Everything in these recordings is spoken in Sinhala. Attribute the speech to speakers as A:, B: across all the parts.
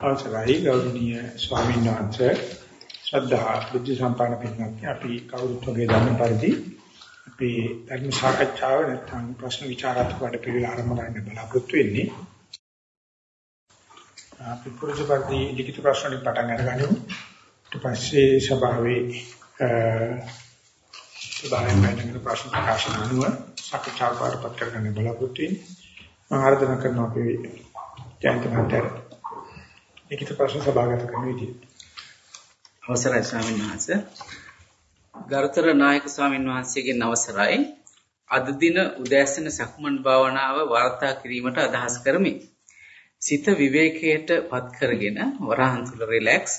A: අවසරයි ගෞරවනීය ස්වාමීන් වහන්සේ. ශ්‍රද්ධා බුද්ධ සම්පන්න පින්වත්නි අපි කවුරුත් වගේ දන්න පරිදි අපි ධර්ම සාකච්ඡාව නැත්නම් ප්‍රශ්න විචාරාත්මක වැඩ පිළිවෙල ආරම්භ කරන්න බලාපොරොත්තු වෙන්නේ. අපි පුරුදු පරිදි ලිඛිත ප්‍රශ්න වලින් පටන් අරගනිමු. ඊට පස්සේ සභාවේ සභාවේ මම ප්‍රශ්න ප්‍රකාශන අනුව සාකච්ඡාව පාරපත් කරගන්න බලාපොරොත්තු වෙන්නේ. මම ආරාධනා කරනවා අපි ජයන්ත මහත්තයාට ලිඛිත ප්‍රශ්න සභාගත කරන විදිය.
B: අවසරයි ස්වාමීන් වහන්සේ. ගරුතර නායක ස්වාමීන් වහන්සේගෙන් අවසරයි. අද දින උදෑසන සක්මන් භාවනාව වාර්තා කිරීමට අදහස් කරමි. සිත විවේකයට පත් කරගෙන වරහන් තුල රිලැක්ස්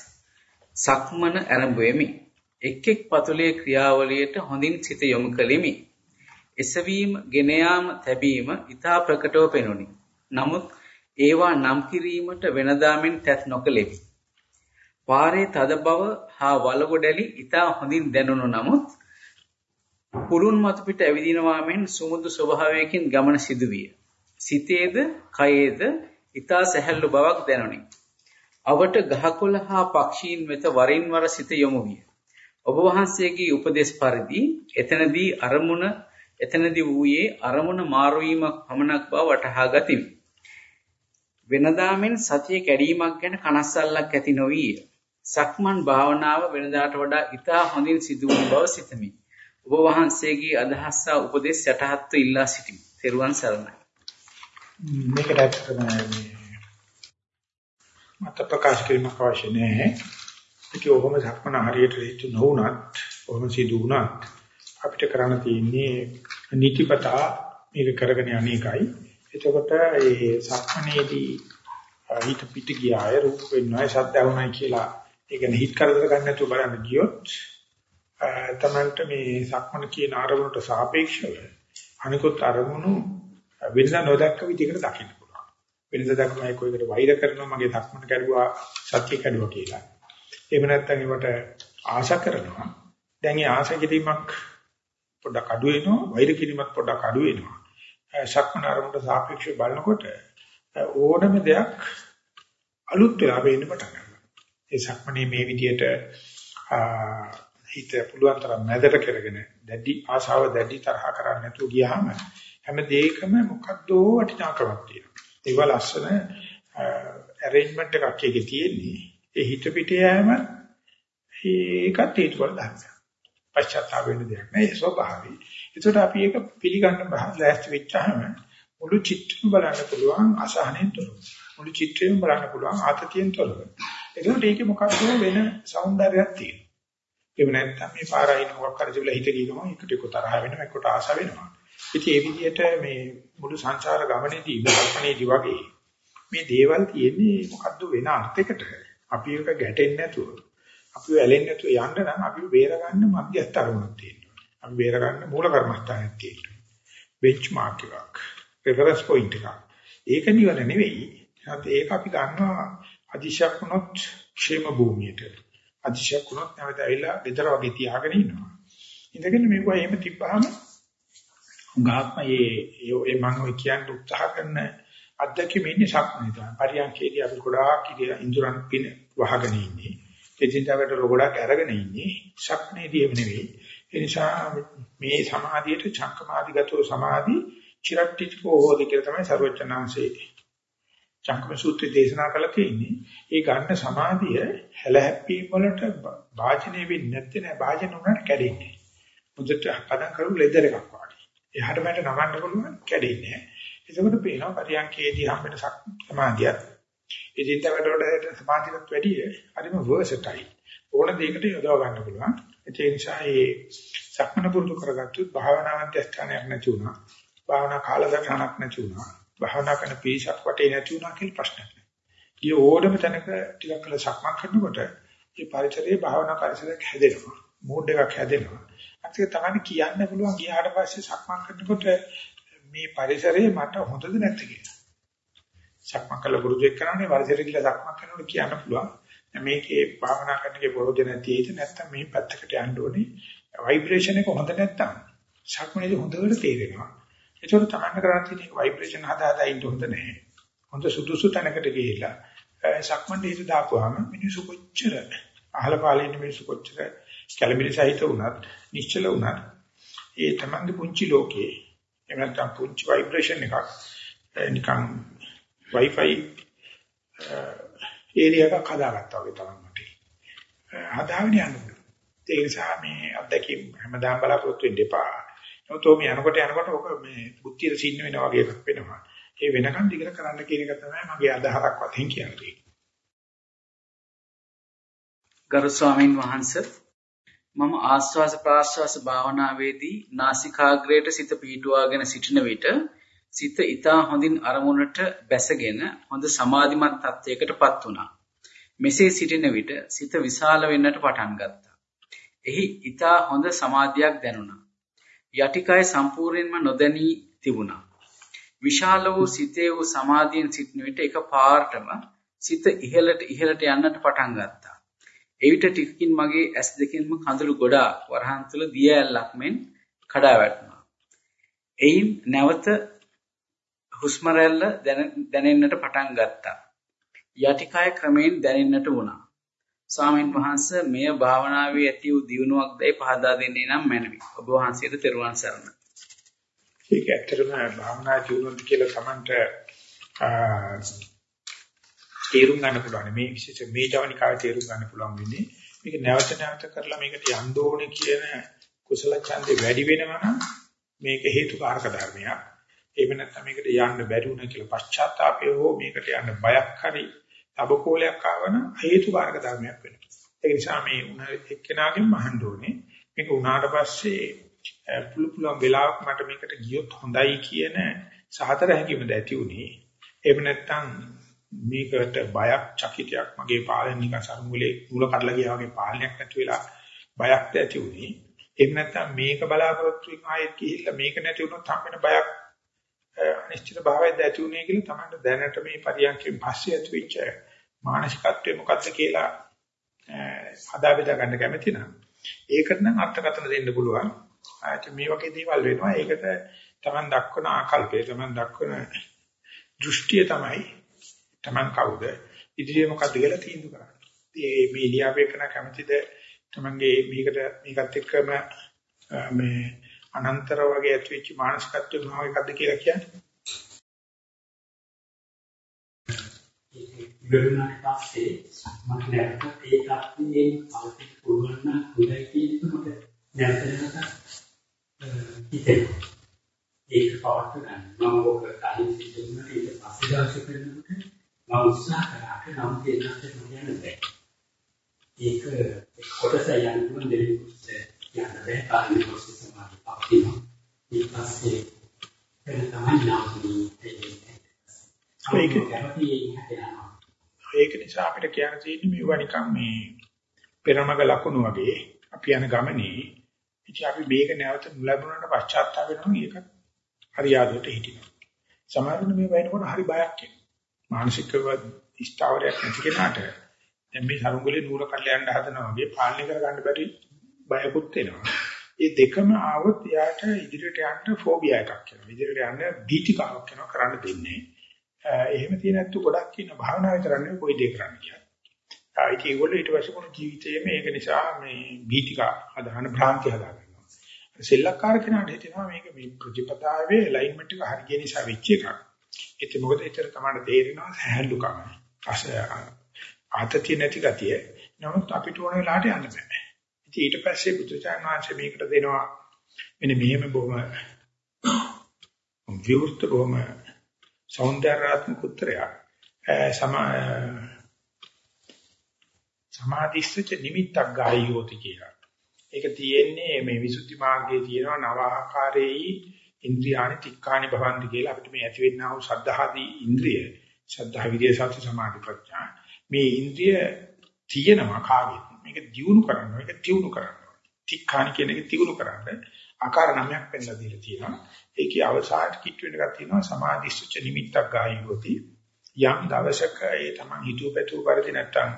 B: සක්මන ආරම්භ වෙමි. එක් එක් පතුලේ ක්‍රියාවලියට හොඳින් සිත යොමු කෙලිමි. එසවීම, ගෙන යාම, තැබීම ඊතා ප්‍රකටව පෙනුනි. නමුත් ඒවා නම් කිරීමට වෙනදාමින් තැත් නොකළෙමි. පාරේ තද බව හා වලගොඩැලි ඊටා හොඳින් දැනුණු නමුත් පුරුන් මත පිට ඇවිදිනවා මෙන් සුමුදු ස්වභාවයකින් ගමන සිදුවිය. සිතේද කයේද ඊටා සැහැල්ලු බවක් දැනුනි. අවට ගහකොළ හා පක්ෂීන් වෙත වරින් වර සිත යොමු විය. ඔබ වහන්සේගේ උපදේශ පරිදි එතනදී අරමුණ එතනදී වූයේ අරමුණ මාරු වීමක් පමණක් බව වටහා ගතිමි. වෙනදාමෙන් සතිය කැඩීමක් ගැන කනස්සල්ලක් ඇති නොවිය. සක්මන් භාවනාව වෙනදාට වඩා ඉතා හොඳින් සිදු වූ බව සිතමි. ඔබ වහන්සේගේ අදහස් සහ උපදෙස් යටහත්ව ඉල්ලා සිටිමි. තෙරුවන් සරණයි.
A: මේකට ඇත්තටම මත ප්‍රකාශ කිරීමක් අවශ්‍ය නැහැ. ඒක ඔබම සක්මන හරියට රීතු නොවුනත්, ඔබම සිදු වුණත් අපිට කරන්න තියෙන්නේ නීතිපතා මේක කරගෙන යන්නේකයි. එතකොට ඒ සක්මනේදී හිත පිට ගියාය රූප වෙනවායි ශබ්ද වුණායි කියලා ඒක නිහිත කරදර ගන්න නැතුව බලන්න ගියොත් තමන්ට මේ සක්මන කියන ආරමුණට සාපේක්ෂව අනිකුත් අරමුණු වෙනදා නොදැක්ක විදිහකට දකින්න පුළුවන්. වෙනදා දක්මයි කොයිකට වෛර කරනවා මගේ සක්මන කැඩුවා සත්‍ය කැඩුවා කියලා. එහෙම නැත්නම් ඒවට ආශා කරනවා. දැන් ඒ ආශා කිරීමක් පොඩ්ඩක් අඩු වෙනවා වෛර කිරීමක් පොඩ්ඩක් අඩු වෙනවා. සක්මන අරමුණට සාපේක්ෂව බලනකොට ඕනම දෙයක් අලුත් වෙලා වෙන්න පටන් ගන්නවා. ඒ සක්මනේ මේ විදියට හිත පුළුවන් තරම් මැදට කරගෙන දැඩි ආශාව දැඩි තරහ කරන්නේ නැතුව ගියාම හැම දෙයකම මොකද්ද වටිනාකමක් තියෙනවා. ඒව ලස්සන arrangement එකක් එකේ තියෙන්නේ. ඒ හිත පිට යෑම ඒකත් හේතුවල දාන්න. පශ්චාත්තාප වෙන්න දෙයක් නෑ ඒ ස්වභාවයි. ඒකට අපි ඒක පිළිගන්න ලෑස්ති වෙච්චාම මුළු චිත්‍රෙම බලන්න පුළුවන් අසහනෙන් තොරව. මුළු චිත්‍රෙම බලන්න පුළුවන් ආතතියෙන් තොරව. ඒකට ඒකේ මොකක්ද වෙන సౌందර්යයක් තියෙනවා. එහෙම නැත්නම් මේ පාරයින් මොකක් හරි තිබිලා හිත ගියම එකට එක තරහ වෙනවා එකට ආස වෙනවා. ඉතින් ඒ විදිහට මේ මුළු සංසාර ගමනේදී කල්පනේදී වගේ මේ දේවල් තියෙන්නේ මොකද්ද වෙන අර්ථයකට. අපි එක ගැටෙන්නේ නැතුව අපි ඇලෙන්නේ නැතුව යන්න නම් අපි බේරගන්න මධ්‍යස්ථ අරමුණක් තියෙනවා. අපි බේරගන්න මූල කර්මස්ථානයක් තියෙනවා. බෙන්ච්මාර්ක් එකක්. රෙෆරන්ස් පොයින්ට් එකක්. ඒක නිවන නෙවෙයි. ඒක අපි ගන්නවා අදිශයක් වුණොත් ക്ഷേම භූමියට. අදිශයක් වුණොත් නැවත ඇවිල්ලා විතර වගේ තියාගෙන ඉන්නවා. ඉඳගෙන මේක එහෙම තිබ්බහම උගාත්ම මේ ඒ මම ඔය කියන්න උත්සාහ කරන අධ්‍යක්ෂ මෙන්නේ සක්මනේ තමයි. පරියන්කේදී අපි ගොඩාක් ඉඳුරන් පින වහගෙන ඉන්නේ. එදින්දාකට ගොඩක් අරගෙන ඉන්නේ ශක්නේදී එව නෙවෙයි. ඒ නිසා මේ සමාධියට චක්කමාදිගතෝ සමාධි චිරට්ටිකෝ හෝදි කියලා තමයි සර්වචනාංශේ චක්කම සූත්‍රය දේශනා කළා තියෙන්නේ. ඒ ගන්න සමාධිය හැලහැප්පීම් වලට වාචනේ වෙන්නේ නැත්තේ නෑ වාචන උනට කැඩෙන්නේ. මුදට පදම් කරු ලෙදර එකක් වගේ. එහාට මට නමන්න පුළුවන් කැඩෙන්නේ නෑ. ඒකකට පේනවා පරියන්කේදී හම්බෙන සමාධියත් එදින්ට වැඩවලට සමාධියට වැඩිය හරිම වර්සටයිල්. ඕන දෙයකට යොදව ගන්න පුළුවන්. ඒ නිසා මේ සක්මන පුරුදු කරගත්තොත් භාවනාවන්ත ස්ථානයක් නැති වුණා. භාවනා කාලසටහනක් නැති වුණා. භාවනා කරන පීසක් වටේ නැති වුණා කියලා ප්‍රශ්නයක් නෑ. ඊ ඕඩම තැනක ටිකක් කළ සක්මන් කරනකොට මේ පරිසරයේ භාවනා පරිසරයක් හැදෙනවා. මූඩ් එකක් හැදෙනවා. අතික තමයි කියන්න පුළුවන් ගියාට පස්සේ සක්මන් කරනකොට මේ පරිසරයේ මට හොඳද නැද්ද කියලා. සක්මන් කළ පුරුදු එක්කනනේ වර්ෂෙට ගිහලා සක්මන් කරනකොට කියන්න පුළුවන්. මේකේ භාවනා කරන එකේ බොරොද නැති ඒක නැත්තම් මේ පැත්තකට යන්න ඕනේ. ভাইබ්‍රේෂන් එක හොඳ නැත්තම් ශක්මණේදී හොඳට තේරෙනවා. ඒකට තමන්න කරන්නේ තියෙන ভাইබ්‍රේෂන් හදා හදා ඉන්න හොඳ නැහැ. හොඳ සුදුසු තැනකට ගිහිලා ශක්මණේ හිත දාපුවාම මිනිස්සු කොච්චර අහල පාලින් මිනිස්සු කොච්චර කැළඹිලි සහිත වුණත් නිශ්චල වුණත් ඒ තමන්ගේ පුංචි ලෝකයේ එහෙම නැත්නම් පුංචි ভাইබ්‍රේෂන් එකක් නිකන් Wi-Fi ඒරියා එකක් හදාගත්තා වගේ තමයි මට. හදාගෙන යන්න පුළුවන්. ඒ නිසා මේ අත්දැකීම් හැමදාම බලාපොරොත්තු වෙන්න එපා. නමුත් මේ යනකොට යනකොට ඔක මේ බුද්ධියට සින්න වෙනා වගේ එකක් වෙනවා. ඒ වෙනකන් දිගට කරන්න කියන එක තමයි මගේ අදහසක් වශයෙන් කියන්නේ.
B: ගරු ස්වාමීන් වහන්සේ මම ආස්වාස ප්‍රාස්වාස භාවනාවේදී නාසිකාග්‍රයට සිත පීඩුවාගෙන සිටින විට සිත ඊතා හොඳින් අරමුණට බැසගෙන හොඳ සමාධිමත් තත්යකටපත් වුණා. මෙසේ සිටින විට සිත විශාල වෙන්නට පටන් ගත්තා. එහි ඊතා හොඳ සමාධියක් දැනුණා. යටිකය සම්පූර්ණයෙන්ම නොදැනී තිබුණා. විශාල වූ සිතේ වූ සමාධියෙන් සිටින විට එක පාර්ටම සිත ඉහළට ඉහළට යන්නට පටන් ගත්තා. එවිට ටිකකින් මගේ ඇස් දෙකෙන්ම කඳුළු ගොඩාක් වරහන් තුල දිය ඇල්ලක් මෙන් කඩා වැටුණා. එයින් නැවත හුස්ම රැල්ල දැනෙන්නට පටන් ගත්තා. යටිකය ක්‍රමයෙන් දැනෙන්නට වුණා. ස්වාමීන් වහන්සේ මෙය භාවනාවේ ඇති වූ දියුණුවක් දැයි පහදා දෙන්නේ නම් මැනවි. ඔබ වහන්සේට තෙරුවන් සරණයි.
A: ඒක ඇත්තටම භාවනා දියුණුවක් කියලා Tamanට තේරුම් ගන්න පුළුවන්. මේ විශේෂ මේ ජවනිකාවේ තේරුම් ගන්න පුළුවන් වෙන්නේ මේක නැවත නැවත කරලා මේකට යන්න ඕනේ කියන කුසල ඡන්දේ වැඩි වෙනවා නම් මේක හේතුකාරක ධර්මයක්. එහෙම නැත්නම් මේකට යන්න බැරි වුණා කියලා පශ්චාත්තාපය හෝ මේකට යන්න බයක් හරි අබකෝලයක් ආවන හේතුකාරක ධර්මයක් වෙනවා. ඒ නිසා මේ උන එක්කෙනාගෙන් මහන්න ඕනේ. මේක උනාට පස්සේ පුළු පුළුවන් වෙලාවක මට මේකට ගියොත් හොඳයි කියන සහතර හැඟීමද ඇති උනේ. එහෙම නැත්නම් මේකට බයක් චකිතයක් මගේ පාලන නිකන් සරුංගලේ මූල කඩලා ගියා වගේ පාලනයක් නැති වෙලා බයක් ඇති උනේ. එහෙම නැත්නම් මේක බලාපොරොත්තු වෙන ආයෙත් ගිහිල්ලා මේක නැති වුණොත් හම් වෙන බයක් අනිශ්චිත භාවයක්ද ඇති උනේ කියලා තමයි දැනට මේ පරියන්කෙන් පස්සේ ඇති වෙච්ච මානසිකත්වය මොකක්ද කියලා හදා බෙදා ගන්න කැමති නම් ඒකට නම් අර්ථකථන දෙන්න පුළුවන්. ආයත මේ වගේ දේවල් වෙනවා. ඒකට Taman දක්වන ආකල්පය, Taman දක්වන දෘෂ්ටිය තමයි Taman කවුද ඉදිරියේ මොකද්ද කියලා තීන්දුව කරන්නේ. මේ මේ ලියාපේකන කැමතිද Tamanගේ මේකට මේකත් එක්කම මේ අනන්තර වගේ ඇතිවෙච්ච මානසිකත්වය මොනවා එකක්ද කියලා කියන්නේ.
C: ඉවරුණාට පස්සේ මම නැවත ඒ තාක්ෂණයෙන් අවශ්‍ය පුළුවන් නම් හොඳයි කියන එක මට නැවත නැවත හිතෙනවා. ඒක පවත් ගන්න. මම ඔක කලින් සිදුවුණා ඊට පස්සේ දවසේ කරනකොට මම උත්සාහ කරා නම් ඒකට යන්න බැහැ. ඒක කොටස යන්න පුළුවන් දෙයක් යන්න බැහැ. කාර්ය ප්‍රොසෙස් සමාධි පක්තිනවා. ඊට පස්සේ වෙන තමයි නාමී
A: ඒක නිසා අපිට කියන්න තියෙන්නේ මේවා නිකන් මේ පෙරමග ලකුණු වගේ අපි යන ගමනේ ඉතින් අපි මේක නැවත ලැබුණාට පශ්චාත්තාප වෙනවා ඒක හරියාදුවට හිටිනවා. සමහරවිට මේ වෙනකොට හරි බයක් එනවා. මානසිකව ස්ථාවරයක් නැති කෙනාට දැන් මේ සරුංගලේ නూరు කඩලා යන්න හදනවා වගේ පාලනය කරගන්න බැරි බයකුත් එනවා. මේ දෙකම ආවොත් එයාට ඉදිරියට යන්න ෆෝබියා එකක් එනවා. ඉදිරියට යන්න භීතිකාවක් එනවා කරන්න දෙන්නේ. එහෙම තියෙන ඇත්තු ගොඩක් ඉන්න භාවනා විතරක් නෙවෙයි කොයි දෙයක් කරන්න කියන්නේ. ආයිත් ඒගොල්ලෝ ඊට පස්සේ මොන ජීවිතයේ මේක නිසා මේ භීතිකා හදාන භ්‍රාන්ති හදා ගන්නවා. සෙල්ලක්කාර කෙනාට හිතෙනවා මේක මේ ප්‍රතිපදාවේ ඇලයින්මන්ට් එක හරිය නිසා වෙච්ච එකක්. ඒක මොකද ඒතර තමයි තේරෙනවා හැල්ලුකම. ආතතිය නැති ගතිය. නමුත් අපිට ඕන වෙලාවට යන්න බෑ. ඉතින් ඊට පස්සේ බුදුචාන් වහන්සේ මේකට දෙනවා මෙන්න මෙහෙම බොහොම විවෘත බොහොම సౌందర్యාත්මක උත්තරයක්. සමා සමාධිස්ත්‍ච නිමිත්තක් ගායියෝති කියලා. ඒක තියෙන්නේ මේ විසුද්ධි මාර්ගයේ තියෙනවා නව ආකාරයේයි ඉන්ද්‍රියානි තික්කානි භවන්ති කියලා අපිට මේ ඇති වෙන්නා වූ සද්ධාදී ඉන්ද්‍රිය සද්ධා විද්‍ය සති සමාධි ප්‍රඥා. මේ ඉන්ද්‍රිය තියෙනවා කාගෙත්. මේක දියුණු කරන්න මේක තියුණු කරන්න තික්කානි කියන එක තියුණු කරන්න ආකාර නමයක් පෙන්නලා දීලා තියෙනවා ඒකේ අවසානට කිට් වෙන එකක් තියෙනවා සමාධිස්සච නිමිත්තක් ගායියෝති යම් දවසක ඒ තමන් හිතුව පැතුව පරිදි නැත්තම්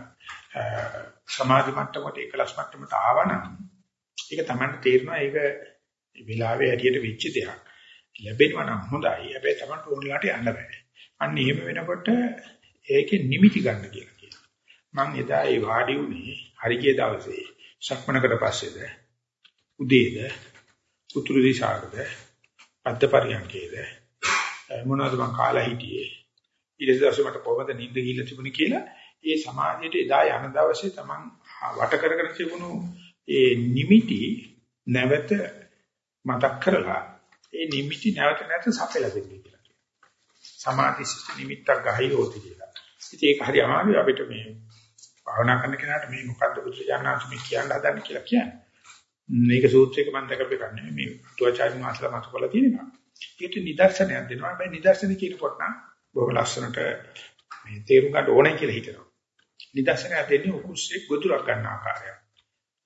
A: සමාධි මට්ටමට ඒකලස් මට්ටමට ආවනම් ඒක තමන්ට තේරෙනවා ඒක වෙලාවේ හැටියට වෙච්ච දෙයක්. ලැබෙනවා නම් හොඳයි. හැබැයි Tamanට ඕනලාට යන්න බෑ. අන්න එහෙම වෙනකොට ඒකේ නිමිති ගන්න කියලා කියනවා. මම එදා ඒ වාඩි වුණේ හරිගේ දවසේ සක්මනකට පස්සේද? උදේද? උතුරු දිශාවද? අද්ද පරියන්කේද? මොනවද මං කාලා හිටියේ? ඊට පස්සේ මට කොහොමද නිින්ද ගිහිල්ලා තිබුණේ කියලා ඒ සමාධියට එදා යන දවසේ තමන් වට කරගෙන තිබුණු ඒ නිමිටි නැවත මතක් කරලා ඒ නිමිටි නැවත නැවත සපයලා දෙන්නේ කියලා. කියනවා. සමාධි සිත් නිමිත්තක් ගහයෝති කියලා. ඉතින් ඒක හරි අමාරුයි අපිට මේ භාවනා කරන කෙනාට මේ මොකද්ද බුදුසසුනාංශ මේ කියන්න හදන්නේ කියලා කියන්නේ. මේක සූත්‍රයක මම දැකපු එකක් නෙමෙයි මේ අටුවාචාර්ය මාසලා මත කළා තියෙනවා. ඒකට නිදර්ශනයක් දෙනවා. හැබැයි නිදර්ශන කියනකොට නම් බොහොම ලස්සනට මේ තේරුම් ගන්න ඕනේ කියලා හිතනවා. නිදර්ශනයක් දෙන්නේ උකුස්සේ ගොදුරක් ගන්න ආකාරය.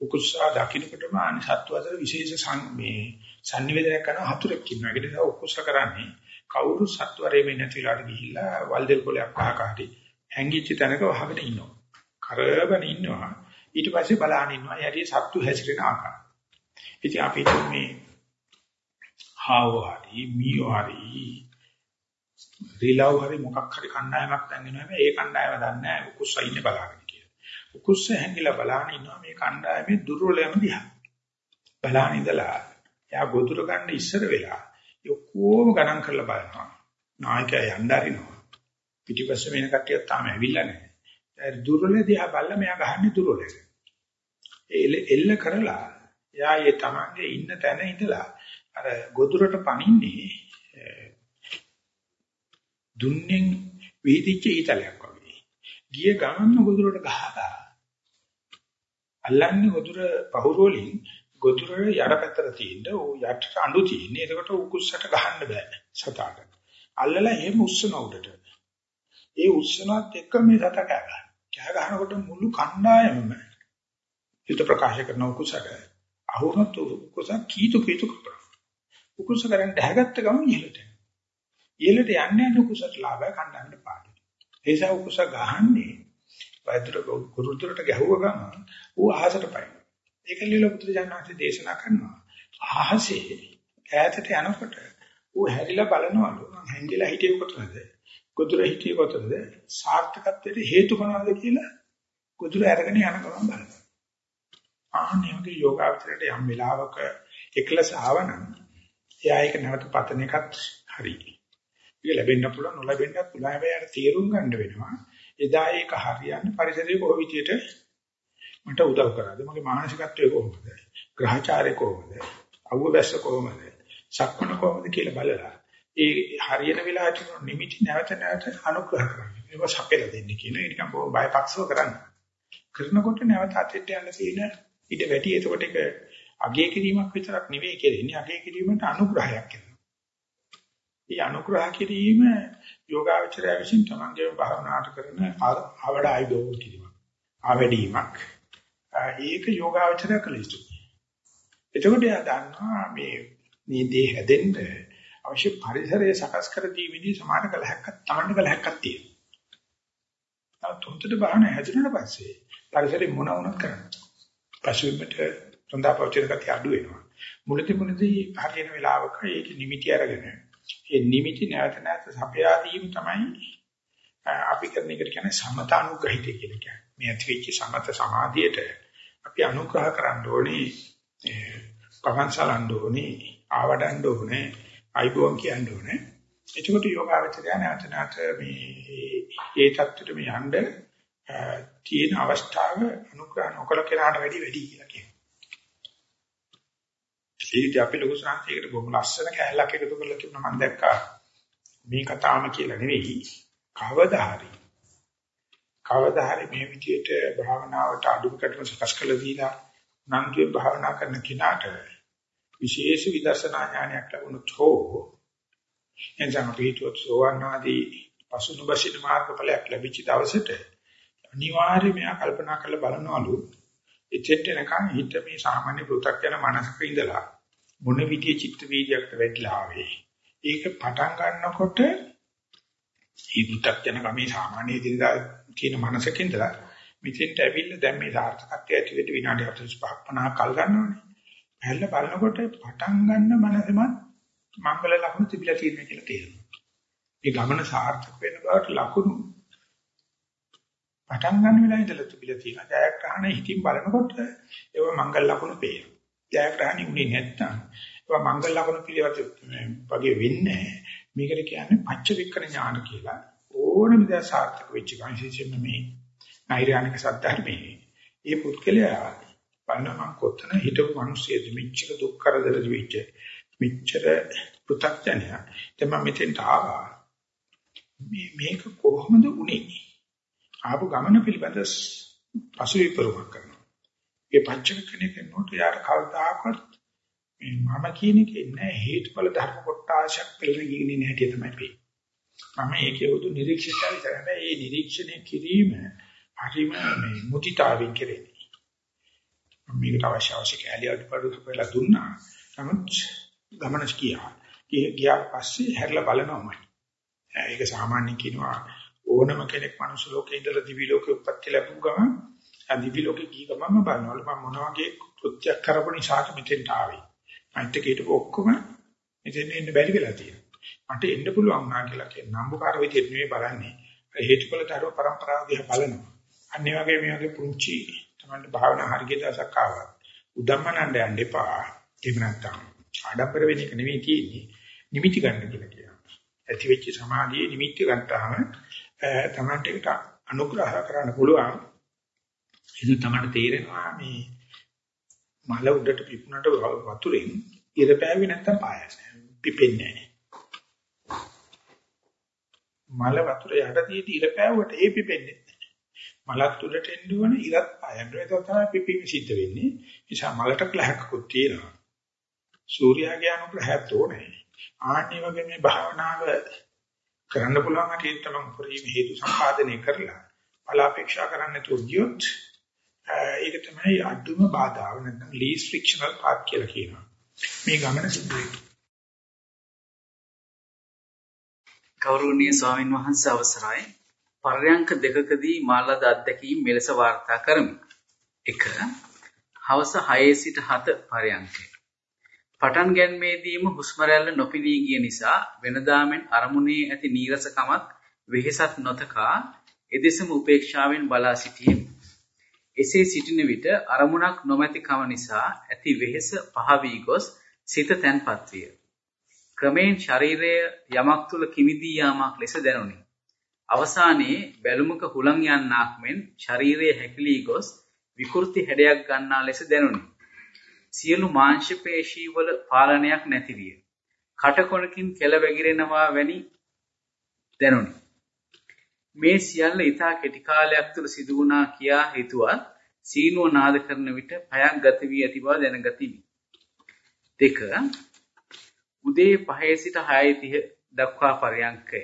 A: උකුස්සා දකින්නකොටම අනි සත්ව අතර විශේෂ මේ sannivedanayak කරන හතුරෙක් ඉන්නවා. ඒක නිසා උකුස්ස කරන්නේ කවුරු සත්වරේ මේ නැතිලාට ගිහිල්ලා වල්දෙල් කොලයක් අහකාටි හැංගිච්ච තැනක වහගෙන ඉන්නවා. කරබන ඉන්නවා. ඊට පස්සේ බලහන් ඉන්නවා. යටි සත්තු හැසිරෙන ආකාරය. ඉතින් අපි මේ හාව හරි මීෝ හරි රිලව් හරි මොකක් හරි කණ්ඩායමක් දැන් එනවා ඒ කණ්ඩායම දන්නේ නැහැ උකුස්ස ඉන්නේ බලාගෙන කියලා. උකුස්ස හැංගිලා බලාගෙන ඉන්නවා මේ කණ්ඩායමේ දුර්වලයම දිහා. බලාගෙන ඉඳලා එයා ගොදුර ගන්න ඉස්සර වෙලා ඔක්කොම ගණන් කරලා බලනවා. නායකයා යන්න අරිනවා. පිටිපස්සේ වෙන කට්ටියක් තාම ඇවිල්ලා නැහැ. ඒ දුර්වල දිහා බලලා මෙයා ගහන්නේ දුර්වලයට. එල්ල කරලා එයා ඒ තමන්ගේ ඉන්න තැන ඉඳලා අර ගොදුරට පනින්නේ දුන්නෙන් වීදිච්ච ඊතලයක් වගේ. ගිය ගමන්ම ගොදුරට ගහලා අල්ලන්නේ ගොදුර පහුරෝලින් ගොදුර යඩපැත්තට තියෙන්න ඕ යටට අඬු තියෙන්නේ. ඒකට උකුස්සට ගහන්න බෑ සතාට. අල්ලලා එහෙම උස්සන උඩට. ඒ උස්සනත් එක්ක මේ සතා කෑ ගන්නවා. කෑ ගහනකොට මුළු කණ්ඩායමම යුත ප්‍රකාශ කරන උකුසට අහුනත් උකුස කීතු කීතු කරනවා. උකුස කරන් දැහැගත්ත ගමන් ඉහළට. ඉහළට යන්නේ උකුසට ලාභය කණ්ඩායමට පාඩු. ඒ නිසා උකුස ගහන්නේ වෛද්‍ර ගුරුතුරට ගැහුව ගමන් ඌ අහසට පයින්. ඒක ලියලා පුත්‍රජානනාංශ දේශනා කරනවා. අහසේ ඈතට යනකොට ඌ හැරිලා බලනවලු. හැංගිලා හිටියේ කොතනද? ගොදුර හිටියේ කොතනද? සාර්ථකත්වයට හේතු මොනවද කියලා ගොදුර අරගෙන යන ගමන් බලනවා. ආන්නේ වගේ යෝගාවචරයට යම් වෙලාවක එකලස ආවනම් එයා ඒක නැවත පතන එකත් හරි. ඒක ලැබෙන්න පුළුවන් නොලැබෙන්නත් පුළුවන්. හැබැයි අර තීරුම් ගන්න වෙනවා. එදා ඒක හරියන්නේ පරිසරයේ කොහොම විදියට මට උදව් කරාද? මගේ මානසිකත්වය කොහොමද? ග්‍රහචාරය කොහොමද? අවුවැස්ස කොහොමද? සක්මන කොහොමද කියලා බලලා ඒ හරියන වෙලාවට නිමිටි නැවත නැවත අනුග්‍රහ කරන්න. ඒක සපෙලා දෙන්න කියන එක නිකන් බොහොම බයපක්ෂව කරන්න. කරනකොට නැවත අතෙට යන තියෙන ඊට වැඩි එතකොට ඒක අගය කිරීමක් විතරක් නෙවෙයි කෙරෙන්නේ අගය කිරීමට අනුග්‍රහයක් කරනවා. මේ අනුග්‍රහ කිරීම යෝගාවචරය විසින් තමන්ගේ භාවනාට කරන ආවඩ ආයුධ කිරීමක්. ආවැඩීමක්. ඒක යෝගාවචරය කළ යුතුයි. එතකොට එයා දන්නවා මේ මේ දේ හැදෙන්න අවශ්‍ය පරිසරය සකස් කර දීමේදී සමාන කළ හැක්කක් තමන්ට කළ හැක්කක් තියෙනවා. තව තුන්තර බහන හැදුනට පස්සේ පරිසරේ මොන වුණත් කරන්න. පසුබිමට රඳා පවතින කතිය අඩු වෙනවා. මුලදී මුලදී හරියන වෙලාවක ඒක නිමිටි අරගෙන ඒ නිමිටි නැවත නැවත සපයා දීම තමයි අපි කරන එකට කියන්නේ සමතානුග්‍රහිතය කියලා කියන්නේ. මේ ඇතිවෙච්ච සමත සමාධියට අපි අනුග්‍රහ කරන්න ඕනේ පවන්සලන්න ඕනේ ආවඩන්න ඕනේ අයිබෝන් කියන්න ඕනේ. එතකොට යෝගාවචරය නැවත නැවත මේ ඒ தත්ත්වෙට මේ යන්න තියෙන අවස්ථාව අනුග්‍රහ නොකල කෙනාට වැඩි වැඩි කියලා කියනවා. ඊට අපි ලොකු සංකේතයකට බොහොම ලස්සන කැලලක් එකතු කරලා තිබුණා මම දැක්කා. මේ කතාවම කියලා නෙවෙයි කවදා හරි කවදා හරි මේ විදියට භාවනාවට අඩුකටම සකස් කළ දීලා නන්දුවේ භාවනා කරන කිනාට විශේෂ විදර්ශනා ඥානයක් ලැබුණොත් හෝ එනිසා අපි හිතුවත් සෝවන්නාදී පසුනුබසින මාර්ගඵලයක් ලැබිච්ච දවසට අනිවාර්යයෙන් මෙයා කල්පනා කරලා බලනවලු. එච්චෙට එනකන් හිත මේ සාමාන්‍ය පෘථග්ජන මනසක ඉඳලා මොන විදියේ චිත්ත වීදියකට වැටලා ආවේ. ඒක පටන් ගන්නකොට මේ පෘථග්ජන කමේ සාමාන්‍ය දිනදා කියන මනසක ඉඳලා මෙතෙන්ට ඇවිල්ලා දැන් මේ සාර්ථකත්වය ඇති වෙට විනාඩි 45ක් 50ක් කල් ගන්නවනේ. හැල්ල බලනකොට පටන් ගන්න මනසෙමත් මංගල ලකුණු තිබිලා තියෙනවා කියලා තේරෙනවා. මේ ගමන සාර්ථක වෙන බවට ලකුණු පටන් ගන්න වෙලාවේ ඉඳලා තිබිලා තියෙන ජයග්‍රහණ හිතින් බලනකොට ඒව මංගල ලකුණු පේනවා. ජයග්‍රහණි උනේ නැත්තම් ඒව මංගල ලකුණු පිළිවෙත වගේ වෙන්නේ මේකට කියන්නේ පච්ච වික්‍රණ ඥාන කියලා. ඕනම දේ සාර්ථක වෙච්ච විශේෂයෙන්ම මේ නෛර්යානික සත්‍යර්මයේ. ඒ පුත්කලයා බලනවා කොතන හිටපු මිනිස්සෙද මෙච්චර දුක් කරදර දිවිච්ච මෙච්චර පෘථග්ජනය. තමයි මෙතෙන්ට ආවා. මේ මේක කොහොමද උනේ? ආපු ගමන පිළිබඳ පසුවිපරුවක් කරනවා. ඒ පංචක කෙනෙක් නෝට යාර කවදාකවත් මේ මම කියන එකේ නෑ හේතුඵල ධර්ම කොටාශක් පිළිගෙන ගින්නේ නැහැටි තමයි පේන්නේ. මම ඒකේ උදු නිරීක්ෂිතය විතරයි. මේ නිරීක්ෂණය කිරීම හරිම මේ මුදිතාවෙන් කෙරෙන්නේ. මේකට අවශ්‍ය අවශ්‍ය කැලිය අඩපඩු කියලා දුන්නා. නමුත් ගමන කියා. ගියා පස්සේ හැරලා බලනවාමයි. ඒක සාමාන්‍යයෙන් කියනවා ඕනම කෙනෙක් මනුස්ස ලෝකේ ඉඳලා දිවි ලෝකේ උපත්ති ලැබුව ගමන් ආ දිවි ලෝකේ ගිය ගමන්ම බලනවලු මම මොන වගේ කෘත්‍යයක් කරපු නිසාද මෙතෙන්ට ආවේ. මයිත් එක හිටපු ඔක්කොම මෙතෙන් එන්න බැරි වෙලා තියෙනවා. මට එන්න පුළුවන් වුණා කියලා කියන නම්බුකාර විදිහට නෙමෙයි බලන්නේ. හේතුඵල ධර්ම પરම්පරාව දිහා බලනවා. අන්න ඒ වගේ මේ වගේ පුංචි තමයි භාවනා හරියට දවසක් ආවා. උදම්මනන්න යන්න එපා. එහෙම නැත්නම් ආඩම්බර වෙන එක නෙමෙයි තියෙන්නේ. නිමිති ගන්න කියලා කියනවා. ඇති වෙච්ච සමාධියේ නිමිති ගත්තාම තමන්ට ඒකට අනුග්‍රහ කරන්න පුළුවන්. ඒක තමයි තේරෙනවා මේ මල උඩට පිපුණට වතුරෙන් ඉර පෑවේ නැත්තම් පායස් පිපෙන්නේ නැහැ. මල වතුර යටදී ඉර පෑවුවට ඒ පිපෙන්නේ නැහැ. මලත් උඩට එන්න ඕන ඉරත් පායන්න. ඒක තමයි පිපීම සිද්ධ වෙන්නේ. නිසා මලට කලහක්කුත් තියෙනවා. සූර්යාගේ අනුග්‍රහයත් ඕනේ. ආන්නේ වගේ මේ භාවනාව කරන්න පුළුවන් හැටියට තමයි උපරිම හේතු සම්පාදනය කරලා බලාපෙක්ෂා කරන්න තුොත් ඒක තමයි අඩුම බාධාව නැත්නම් least frictional path කියලා කියනවා. මේ ගමන සිද්ධ වෙන්නේ.
B: ගෞරවනීය ස්වාමින් වහන්සේ අවසරයි. පර්යංක දෙකකදී මාළද අධ්‍යක්ීම් මෙලෙස වාර්තා කරමි. 1. හවස 6 සිට 7 පර්යංකය. පටන් ගැනීමේදීම හුස්ම රැල්ල නොපිනී ගිය නිසා වෙනදාමෙන් අරමුණේ ඇති නීරසකමක් වෙහෙසක් නොතකා එදෙසම උපේක්ෂාවෙන් බලා සිටියෙමි. එසේ සිටින විට අරමුණක් නොමැතිකම නිසා ඇති වෙහෙස පහ වී ගොස් සිත තැන්පත් විය. ක්‍රමෙන් ශරීරය යමක් තුල කිමිදී යාමක් ලෙස දැනුනි. අවසානයේ බැලුමක හුලං යන්නාක් මෙන් ශරීරයේ හැකිලී ගොස් විකෘති හැඩයක් ගන්නා ලෙස දැනුනි. සියලු මාංශ පේශී වල පාලනයක් නැති විය. කටකොණකින් කෙල වැగిරෙනවා වැනි දැනුනි. මේ සියල්ල ඊතා කෙටි කාලයක් තුළ සිදු වුණා කියා හිතුවත් සීනුව නාද කරන විට පයක් ගත වී ඇති බව දැනගතිමි. දෙක උදේ 5 සිට 6:30 දක්වා පරයන්කය.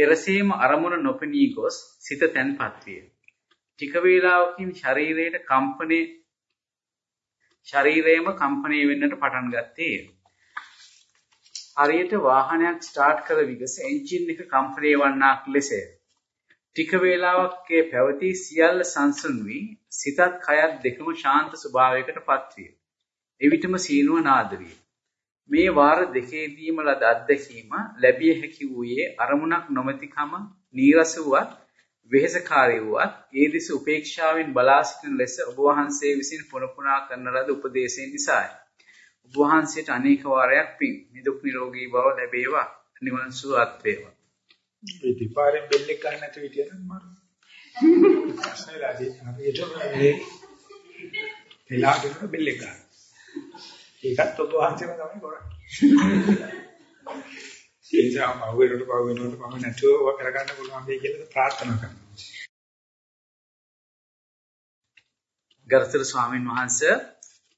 B: පෙරසීම අරමුණ නොපෙනී ගොස් සිත තැන්පත් විය. ටික වේලාවකින් ශරීරයට කම්පනයේ ශරීරයම කම්පණය වෙන්නට පටන් ගත්තේ. හරියට වාහනයක් ස්ටාර්ට් කර විගස එන්ජින් එක කම්පණය වන්නාක් ලෙසය. ටික වේලාවක් ඒ පැවති සියල්ල සංසුන් වී සිතත් කයත් දෙකම ශාන්ත ස්වභාවයකට පත්විය. එවිටම සීනුව නාද විය. මේ වාර දෙකේදීම ලද අත්දැකීම ලැබිය හැකි වූයේ අරමුණක් නොමැතිකම නීරස වූවත් වෙහෙසකාරී වූවත් ඒ දෙස උපේක්ෂාවෙන් බලා සිටින ලෙස ඔබ වහන්සේ විසින් පුන පුනා කරන ලද උපදේශයන් නිසායි. ඔබ වහන්සේට අනේක වාරයක් පින් නිදුක් නිරෝගී බව ලැබේවා. නිවන් සුව අත් වේවා.
A: ඒ දෙපාරෙන් බෙල් එක ගන්න නැතුව හිටියනම් මම ප්‍රශ්නලාදී හරියට මේ එලාගෙන බෙල් එක ගන්න. ඒකත් ඔබ වහන්සේම තමයි කරන්නේ. ඒ නිසා මම වෙනකොට පව වෙනකොට මම නැතුව ඔය කරගන්න පුළුවන් වෙයි කියලා ප්‍රාර්ථනා කරනවා.
B: ගරුතර ස්වාමින් වහන්සේ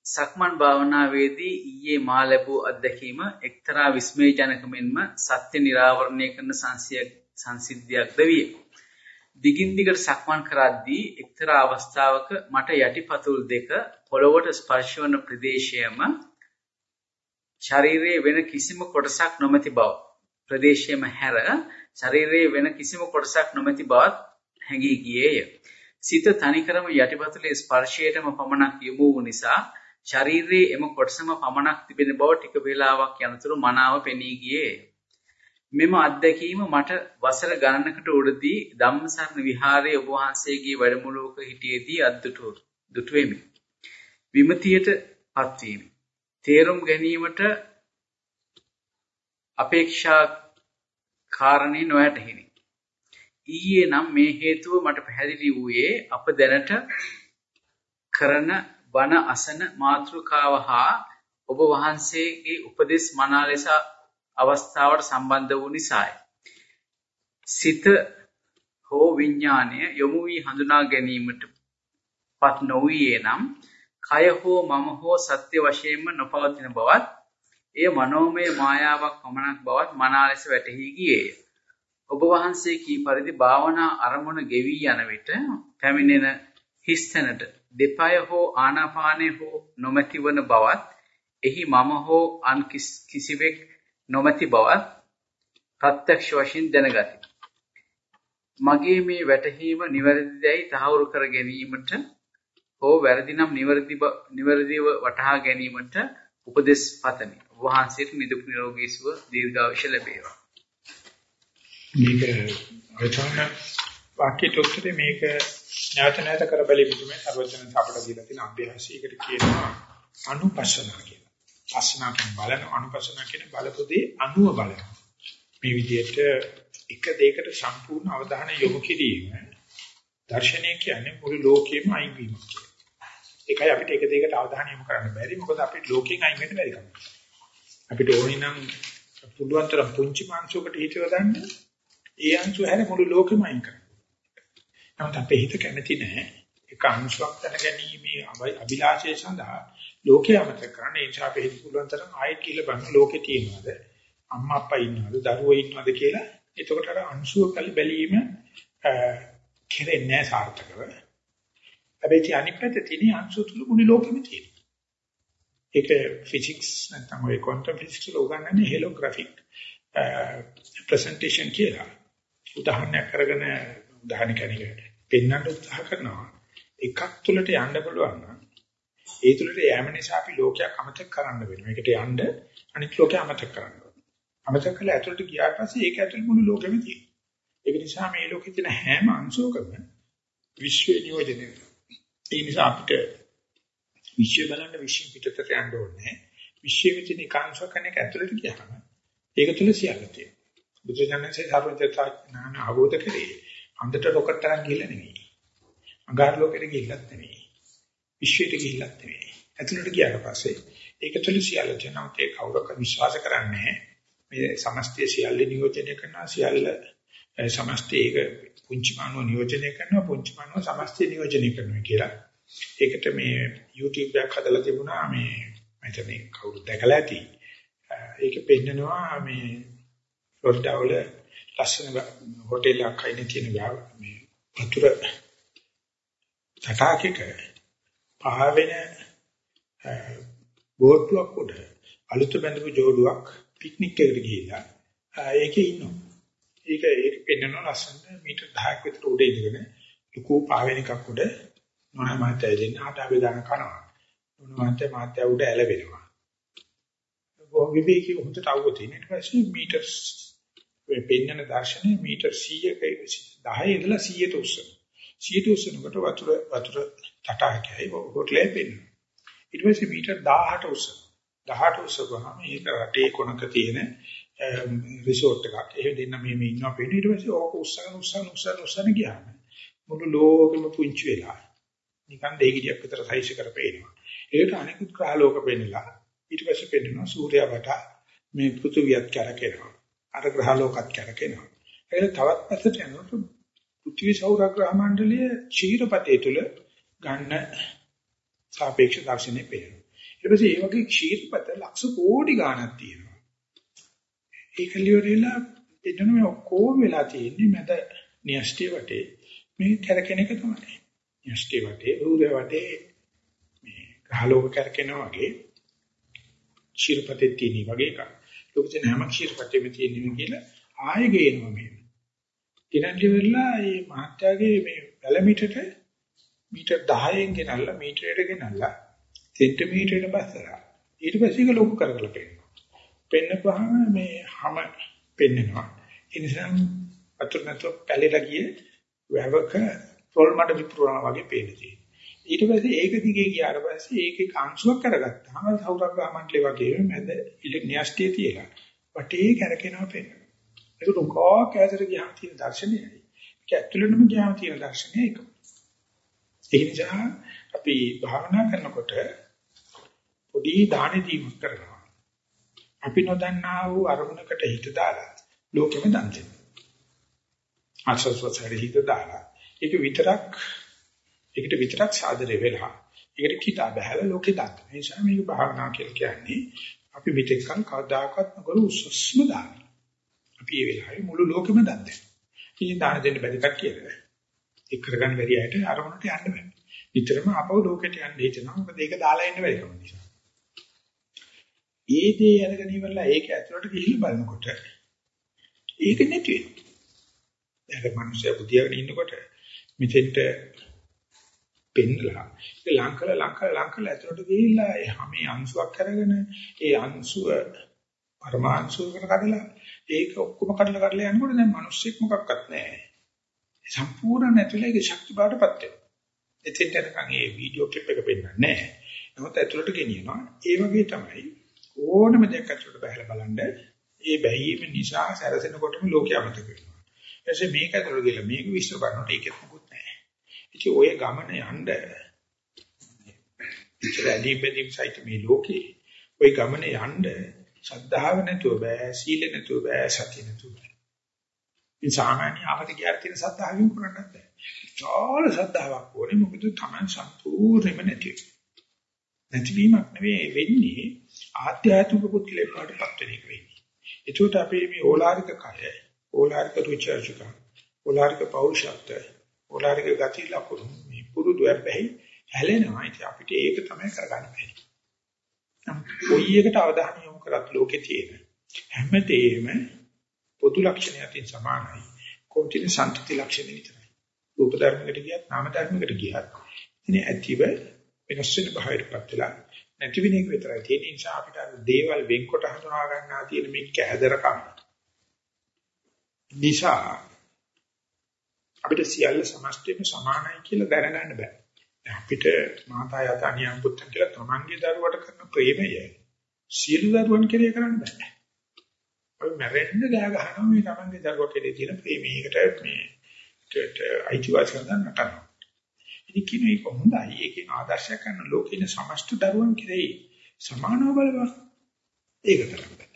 B: සක්මන් භාවනාවේදී ඊයේ මා ලැබූ අත්දැකීම එක්තරා විස්මයජනක මෙන්ම සත්‍ය නිරාවරණය කරන සංසිද්ධියක්ද විය. දිගින් දිගට සක්මන් කරද්දී එක්තරා අවස්ථාවක මට යටිපතුල් දෙක පොළොවට ස්පර්ශ වන ප්‍රදේශයම ශරීරයේ වෙන කිසිම කොටසක් නොමැති බව ප්‍රදේශයේම හැර ශරීරයේ වෙන කිසිම කොටසක් නොමැති බවත් හැඟී ගියේය. සිත තනිකරම යටිපතුලේ ස්පර්ශයටම පමණක් යොමු වූ නිසා ශරීරයේ එම කොටසම පමණක් තිබෙන බව ටික වේලාවක් යනතුරු මනාව පෙනී ගියේ. මෙම අත්දැකීම මට වසර ගණනකට උඩදී ධම්මසරණ විහාරයේ ඔබ වහන්සේගේ වැඩමුළුවක හිටියේදී අද්දුටු දුටුවෙමි. විමතියට පත්වීමි. තේරුම් ගැනීමට අපේක්ෂා කාරණේ නොයටහිනි. ඊයේ නම් මේ හේතුව මට පැහැදිලි වූයේ අප දැනට කරන බණ අසන මාතෘකාව හා ඔබ වහන්සේගේ උපදෙස් මනා ලෙස අවස්ථාවට සම්බන්ධ වූ නිසායි. සිත හෝ විඥාණය යොමු වී හඳුනා ගැනීමට පත් නොවියේ නම් කය හෝ මම හෝ සත්‍ය වශයෙන්ම නොපවතින බවත් එය මනෝමය මායාවක් පමණක් බවත් මනා ලෙස වැටහි ගියේය. ඔබ වහන්සේ කී පරිදි භාවනා අරමුණ ගෙවි යන විට පැමිණෙන හිස්තැනට දෙපය හෝ ආනාපානය හෝ නොමැති වන බවත් එහි මම හෝ අන් කිසිවෙක් නොමැති බවත් ප්‍රත්‍යක්ෂ වශයෙන් දැනගති. මගේ මේ වැටහීම නිවැරදිදයි තහවුරු කර ගැනීමට හෝ වැරදි නම් නිවැරදිව වටහා ගැනීමට උපදෙස් පතමි. වහන්සේට නිදුක් නිරෝගී සුව දීර්ඝායුෂ ලැබේවා.
A: මේක වචන වාක්‍යයට උත්තරේ මේක නැවත නැවත කර බැලීමේ සර්වඥයන් අපට දීලා තියෙන අභ්‍යාසයකට කියනවා අනුපස්සනා කියලා. පස්සනා කියන බලන අනුපස්සනා කියන බලපොදී අනුව බලන. මේ විදිහට එක දෙයකට සම්පූර්ණ අවධානය යොමු කිරීම දර්ශනය කියන්නේ මුළු ලෝකෙම අයින් වීම කියලා. ඒකයි අපිට එක දෙයකට අවධානය යොමු කරන්න බැරි. මොකද අපිට ලෝකෙන් අයින් වෙන්න බැරි කම. අපිට ඕනි නම් පුළුවන් තරම් පුංචි මාංශයකට හිතව ගන්න. ඒ අංශු හැර මුළු ලෝකෙම අයින් කරන්න. නමුත් අපේ හිත කැමති නැහැ. එක අංශුවක් දැනගැනීමේ අභිලාෂය සඳහා ලෝකේ අමතක කරන්න. ඒ නිසා අපේ හිත පුළුවන් තරම් ආයෙත් කියලා බලන්න ලෝකේ තියෙනවද? අම්මා අප්පා ඉන්නවද? දරුවෝ ඉන්නවද කියලා. එතකොට අර අංශුව බැලීම කෙරෙන්නේ නැහැ සාර්ථකව. හැබැයි අනිත් පැත්තේ තියෙන අංශු තුල මුළු ලෝකෙම තියෙනවා. ඒක ෆිසික්ස් නැත්නම් ඔය ක්වොන්ටම් ෆිසික්ස් වල උගන්වන්නේ හෙලෝග්‍රැෆික් ප්‍රසන්ටේෂන් කියලා. උදාහරණයක් කරගෙන උදාහරණ කෙනෙක් පෙන්වන්න උත්සාහ කරනවා. එකක් තුලට යන්න පුළුවන් නම් ඒ තුලට යෑම නිසා අපි ලෝකයක් අමතක කරන්න වෙනවා. ඒකට යන්න අනිත් ලෝකයක් අමතක කරන්න ඕනේ. අමතක කළා ඇතුළට ගියාට පස්සේ ඒක ඇතුළේ මුළු ලෝකෙම තියෙනවා. ඒක නිසා මේ ලෝකේ තියෙන හැම අංශුවකම විශ්ව නියෝජනය වෙනවා. ඒ නිසා අපිට විශ්ව බලන්න විශ්ව පිටතට යන්න ඕනේ. විශ්වයේ තියෙන කාංශක කෙනෙක් ඇතුළට ගියාම ඒක තුල සියල්ල තියෙනවා. බුදුජානකසේ සර්වඥතා ඥාන අවබෝධ කරේ අන්දට රොකට් තරම් ගිහිල්ලා නෙවෙයි. අඟහරු ලෝකෙට ගිහිල්ලත් නෙවෙයි. විශ්වයට ගිහිල්ලත් නෙවෙයි. ඇතුළට ගියාට පස්සේ ඒක තුල සියල්ල තියෙනවා. ඒක කවුරක්වත් විශ්වාස කරන්නේ මේ සමස්තය සියල්ල නියෝජනය කරනවා සියල්ල සමස්තය ඒක පුංචි මානව නියෝජනය කරනවා පුංචි මානව සමස්තය නියෝජනය කරනවා කියලා. ඒකට මේ YouTube එකක් හදලා තිබුණා මේ මම හිතන්නේ කවුරුද දැකලා ඇති. ඒක පෙන්නනවා මේ ෆ්ලොරිඩා වල ලස්සන හෝටල් එකක් අයිනේ තියෙන මේ වතුර තටාකයක පහවෙන බෝට්ටුවක් උඩ අලුත බැඳපු ජෝඩුවක් පික්නික් එකට ගිහිල්ලා ඒකේ ඉන්නවා. ඒක ඒක පෙන්නනවා ලස්සන මීටර් 10ක් විතර උඩ ඉඳගෙන ලুকু පාවෙන එකක් උඩ මොනවා මාතය දෙන්න ආටාවේ දාන කනවා. මොනවා මාතය මාතය උඩ ඇලවෙනවා. විවේකී හොඳට අවුව තියෙන ඊට පස්සේ මීටර් මේ පෙන්නන දර්ශනේ මීටර් 100ක 10 ඉඳලා 100ට උස්සන. 100ට උස්සනකොට වතුර වතුර තටාකයයි හොටලේ පෙන්නන. ඊට පස්සේ මීටර් 1000ට උස්සන. 1000ට උස්සපුවාම මේක රටේ කොනක තියෙන Um, රිසෝට් එකක්. ඒ දෙන්න මේ මේ ඉන්නවා පෙන්නන ඊට පස්සේ ඕක උස්සන උස්සන උස්සන උස්සන ගියාම මුළු ලෝකෙම පුංචි වෙලා නිකන් දෙහිගියක් විතර සයිස් එකට පේනවා. ඒකට අනිකුත් ග්‍රහ ලෝක පෙන්නලා ඊට පස්සේ පෙන්නනවා සූර්යයා වටා මේ පෘථුවියත් කැරකෙනවා. අර ග්‍රහ ලෝකත් කැරකෙනවා. ඒක තවත් පැත්තට යනකොට පෘථිවි සෞර ග්‍රහ මණ්ඩලයේ ක්ෂීරපතේ තුල ගන්න සාපේක්ෂ දර්ශනේ පේනවා. ඊට පස්සේ මේ වගේ ක්ෂීරපත ලක්ෂ කෝටි ගණක් තියෙනවා. ඒක ලියවිලා එතන මේ ඔක්කොම වෙලා තියෙන්නේ මැද න්‍යෂ්ටි වටේ මේ කැරකෙන එක තමයි. න්‍යෂ්ටි වටේ රූරේ වටේ මේ ග්‍රහලෝක කැරකෙනා වගේ ක්ෂීරපතේ තියෙන වගේ එකක්. ලෝකෙන හැම ක්ෂීරපතෙම තියෙනවා කියලා ආයෙ ගේනවා මේ. ගෙනල්ලි වෙලා මේ මහත්යාගේ මේ පැලමිටට මීටර් 10න් ගෙනල්ලා මීටරයට ගෙනල්ලා සෙන්ටිමීටරයට බස්සලා. ඊට පස්සේ ඒක ලොකු කරගලා පෙන්නනවා. පෙන්නපුවාම මේ හැම පෙන්නනවා. ඒ නිසා වතුර නැතුව පැලෙලා ගියේ වැවක රෝල් මඩ විපුරනවා වගේ පේනවා. ඊට පස්සේ ඒක දිගේ ගියාට පස්සේ ඒකේ අංශුවක් කරගත්තාම සෞරග්‍රහ මණ්ඩලේ වගේ මැද න්‍යෂ්ටිය තියලා වටේ කැරකෙනවා පේනවා. ඒක උකෝ කැතර ගියාම තියෙන දර්ශනයයි. ඒක ඇතුළටම ගියාම තියෙන දර්ශනය එකම. ඒ නිසා අපි භාවනා කරනකොට පොඩි දාන දීමක් කරනවා. අපි නොදන්නා වූ අරමුණකට හිත දාලා ලෝකෙම දන් දෙනවා. ආශස්වසාරි හිත දාලා ඒක විතරක් ඒකට විතරක් සාදරය වෙලා ඒකට කිතා බහැලා ලෝකේ දන්. ඒ නිසා මේක භාවනා කියලා කියන්නේ අපි මෙතෙක්කන් කවදාකවත් නොකරු උස්සස්ම දාන. අපි ඒ වෙලාවේ මුළු ලෝකෙම දන් දෙනවා. ඉතින් දාන දෙන්න බැරි කට්ටියද? ඒක කරගන්න බැරි අයට අරමුණට යන්න බෑ. නිතරම අපව ලෝකෙට යන්න හිතනවා. මොකද ඒක දාලා ඉන්න බැරි කම නිසා. ඒ දේ අරගෙන ඉවරලා ඒක ඇතුළට ගිහිල්ලා බලනකොට ඒක නැති වෙනවා. දැන් මිනිස්සු බුදියාගෙන ඉන්නකොට මෙතෙන්ට පෙන්නලා ඒ ලංකල ලංකල ලංකල ඇතුළට ගිහිල්ලා ඒ හැමේ අංශුවක් අරගෙන ඒ අංශුව පරමාංශුවකට කඩලා ඒක ඔක්කොම කඩලා කඩලා යනකොට දැන් මිනිස්සෙක් මොකක්වත් නැහැ. සම්පූර්ණ නැතිලා ඒක ශක්ති බාටපත් වෙනවා. එතෙන්ට නිකන් ඒ වීඩියෝ ක්ලිප් එක පෙන්නන්නේ නැහැ. නමුත් ඇතුළට ගෙනියනවා. ඒ වගේ තමයි ඕනම දෙයක් ඇතුළට බහලා බලන්න ඒ බැහිම නිසා සැරසෙනකොටම ලෝකය අමතක වෙනවා. ඊටසේ මේක ඇතුළට ගිහලා මේක විශ්ව කරනකොට ඒකෙත් මොකුත් නැහැ. ඉතින් ඔය ගමන යන්න ඉතරදී බෙදීම් සයිත මේ ලෝකේ ඔය ගමන යන්න ශ්‍රද්ධාව නැතුව බෑ සීල නැතුව බෑ සතිය නැතුව බෑ. මේ සාමාන්‍ය ආපත කියලා තියෙන ශ්‍රද්ධාවෙන් කරන්නත් බෑ. චාල ශ්‍රද්ධාවක් ඕනේ මොකද Taman සම්පූර්ණයෙන්ම නැති නැතිවීමක් නෙවෙයි වෙන්නේ ආධ්‍යාත්මික පුත්ලේ පාඩපත් වෙන එක වෙන්නේ. ඒකට අපේ මේ ඕලාරික කය, ඕලාරික රුචර්ජක, ඕලාරික පෞරුෂත්වය, ඕලාරික ගති ලකුණු මේ පුරුදු හැබැයි හැලෙනවා. ඉතින් අපිට ඒක තමයි කරගන්න බැහැ. කොයි එකට අවධානය යොමු කරත් ලෝකේ තියෙන හැමදේම පොදු ලක්ෂණයකින් සමානයි. කොටින සම්පති ලක්ෂණ විතරයි. රූප ධර්මයකට ගියත් නාම ධර්මයකට ගියත් ඉතින් ඇතිව වෙනස් වෙන භාවයටපත් වෙලා නැති වෙන එක විතරයි තියෙන නිසා අපිට අර දේවල් වෙන්කොට හඳුනා ගන්නා තියෙන මේ කැදරකම නිසා අපිට සියල්ල සමස්තයෙන් සමානයි කියලා දැනගන්න බෑ. අපිට මාතා යතනියම් පුත්තන් කියලා තමන්ගේ දරුවට කරන ප්‍රේමය සියලු දරුවන් කෙරේ කරන්න බෑ. ඔය මැරෙන්න ගෑ ගහනවා මේ තමන්ගේ දරුවා කෙරේ තියෙන ප්‍රේමයකට මේ අයිතිවාසිකම් ගන්නට. ඉතින් කියන එක හොඳයි. ඒකේ ආදර්ශයක් කරන ලෝකේ සමස්ත දරුවන් කෙරෙහි සමානව බලපන්. ඒක කරන්න බෑ.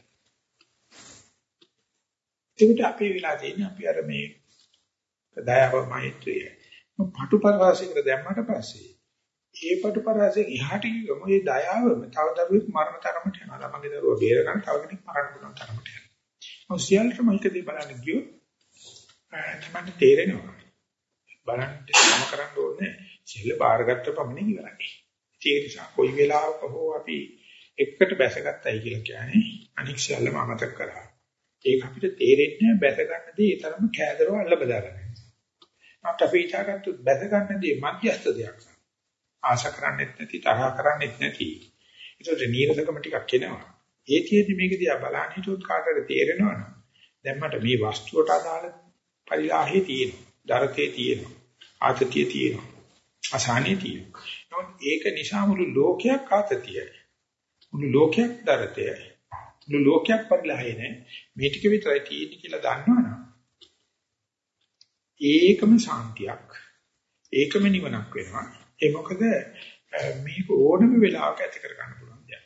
A: ඒකට අපේ වෙලා තියෙන්නේ අපි අර මේ දයාව මෛත්‍රිය. පටුපරාසයකට දැම්මට පස්සේ ඒ පටුපරාසයෙන් එහාට ගියම මේ දයාවම තව දරුවෙක් මරණ තරමට යනවා. ළමගේ දරුවා බේර ගන්න තව කෙනෙක් මරන්න පුළුවන් තරමට යනවා. මොකද සියල්ලටම එකදී බලන්න ගියොත් තමයි තේරෙනවා. බලන්න තම කරන්න ඕනේ සිල්ල බාරගත්ත පමණින් ඉවරයි. ඒ නිසා කොයි වෙලාවක හෝ අපි එකට බැසගත්තයි කියලා කියන්නේ අනික් සියල්ලම අමතක කරා. ඒක අපිට තේරෙන්නේ බැස ගන්නදී ඒ තරම කෑදරව අල්ල බදාගන්න. මට අපි හිතාගත්තොත් බැස ගන්නදී මධ්‍යස්ථ දෙයක්. ආශ කරන්නේත් නැති තරහ කරන්නේත් නැති. ඒකට නීරසකම ටිකක් එනවා. ඒ තියෙදි මේක දිහා බලන්න හිතුවොත් කාටද තේරෙනවනම් දැන් මට මේ වස්තුවට අදාළ පරිලාහේ තියෙනවා. දරතේ තියෙනවා. ආතතිය තියෙනවා. අසහනේ තියෙනවා. නමුත් ඒක නිසා මුළු ලෝකයක් ආතතියයි. මුළු ලෝකයක් දරතයයි. මුළු ලෝකයක් පරිලාහේ නැහැ. මේ ටික විතරයි තියෙන්නේ කියලා දන්නවනම් ඒකම සාන්තියක්. ඒකම නිවනක් වෙනවා. ඒ මොකද මේක ඕනම වෙලාවක ඇති කර ගන්න පුළුවන් දෙයක්.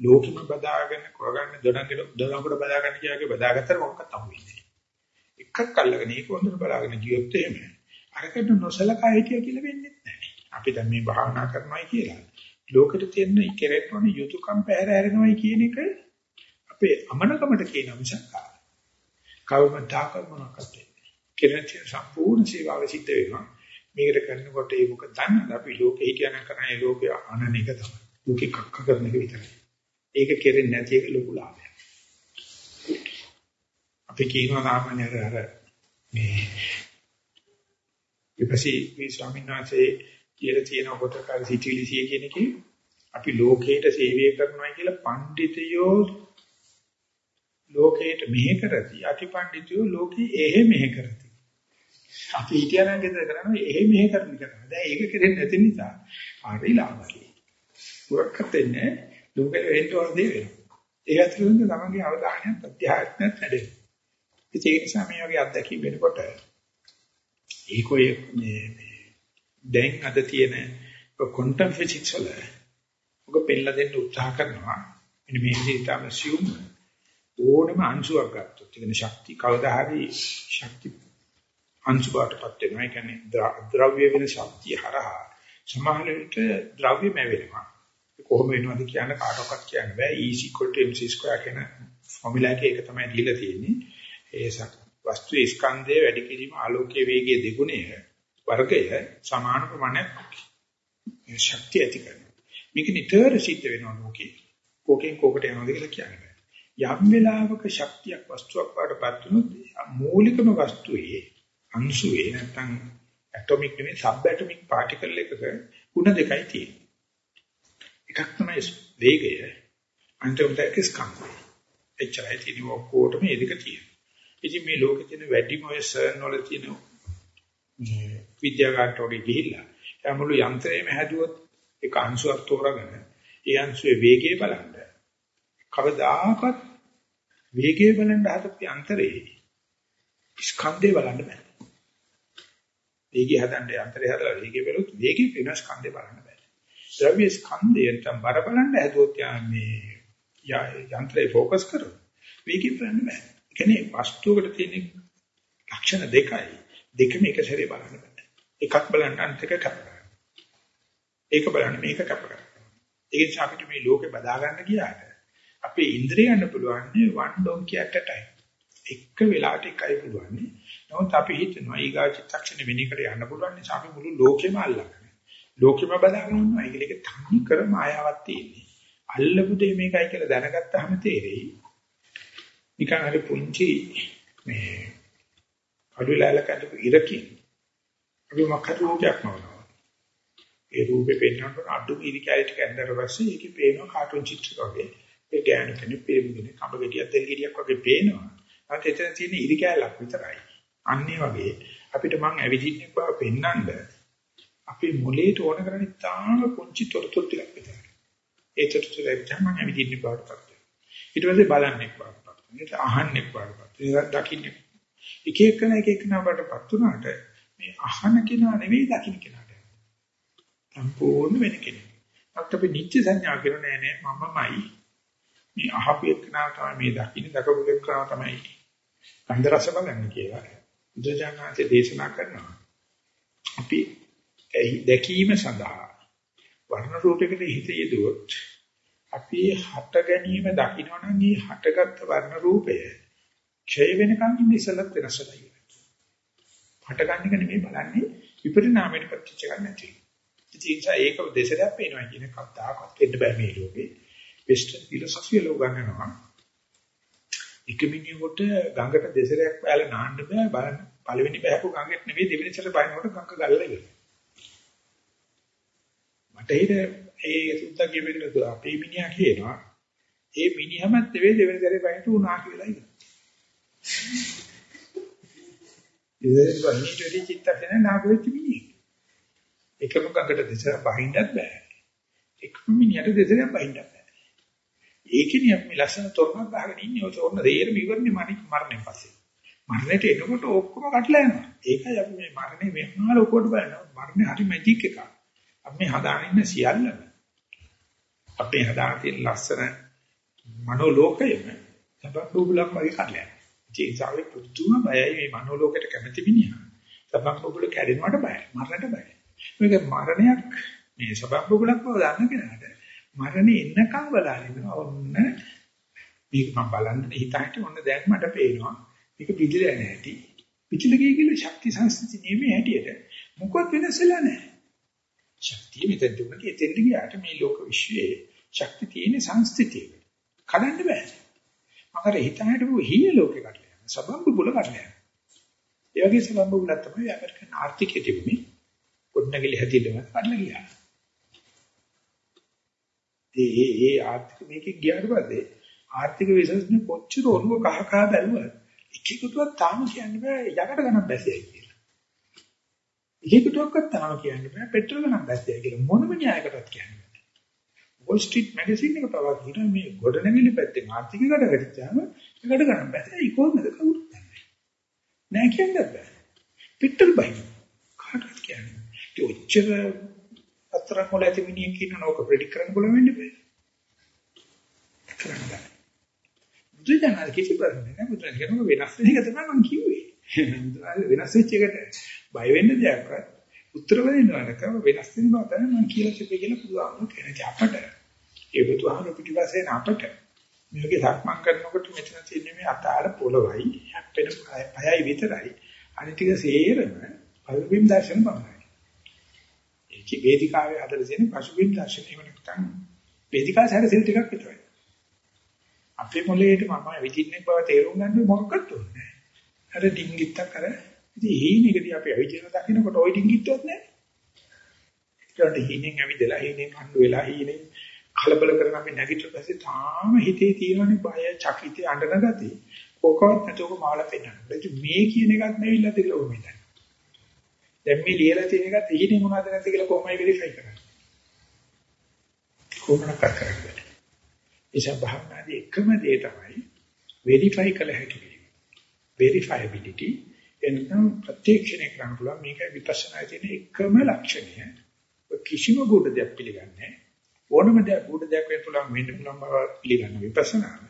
A: ලෝකෙම බදාගෙන කරගන්න දොඩංගෙ දොඩංගොඩ බදාගන්න කියාගේ බදාගත්තට මොකක්වත් අහු වෙන්නේ නැහැ. එකක් අල්ලගෙන ඒක හොඳට බලාගෙන ගියොත් එහෙම අරකට නොසලකා හිටිය කියලා වෙන්නේ නැහැ. අපි දැන් මේ භාවනා කරනවායි කියලා. ලෝකෙට තියෙන ඉකරෙන්න යුතුයකම් පැහැර හැරෙනවායි කියන එක අපේ අමනකමට කියන මිසක් කවමදාක මොනක්ද කෙරෙන සම්පූර්ණ සේවාව සිද්ධ වෙනවා. මේකට කරනකොට ඒ මොකද දන්නද අපි ලෝකෙ හිටියන කරන ඒ ලෝකය අනන එක තමයි. ලෝකෙ කක්ක කරන එක විතරයි. ඒක කෙරෙන්නේ නැති එක ලොකු ලාභයක්. අපි කියනවා සාමාන්‍ය අර මේ ඊපස්සේ මේ ස්වාමීන් වහන්සේ කියලා තියෙන කොටකල් සිටිලිසිය කියන එකේ අපි ලෝකයට සේවය කරනවා කියලා පඬිතයෝ ලෝකයට මෙහෙ කරති. අතිපණ්ඩිතයෝ ලෝකේ එහෙ මෙහෙ කරති. අපි හිතියනම් ගෙදර කරන්නේ එහෙ මෙහෙ කරන කරනවා දැන් ඒක කෙරෙන්නේ නැති නිසා හරි ලාභයි. පුරක්කත් වෙන්නේ ලෝකෙ වෙන්න ඕන දේ වෙනවා. ඒ අතරින් තමන්ගේ අවධානය ප්‍රත්‍යහාත්මයක් වැඩෙනවා. ඒ නිසා මේ වගේ අත්දැකීම් වෙනකොට ඒකෝය මේ දැන් අද තියෙන ක්වොන්ටම් ෆිසික්ස් වල ඔක පෙන්නලා දෙන්න උත්සාහ කරනවා මෙන්න මේ විදිහට assume ඕනම අංශුවක් ගත්තොත් ඒ කියන්නේ ශක්ති කවදා හරි ශක්ති අංශු බාටපත් වෙනවා. ඒ කියන්නේ ද්‍රව්‍ය වෙන ශක්තිය හරහා සමහර විට ද්‍රව්‍යම වෙනවා. කොහොම වෙනවද කියන්න කාටවත් කියන්න බෑ. E mc2 කියන ෆෝමියුලා එක ඒක තමයි දීලා තියෙන්නේ. ඒ වස්තු ස්කන්ධයේ වැඩි කිරීම ආලෝකයේ වේගයේ දෙගුණය වර්ගය සමාන ප්‍රමාණයක් ශක්තිය ඇති කරනවා. මේක නිතර සිද්ධ වෙනවා ලෝකේ. කෝකෙන් කෝකට යනවාද කියලා කියන්නේ. යම් වෙලාවක ශක්තියක් වස්තුවක් වඩපත් වුණොත් මූලිකම වස්තුවේ අංශුවේ නැත්නම් ඇටොමික් නෙවෙයි සබ් ඇටොමික් පාටිකල් එකක ಗುಣ දෙකයි තියෙන්නේ. එකක් තමයි වේගය අන්තිමට ස්කන්ධය. එච්චරයි තියෙන්නේ ඔක්කොටම මේ දෙක තියෙනවා. ඉතින් මේ ලෝකේ තියෙන වැඩිම ඔය සර්න් වල තියෙන විද්‍යාගාරට වගේ ගිහිල්ලා එයා මුළු යන්ත්‍රයම හැදුවොත් එක අංශුවක් තෝරාගෙන ඒ අංශුවේ වේගය බලන්න කවදාකවත් වේගය බලන්න හදපු යන්ත්‍රේ ස්කන්ධය බලන්න බෑ. වේගය හදන්න යන්ත්‍රය හදලා වේගය බලුත් වේගය වෙන ස්කන්ධය බලන්න බෑ. ද්‍රව්‍ය ස්කන්ධය නැත්නම් බර බලන්න හැදුවොත් මේ යන්ත්‍රේ ફોકસ කරොත් වේගය බලන්න බෑ. ඒ කියන්නේ වස්තුවකට තියෙන ලක්ෂණ දෙකයි. දෙකම එක සැරේ බලන්න බෑ. එකක් බලන්න අනිත් එක කැප කරන්න. ඒක බලන්න මේක කැප කරන්න. ඒ නිසා අපිට මේ ලෝකේ බදා ගන්න ගියාට අපේ ඉන්ද්‍රියයන්ට පුළුවන් one donkey at a time. එක වෙලාවට එකයි පුළුවන්. නමුත් අපි හිතනවා ඊගා චිත්තක්ෂණ වෙනිකට යන්න පුළුවන් නිසා අපි මුළු ලෝකෙම අල්ලගෙන. ලෝකෙම බදාගෙන ඉන්නවා. ඒකලෙක තනි කර මායාවක් තියෙන්නේ. අල්ලපු දෙය මේකයි කියලා දැනගත්තාම තේරෙයි. නිකන් හරි පුංචි මේ අඩුලැල කඩපු ඉරකින් අපි මොකක්ද රූපයක් නවනවා. ඒ රූපේ පෙන්වනකොට අඩු ඉරි කැලි ටික ඇඳලා පස්සේ ඒකේ පේනවා කාටුන් චිත්‍ර වගේ. ඒ ගෑනු කෙනෙක් පෙරමුගෙන කඹ ගෙඩියක් තෙල් ගෙඩියක් වගේ පේනවා. අන්ත එතන තියෙන ඉරි කැලක් විතරයි. අන්නේ වගේ අපිට මං ඇවිදින්නේ බව පෙන්වන්න අපේ මොලේට ඕන කරන්නේ තාම පුංචි තොරතුරු ටිකක් විතරයි. ඒ තොරතුරු ලැබෙච්චාම මං ඇවිදින්නේ බවට පත් වෙනවා. ඊට පස්සේ බලන්නේ බවට පත් වෙනවා. ඊට අහන්නේ බවට පත් වෙනවා. දකින්නේ. එක එකන එක එකන බවටපත් උනාට මේ අහන කෙනා නෙවෙයි දකින්න කෙනාට. සම්පූර්ණ වෙන කෙනෙක්. අපිට අපි නිත්‍ය සංඥා කරන නෑ නෑ මමමයි මේ අහපු එක්කනා තමයි මේ දකින්න දකපු එක්කනා තමයි ගන්ධ රස බලන්නේ කියලා. බුදුජානනාථේ දේශනා කරනවා. අපි දැකීම සඳහා වර්ණ රූපයකට හිත යෙදුවොත් අපි හට ගැනීම දකින්නනම් මේ හටගත් වර්ණ රූපය ක්ෂය වෙනකන් ඉන්නේ ඉස්සලත් වෙනස් වෙලා ඉන්නේ. හට ගන්න එක නෙමෙයි බලන්නේ විපරිණාමයට ප්‍රතිචාර ගන්න නැති. ඉතින් ඒක දෙසරයක් පේනවා කියන කතාවක් වෙන්න බෑ මේ ලෝකේ. වෙස්ටර්න් ෆිලොසොෆි වල උගන්වනවා. එක මිනිහෙකුට ගඟට දෙසරයක් බැලලා නාන්න බෑ බලන්න පළවෙනි බෑපු ගඟට නෙවෙයි දෙවෙනි සැරේ බහිනකොට ගඟ ගල්ලා ඉවරයි. මට හිත ඒ සුද්දගේ වෙන්න අපේ මිනිහා කියනවා ඒ මිනිහමත් නෙවෙයි දෙවෙනි සැරේ බහිනට උනා කියලා ඉවරයි. ඉතින් වහිටරි චිත්තකන නාගවෙච්ච මිනිහෙක්. එකම ගඟට දෙසරක් බහින්නත් බෑ. එකම මිනිහට දෙසරක් බහින්නත් බෑ. ඒකෙනි අපි ලස්සන තොරණක් ගහගෙන ඉන්නේ ඔය තොරණ දෙයරම ඉවරනේ මරණයෙන් පස්සේ. මරණයට එනකොට ඔක්කොම කටලා යනවා. ඒකයි අපි මේ මරණය වෙනවා ලොකෝට බලනවා. මරණය හරි මැජික් එකක්. අපි මේ හදාගෙන ඉන්න සියල්ලම අපේ හදාගෙන තියෙන ලස්සන මනෝ ලෝකයම සබක් බුබුලක් වගේ කඩලා යනවා. ඒ නිසා පුදුම බයයි මේ මනෝ ලෝකයට කැමති මිනිහා. සබක් බුබුල කැඩෙනවට බයයි. මරණයට බයයි. මේක මරණයක් මේ සබක් බුබුලක් බව දන්න කෙනාට මරණය එන්නකම් බලන්න ඔන්න මේක මම බලන්න හිතාට ඔන්න දැන් මට පේනවා මේක පිළිලා නැහැටි පිටිල ගිය කියලා ශක්ති සංස්කෘති නියමයේ හැටියට මොකවත් වෙනසලා නැහැ ශක්තිය මෙතෙන් දුන්නට එතෙන්ට ගියාට මේ ලෝක විශ්වයේ ශක්ති තියෙන සංස්කෘතිය. කඩන්න බෑ. මම අර හිතාට බෝ හීන ලෝකේ කඩලා යනවා. සබම්බු බුල කඩලා යනවා. ඒ වගේ සබම්බු බුලක් තමයි අපරිකන් ආර්ථිකයේ තිබුණේ පොඩ්ඩගලි හැදිලම කඩලා ගියා. ඒ ඒ ඒ ආර්ථික මේකේ ගියාට පස්සේ ආර්ථික විශේෂඥ කොච්චර ඔළුව කහ කහ බැලුවත් එකෙකුටවත් තාම කියන්න බෑ යකට ගණන් බැසියයි කියලා. එකෙකුටවත් තාම කියන්න බෑ පෙට්‍රල් ගණන් බැසියයි කියලා මොනම න්‍යායකටවත් කියන්න බෑ. වෝල් ස්ට්‍රීට් මැගසින් එක පවා කියන මේ ගොඩනැගිලි පැත්තෙන් ආර්ථික ගඩ ගැටිච්චාම ඒකට ගණන් බැසියයි කොහොමද කවුරුත් දන්නේ. නෑ කියන්න බෑ. පෙට්‍රල් බයි කාටවත් කියන්නේ. ඒ ඔච්චර අතරක් වල ඇති මිනිහෙක් ඉන්නවක ප්‍රෙඩික් කරන්න බලන්න වෙන්නේ බෑ. කරන්න බෑ. බුදුදහම කිසි ප්‍රශ්නයක් නෑ බුදුන් කියනවා වෙනස් වෙන එක තමයි මම කිව්වේ. වෙනස් වෙච්ච එකට බය වෙන්න දෙයක්වත් උත්තර වෙන්නව නැකම වෙනස් වෙන බව තමයි මම කියලා තිබේ කියලා බුදුහාමුදුරු කියන අපට. ඒ බුදුහාමුදුරු පිටිපස්සේ අපට මේකේ සක්මන් කරනකොට මෙතන තියෙන්නේ මේ අතාල පොළවයි හැප්පෙන පයයි විතරයි. අනිත් ටික සේරම පරිබිම් දර්ශන පමණයි. ඒකේ වේදිකාවේ හදලා තියෙන පසුබිම් දර්ශනය වෙනකන් වේදිකාව සැරසෙල් ටිකක් විතරයි. අපේ මොලේට මම විචින්නේ බව තේරුම් ගන්න මොකක්වත් ඕනේ අර ඩිංගිත්තක් අර ඉතින් හීනෙකදී අපි අවිචින දකින්නකොට ওই ඩිංගිත්තවත් නැහැ. ඒකට හීනෙන් ඇවිදලා හීනෙන් අඬු වෙලා හීනෙන් කලබල කරන අපි නැගිටිලා පස්සේ තාම හිතේ තියෙනනේ බය චකිතේ අඬන ගතිය. කොකවත් නැතුව මාල පෙන්නන්න. මේ කියන එකත් නෙවිලා තියලා ඔබ මෙතන. දැන් මේ ලියලා තියෙන එකත් හීනේ මොනවද නැද්ද කියලා කොහොමයි වෙරිෆයි කරන්නේ? කොහොමද කරන්නේ? ඒසම භාවනාදී එකම දේ තමයි වෙරිෆයි කළ හැකි වීම. වෙරිෆයබිලිටි එනම් ප්‍රත්‍යක්ෂණය කරන්න පුළුවන් මේක විපස්සනායේ තියෙන එකම ලක්ෂණය. කිසිම ගුඩ දෙයක් පිළිගන්නේ ඕනම දෙයක් ගුඩ දෙයක් වෙන්න පුළුවන් වෙන්න පුළුවන් බව පිළිගන්න විපස්සනාව.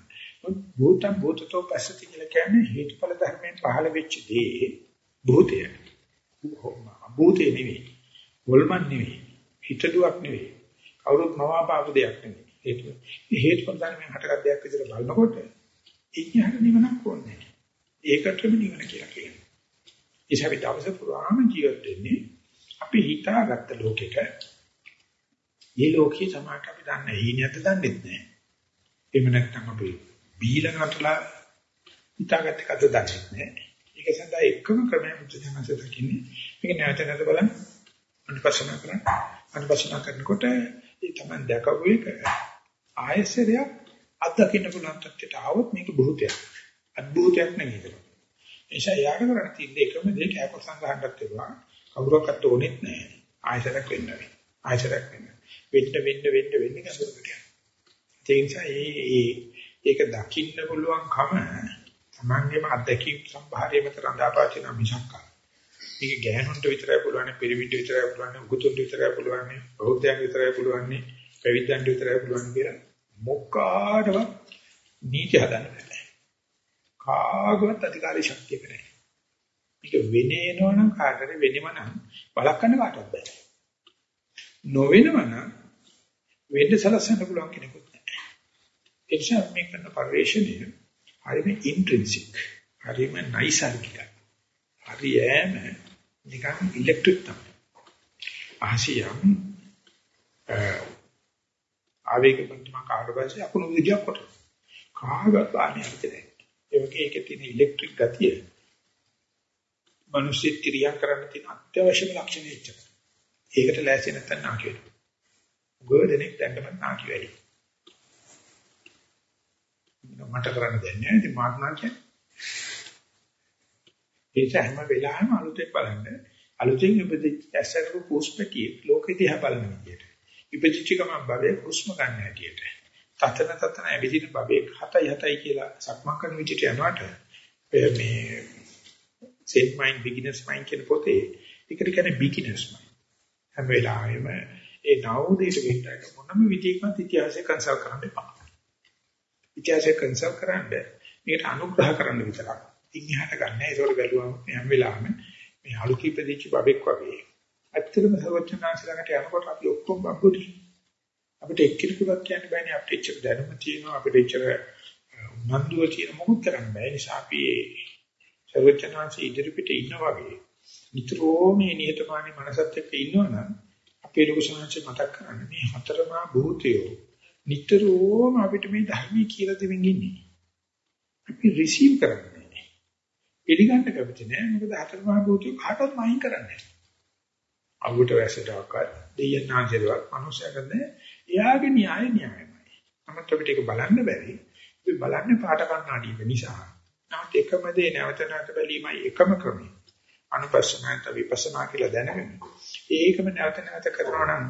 A: භූතම් භූතතෝ පස්සති කියලා කියන්නේ හේතුඵල ධර්මයෙන් පහළ වෙච්ච දේ භූතය. භූතේ නෙවෙයි. වොල්මන් නෙවෙයි. හිතදුවක් නෙවෙයි. කවුරුත් මවාපාපු දෙයක් නෙවෙයි. හේතුව. මේ හේතුඵල ධර්මයෙන් හටගත් දෙයක් විදිහට බලනකොට ඉන්නහට නිවනක් ඕනේ. ඒකටම නිවන කියලා කියනවා. ඒසහා අපි දවස පුරාම ජීවත් වෙන්නේ අපි හිතාගත්ත ලෝකෙක. මේ ලෝකේ සමාජ අපි දන්නේ හීනියත් දන්නේ නැහැ. එහෙම නැත්නම් අපි බීලා නටලා හිතාගත්ත කද දන්නේ නැහැ. ඒක සඳහා එකම ක්‍රමය මුචනස දකින්නේ. මේක නැවත නැවත බලන්න අනුපස්සනා කරන්න. අනුපස්සනා කරනකොට ඒ තමයි දැකපු එක ආයසරයක් අත්දකින්න පුළුවන් තත්ත්වයට ආවොත් මේක භූතයක්. අද්භූතයක් නෙමෙයි. එيشා යාර කරණ තියෙන එකම දේ කෑකො සංගහන්නත් වෙනවා. කවුරක්වත් ඕනෙත් නැහැ. ආයසරයක් වෙන්න වෙයි. ආයසරයක් වෙන්න. වෙන්න වෙන්න වෙන්න වෙන්න කසුරකට යනවා. ඒ නිසා මේ ඒක දකින්න පුළුවන් කම තමන්ගේම අත්දැකීම් සම්භාරයේ මත රඳාපාචින මිසක්ක. මේක ගෑනුන්ට විතරයි පුළුවන්, පිරිමින්ට විතරයි පුළුවන්, උගතුන්ට විතරයි පුළුවන්, බෞද්ධයන්ට විතරයි පුළුවන්, පැවිද්දන්ට විතරයි පුළුවන් කියලා මොකාටවත් නීති හදන්න බෑ. කාගවත් අධිකාරී ශක්තියක නැහැ. මේක වෙනේනවනම් කාටද වෙනව නම් බලකන්න කාටවත් බෑ. නොවෙනව නම් වෙන්න සලස්සන්න පුළුවන් කෙනෙකුත් නැහැ. ඒ නිසා මේ කරන පරිශ්‍රණය හරිම ඉන්ට්‍රින්සික් හරිම නයිසර්ගික හරියම නිකන් ඉලෙක්ට්‍රික් තමයි. ආසියම් ආවේග පන්තිම කාර්යබලය අකුණු විදියක් කොට. කාගවත් බාන්නේ හිතේ. ඒ වගේ ඒකේ තියෙන ඉලෙක්ට්‍රික් ගතිය මිනිස්සු ක්‍රියා කරන්න තියෙන අත්‍යවශ්‍යම ලක්ෂණය ඉච්චක. ඒකට ලෑස්ති නැත්නම් නාකි වෙනවා. ගොඩනෙක් දැන්නම නාකි වෙයි. මට කරන්න දෙන්නේ නැහැ. ඉතින් මාත් නාකිය. ඒක හැම වෙලාවෙම අලුතෙන් බලන්න. අලුතෙන් ඉපදිච්ච ඇසරක පුස්පටි ලෝකෙ දිහා බලන විදියට. ඉපදිච්ච ගමන් භවයේ හුස්ම ගන්න හැටියට. තතන තතන ඇවිදින භවයේ හතයි හතයි කියලා සක්මන් කරන විදියට යනකොට මේ set mind beginners mind කියන පොතේ ඒකට කියන්නේ beginners mind. හැම වෙලාවෙම ඒ නවෝදයට වෙන්නට මොනම විදිහකින්වත් ඉතිහාසය කන්සල්ට් කරන්න එපා. ඉතිහාසය කන්සල්ට් කරන්න මේකට අනුග්‍රහ කරන්න විතරක්. ඉන්නහට ගන්න. ඒකවල බැලුවම හැම වෙලාවෙම මේ අලුකී ප්‍රදේශ බබෙක් වගේ. ඇත්තටම සර්වඥාන්සලකට යනකොට අපි ඔක්කොම බබුටි. අපිට එක්කෙනෙකුට කියන්න බෑනේ අපිට එච්චර දැනුම තියෙනවා අපිට එච්චර උනන්දුව තියෙන මොකුත් කරන්න බෑ. ඒ නිසා අපි සර්වඥාන්ස ඉදිරිපිට ඉන්න වගේ නිතරම මේ නිහතමානී මනසත් එක්ක ඉන්නවනම් අපේ ලොකු සංහච මතක් කරන්නේ මේ හතරමා භූතයෝ නිතරම අපිට මේ ධර්මයේ කියලා දෙමින් ඉන්නේ. අපි රිසීව් කරන්නේ. පිළිගන්න කැමති නෑ. මොකද හතරමා භූතයෝ කාටවත් මයින් කරන්නේ නෑ. අඟුට වැසටවත් දෙයයන් ආංශලවත් මනුස්සයෙක්ද එයාගේ න්‍යාය න්‍යායමයි. නමුත් අපිට ඒක බලන්න බැරි. අපි බලන්නේ පාට කණ්ණාඩියක නිසා. නමුත් එකම දේ නැවත නැවත බැලීමයි එකම ක්‍රමය. අනුපස්සනාන්ත විපස්සනා කියලා දැනගෙන ඒකම නැවත නැවත කරනවා නම්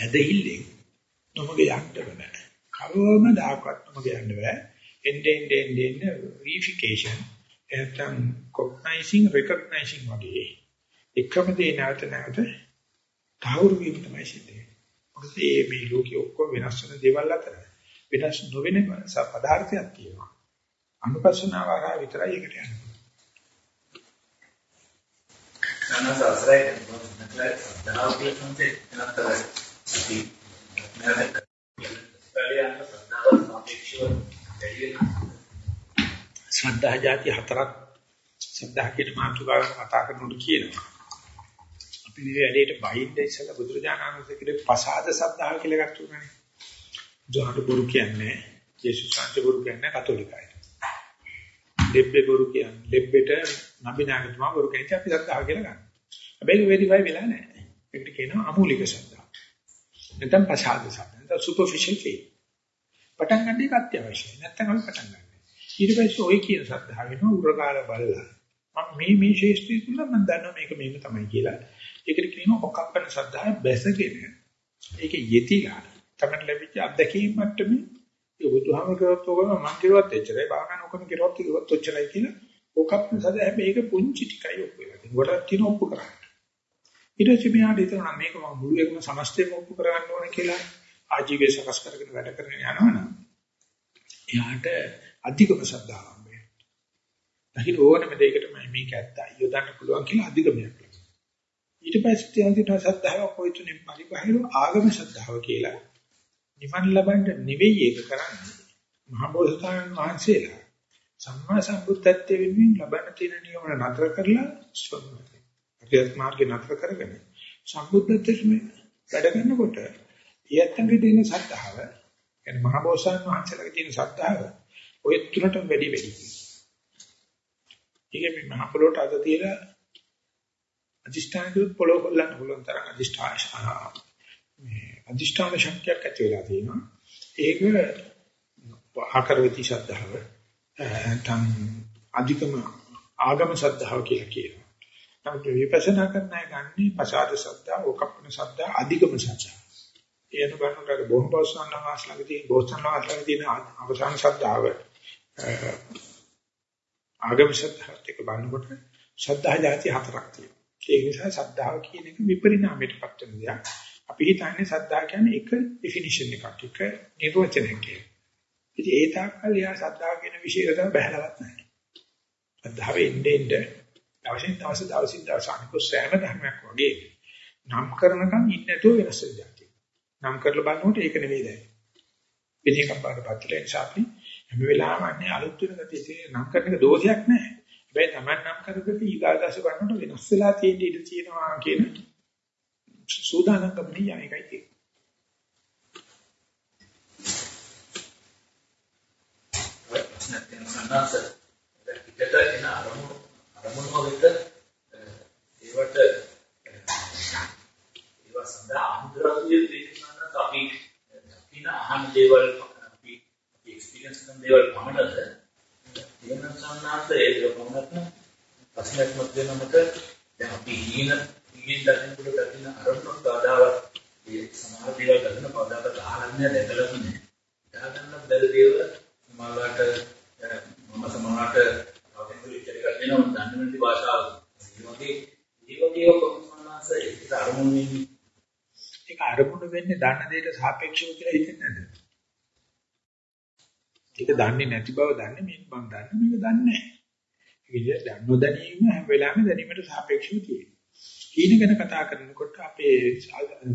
A: ඇදහිල්ලෙන් නොමග යන්න බෑ. කවම දායකවත් නොමග යන්න බෑ. එන්නේ එන්නේ එන්නේ රීෆිකේෂන් එතන කොග්නයිසිං රෙකග්නයිසිං වගේ එකම දේ නැවත නැවත තහවුරු වීම තමයි සිද්ධ වෙන්නේ. මොකද මේ මේ ලෝකෙ ඔක්කොම වෙනස් වෙන දේවල් අතර වෙනස් නොවෙන පදාර්ථයක් තියෙනවා. අනුපස්සනාව ආරා විතරයි එකට යන්නේ.
D: සනස අසරයි නැත්නම් සද්ධාව කියන කන්සෙප්ට් නතර අපි නැවත පරියන්ක සද්ධාව සාපේක්ෂව වැඩි වෙනවා.
A: ශ්‍රද්ධා જાති හතරක් ශ්‍රද්ධා කියන මාතෘකාව කතා කරනකොට කියනවා. අපි මේ වැඩේට බයින්ද ඉස්සලා බුදුරජාණන් වහන්සේ කිව්වේ පසාද ශ්‍රද්ධාව කියලා එකක් තුනනේ. බුදුහාට ගුරු කියන්නේ යේසුස් වහන්සේ ගුරු කියන්නේ කතෝලිකයි. ලෙබ්බේ ගුරු කියන්නේ ලෙබ්බෙට නබිනාගතුමා ගුරු කියන්නේ අපි ශ්‍රද්ධාව කියලා ගන්න. හැබැයි වෙරිෆයි වෙලා නැහැ. ඒකට කියනවා අමූලික ශ්‍රද්ධාව. නැත්නම් පසාද ශ්‍රද්ධාව. නැත්නම් සුපර්ෆිෂල් ෆේත්. පටන් ගන්න එක අත්‍යවශ්‍යයි. නැත්නම් අපි පටන් ගන්න. ඊට පස්සේ ওই කියන ශ්‍රද්ධාව වෙනවා උරගාල බලලා. මම මේ මේ ශේෂ්ත්‍රය තුල මම දන්නවා මේක මේක තමයි කියලා. ඒකට කියනවා ඔකප්පන ශ්‍රද්ධාව බැසගෙන. ඒක යෙතිලා තමයි ලැබිච්ච අත්දැකීම් මට්ටමේ ඒ බුදුහාම කරත් ඔකම මං කිරුවත් එච්චරයි බාගන ඔකම කිරුවත් කිරුවත් ඔච්චරයි කියලා ඔකප්පන ශ්‍රද්ධාව හැබැයි ඒක පුංචි ටිකයි ඔප්පු වෙලා. ගොඩක් තියෙන ඔප්පු කරන්නේ. ඊට පස්සේ මෙයාට හිතනවා මේක මම මුළු එකම සමස්තයම ඔප්පු කරගන්න ඕනේ කියලා ආජීවය සකස් කරගෙන වැඩ කරගෙන යනවනම් එයාට අධිකම ශ්‍රද්ධාව හම්බ වෙනවා. නැහිර ඕනම දෙයකට මම මේක ඇත්තයි යොදන්න පුළුවන් කියලා අධිකමයක් ලැබෙනවා. ඊට පස්සේ තියෙන ශ්‍රද්ධාව කොයිතුනේ පරිබහිර ආගම ශ්‍රද්ධාව කියලා නිවන් ලබන්න නෙවෙයි ඒක කරන්නේ. මහබෝසතාණන් වහන්සේලා සම්මා සම්බුද්ධත්වයේ වෙනුවෙන් ලබන්න තියෙන නියම නතර කරලා ස්වර්ණය. අරියත් මාර්ගේ නතර කරගෙන සම්බුද්ධත්වයේ වැඩ කරනකොට ඊයත්ගේ තියෙන සද්ධාව يعني මහබෝසතාණන් වහන්සේලාගේ තියෙන සද්ධාව ඔය තුනට වැඩි වැඩි. ඒක මේ මහ පොළොට අද තියලා අදිෂ්ඨාන කරුත් පොළොව කොල්ලන්න පුළුවන් තරම් අදිෂ්ඨාන මේ අදිෂ්ඨාන ශක්තියක් ඇති වෙලා තියෙනවා. ඒක ආකරවිති ශ්‍රද්ධාව නැත්නම් අධිකම ආගම ශ්‍රද්ධාව කියලා කියනවා. නමුත් විපස්සනා කරන අය ගන්නේ පසාද ශ්‍රද්ධාව, ඕකප්පන ශ්‍රද්ධාව, අධිකම ශ්‍රද්ධාව. එයන ගන්නකොට බොහොම බෝසත්න වාස්ලගේ තියෙන බෝසත්න වාස්ලගේ තියෙන අවසාන ශ්‍රද්ධාව ආගම ශ්‍රද්ධාවත් එක බලනකොට ශ්‍රද්ධා જાති හතරක් තියෙනවා. ඒ නිසා ශ්‍රද්ධාව කියන එක විපරිණාමයටපත් වෙන දෙයක්. අපි හිතන්නේ ශ්‍රද්ධා කියන්නේ එක ඩෙෆිනිෂන් එකක්, එක නිර්වචනයක් කියලා. ඉතින් ඒ තාක්කල් යා ශ්‍රද්ධාව කියන විශේෂය තමයි බහැලවත් නැහැ. ශ්‍රද්ධාව එන්නේ එන්නේ දවසින් දවස දවසින් දවස අනිකෝ සෑම ධර්මයක් වගේ නම් කරනකම් ඉන්නේ නැතුව වෙනස් වෙනවා. නම් කරලා බලනකොට ඒක නෙවෙයි දැන්. වෙන එකක් පාඩපත් කියලා නිසා අපි හැම වෙලාවෙම අන්නේ අලුත් වෙන ගතිය තියෙන නම් කරන එක දෝෂයක් නෑ. හැබැයි Taman නම් කරගත්ත ඊගාදාස බලනකොට වෙනස් වෙලා තියෙන ඉඩ තියෙනවා කියන සූදානම් කමිය යන්නේයි තියෙන්නේ.
D: සන්නස පිටට එන අරමුණු අරමුණු වලට ඒවට ඒවා සඳහා අමුද්‍රව්‍ය දෙකකට අපි අපින අහන දේවල් අපි එක්ස්පීරියන්ස් කරන දේවල් පමණද වෙන සම්නාත ඒක පමණක් ප්‍රශ්නයක් මත වෙනමත දැන් අපි හීන හීන දකින්නකොට දකින්න අරමුණක් ආදාවක් ඒ සමහර දේවල් දකින්න පදාකට ආලන්නේ දැකලා නැහැ. දාගන්න බැරි දේවල් සමහරකට මම සමහරකට අවුරුදු ඉච්චරයක් දෙනවා දන්නේ නැති භාෂාව. ඒ වගේ ඒ වගේ කොහොමද ඒක අරමුණු
A: ඒක අරමුණු වෙන්නේ දන්න දෙයට සාපේක්ෂව කියලා හිතන්නේ නැද්ද? ඒක දන්නේ නැති බව දන්නේ මේක මම දන්නේ මේක දන්නේ නැහැ. ඒක ඉතින් නොදැනීම හැම වෙලාවෙම දැනීමට සාපේක්ෂව තියෙනවා. ඊන ගැන කතා කරනකොට අපේ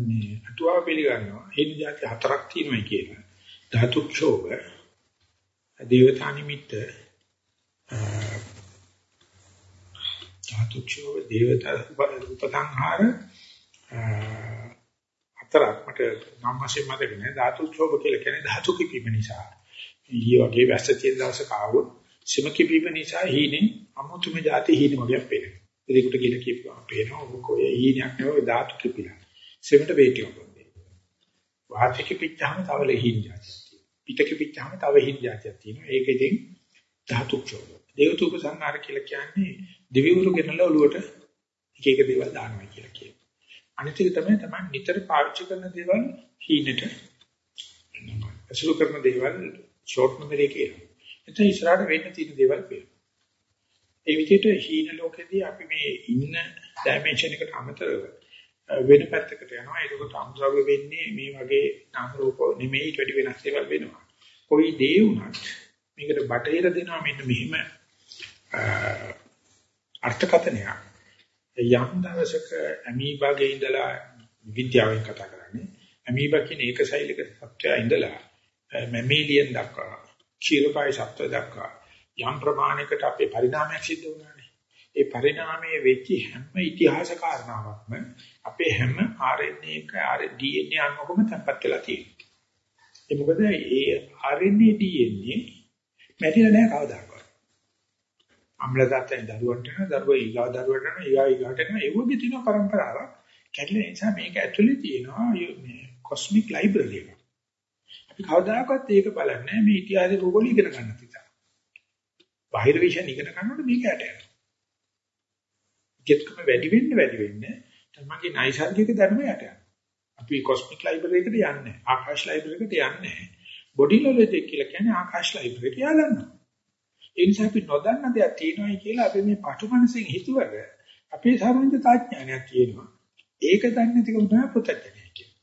A: මේ අටුවාව පිළිගන්නවා. හේතු જાති හතරක් තියෙනවා කියලා. ධාතු ක්ෂෝභ, දේවතා නිමිත්ත, ධාතු ක්ෂෝභ, දේවතා උපසංහාර හතරක් මට නම් වශයෙන් මතක නෑ ධාතු ක්ෂෝභ කියලා කියන්නේ ධාතු කිපීම නිසා. ඊයේ වගේ වැස්ස තියෙන දවසක ආවොත් සිම කිපීම නිසා හීනේ අමුතුම જાති හීන වගේ පේනවා. ඒකට කියලා කියපුවා පේනවා ඔබ කොයි හීනයක් නෙවෙයි ධාතු කිපිලා. සෙමට වේටියක් වගේ. වාතික පිටහම තවල හීන જાති. පිටක පිටාම තව හිල් જાතියක් තියෙනවා. ඒක ඉතින් ධාතු ක්ෂෝභ. දේවතුප සංහාර කියලා කියන්නේ දිවිවරු ගෙනලා ඔලුවට එක එක දේවල් දානවා කියලා කියනවා. අනිත් එක තමයි තමයි නිතර පාවිච්චි කරන දේවල් හීනෙට අසුරු කරන දේවල් ෂෝට් මෙමරි කියලා. එතන ඉස්සරහට වෙන්න තියෙන දේවල් පේනවා. ඒ විදිහට හීන ලෝකෙදී අපි මේ ඉන්න ඩයිමන්ෂන් එකට අමතරව වෙන පැත්තකට යනවා. ඒකත් අමුද්‍රව්‍ය වෙන්නේ මේ වගේ නාම රූප නෙමෙයි ඊට වැඩි වෙනස් දේවල් වෙනවා. කොයි දේ වුණත් මේකට බටහිර දෙනවා මෙන්න මෙහිම අර්ථකථනයක්. යම් දවසක ඇමීබාගේ ඉඳලා විද්‍යාවෙන් කතා කරන්නේ. ඇමීබා කියන ඒක ශෛලික සත්‍යය ඉඳලා මැමීලියන් දක්වා ක්ෂීරපායි සත්ව දක්වා යම් ප්‍රමාණයකට අපේ පරිණාමයක් සිද්ධ වුණානේ. ඒ පරිණාමයේ වෙච්ච හැම ඉතිහාස කාරණාවක්ම අපේ හැම RNA එක DNA අංගකම තැම්පත් වෙලා තියෙනවා. ඒ මොකද ඒ RNA DNA මැරිලා නැහැ කවදාකවත්. අම්ලදාතෙන් දරුවන්ට යන දරුවා ඊගා දරුවට යන ඊගා ඊගාට යන ඒ වගේ තියෙන પરම්පරාවක්. කැඩෙන නිසා මේක ඇතුලේ තියෙනවා මේ කොස්මික් ලයිබ්‍රරි එක. අපි කවදාකවත් ඒක බලන්නේ මේ ඉතිහාසයේ භූගෝල ඉගෙන ගන්න තිතා. බාහිර විෂයන් ඉගෙන ගන්නකොට මේක යට යනවා. ගෙත්කම වැඩි වෙන්න වැඩි වෙන්න තමන්ගේ නයිසර්ගික ධර්ම යට යනවා. අපි කොස්මික් ලයිබ්‍රරි එකට යන්නේ නැහැ. ආකාශ ලයිබ්‍රරි එකට යන්නේ නැහැ. බොඩි නොලෙජ් කියලා කියන්නේ ආකාශ ලයිබ්‍රරි එක යලන්නවා. ඒ නිසා අපි නොදන්න දෙයක් තියෙනවායි කියලා අපි මේ පටුමනසින් හිතුවට අපේ සර්වඥතා ඥානයක් තියෙනවා. ඒක දන්නේ නැතිකම තමයි පුතඥය කියන්නේ.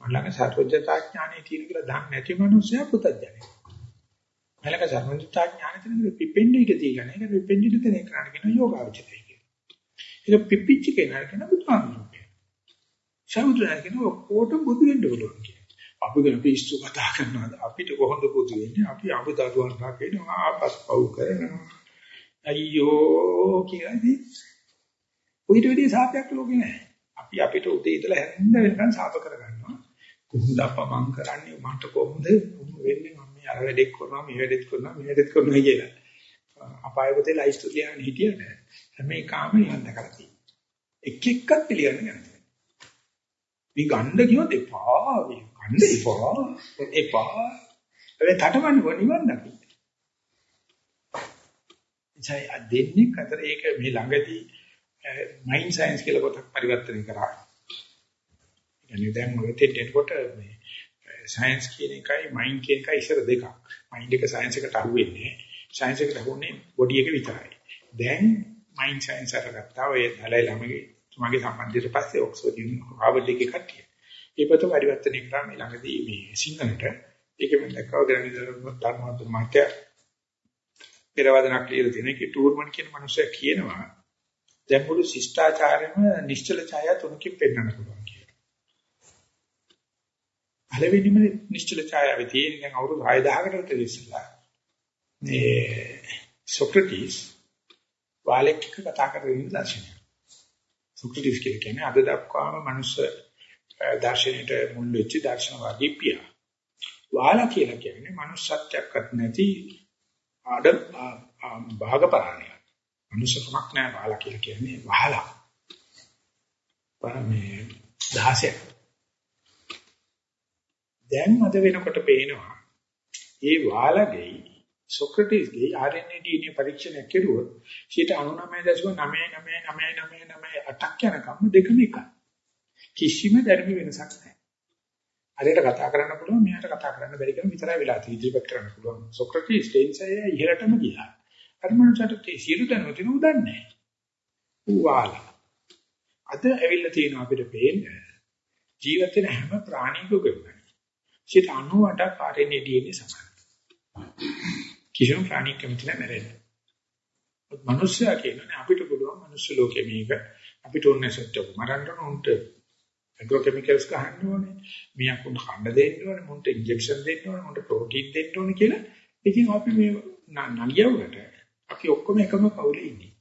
A: මලක සර්වඥතා ඥානෙ තියෙන කියලා දන්නේ නැති මනුස්සයා පුතඥය. මලක සර්වඥතා ඥානෙ තියෙන කියලා පිපෙන්නේ ඉඳ තියෙන. ඒක පිපෙන්නේ ඉඳ තියෙන කරණ කියන යෝගාවචරය කියලා. ඒක පිපිච්ච කෙනා කියන බුදුහාමුදුරුවෝ. සමුද්‍රය කියන ඔක්කොට බුදු වෙන්න ඕන කියලා. අපි ගැන පිස්සු කතා කරනවාද අපිට කොහොමද පුදු වෙන්නේ අපි අඹ දරුවන් රකිනවා ආපස් පව් කරනවා අයියෝ කියලාදී උිට වෙදී සාපයක් ලෝකේ නැහැ අපි අපිට උදේ ඉඳලා හැන්ද වෙනකන් සාප කරගන්නවා කොහොමද අපමං කරන්නේ මට කොහොමද වෙන්නේ මම මේ අර වැඩෙක් කරනවා මේ වැඩෙත් කරනවා මේ වැඩෙත් කරනවා කියලා අපායවතේ ලයිස්ට් ලියන්න හිටියද හැම එකම නිවන් දැකලා තියෙනවා එක් එක්කත් පිළිගන්නේ නැහැ මේ ගන්න කිව්වොත් එපා ගන්න එපා එපා ඒ තටමන්නේ නිවන් දකින්න ඉතින් දෙන්නේ අතර ඒක මේ ළඟදී මයින්ඩ් සයන්ස් කියලා පොතක් පරිවර්තනය කරා. يعني දැන් ඔය දෙන්නකොට මේ සයන්ස් කියන එකයි මයින්ඩ් කියන එකයි ඉස්සර දෙකක්. මයින්ඩ් එක සයන්ස් එකට අහුවෙන්නේ. සයන්ස් එකට අහුවෙන්නේ බොඩි එක විතරයි. දැන් මයින්ඩ් සයන්ස් අරගත්තා ඔය දලයි ළමගේ මගේ සම්බන්ධයට පස්සේ ඔක්ස්ෆර්ඩ් හාවර්ඩ් එකේ කට්ටිය. ඒ පොත පරිවර්තනය කරා මේ ළඟදී මේ සිංහලට ඒක මම දැක්කව ග්‍රැනිදර් ධර්මවත් මාත්‍ය පෙරවදනක් ලියලා තියෙන එක ටූර්මන් කියන මනුස්සයා කියනවා දැන් මුළු ශිෂ්ටාචාරෙම නිශ්චල ඡාය තුනකින් පෙන්වන්න පුළුවන් කියලා. පළවෙනිම නිශ්චල ඡායාවේ තියෙන දැන් අවුරුදු 6000කට විතර ඉස්සෙල්ලා මේ සොක්‍රටිස් වාලෙක් කතා කරගෙන ඉන්න දර්ශනය. සොක්‍රටිස් කියන්නේ අද දක්වාම මනුස්ස දර්ශනයට මුල් වෙච්ච දර්ශනවාදී පියා. වාලා කියලා කියන්නේ manussත්වයක්වත් නැති ආඩ භාගපරාණය. මනුස්සකමක් නෑ වාලා කියලා කියන්නේ වහලා. මේ 16. දැන් අද වෙනකොට පේනවා ඒ වාලගේ සොක්‍රටිස්ගේ RNA DNA පරීක්ෂණයක් කෙරුවොත් 99.9999998ක් යනකම් දෙකම එකයි. කිසිම ධර්ම වෙනසක් නැහැ. හරියට කතා කරන්න පුළුවන් මෙයාට කතා කරන්න බැරි කම විතරයි වෙලා තියෙන්නේ ඉදිරිපත් කරන්න පුළුවන්. සොක්‍රටිස් ටේන්සය ඉහළටම ගියා. අර මනුස්සයාට තේ සියලු දැනුම තියෙන උදන්නේ නැහැ. ඌවාලා. අද ඇවිල්ලා තියෙනවා අපිට පේන්නේ ජීවිත වෙන හැම ප්‍රාණිකකම 98ක් RNA DNA සමානයි. කිසිම ප්‍රාණික කැමති නැහැ මැරෙන්න. මනුස්සයා කියන්නේ අපිට පුළුවන් මනුස්ස ලෝකෙ මේක අපිට ඕනේ සත්‍යව මරන්න උන්ට ඇග්‍රෝ කෙමිකල්ස් ගහන්න ඕනේ. මියක් උන්ට කන්න දෙන්න ඕනේ. මුන්ට ඉන්ජෙක්ෂන් දෙන්න ඕනේ. මුන්ට ප්‍රෝටීන් දෙන්න ඕනේ කියලා. ඉතින් අපි මේ නගියවට අපි ඔක්කොම එකම පවුලේ ඉන්නේ.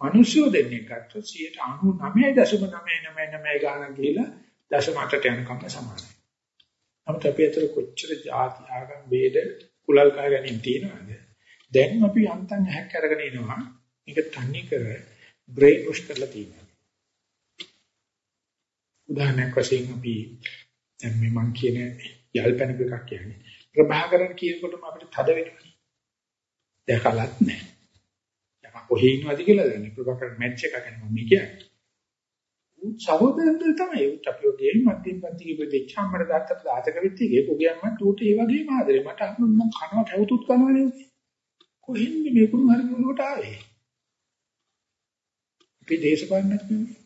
A: මිනිස්සු දෙන්නේ ගත්තොත් 99.99999 ගානක් ගිහිලා දශම අටට යනකම් සමානයි. නමුත් අපි අතර කොච්චර ಜಾති ආගම් ભેද කුලල් කය ගැනීම තියෙනවද? දැන් අපි යන්තම් ඇහැක් අරගෙන ඉනවා. මේක තන්නේ කර බ්‍රේන් වොෂ් කරලා තියෙනවා. උදාහරණයක් වශයෙන් අපි දැන් මේ මං කියන යල්පැනප එකක් කියන්නේ. ප්‍රභාකරන් කියනකොටම අපිට තද වෙනවා. දැකලත් නැහැ. යම කොහේ ඉන්නවද කියලා දන්නේ. ප්‍රභාකරන් මැච් එකක් ගැන මම කියන්නේ. සහෝදරයන්ට තමයි. උත් අපි ඔගේ මධ්‍යම පන්තිගේ ප්‍රතිච්ඡ අම්මර දාත්තට දාතක විත්තිගේ පුගියම්ම ඌට ඒ වගේම ආදරේ මට අන්න මම කනවා කැවුතුත් කනවනේ කොහෙන්ද මේ කුණු හරි මොනකට ආවේ? අපි දේශපාලනඥයෝ නෙමෙයි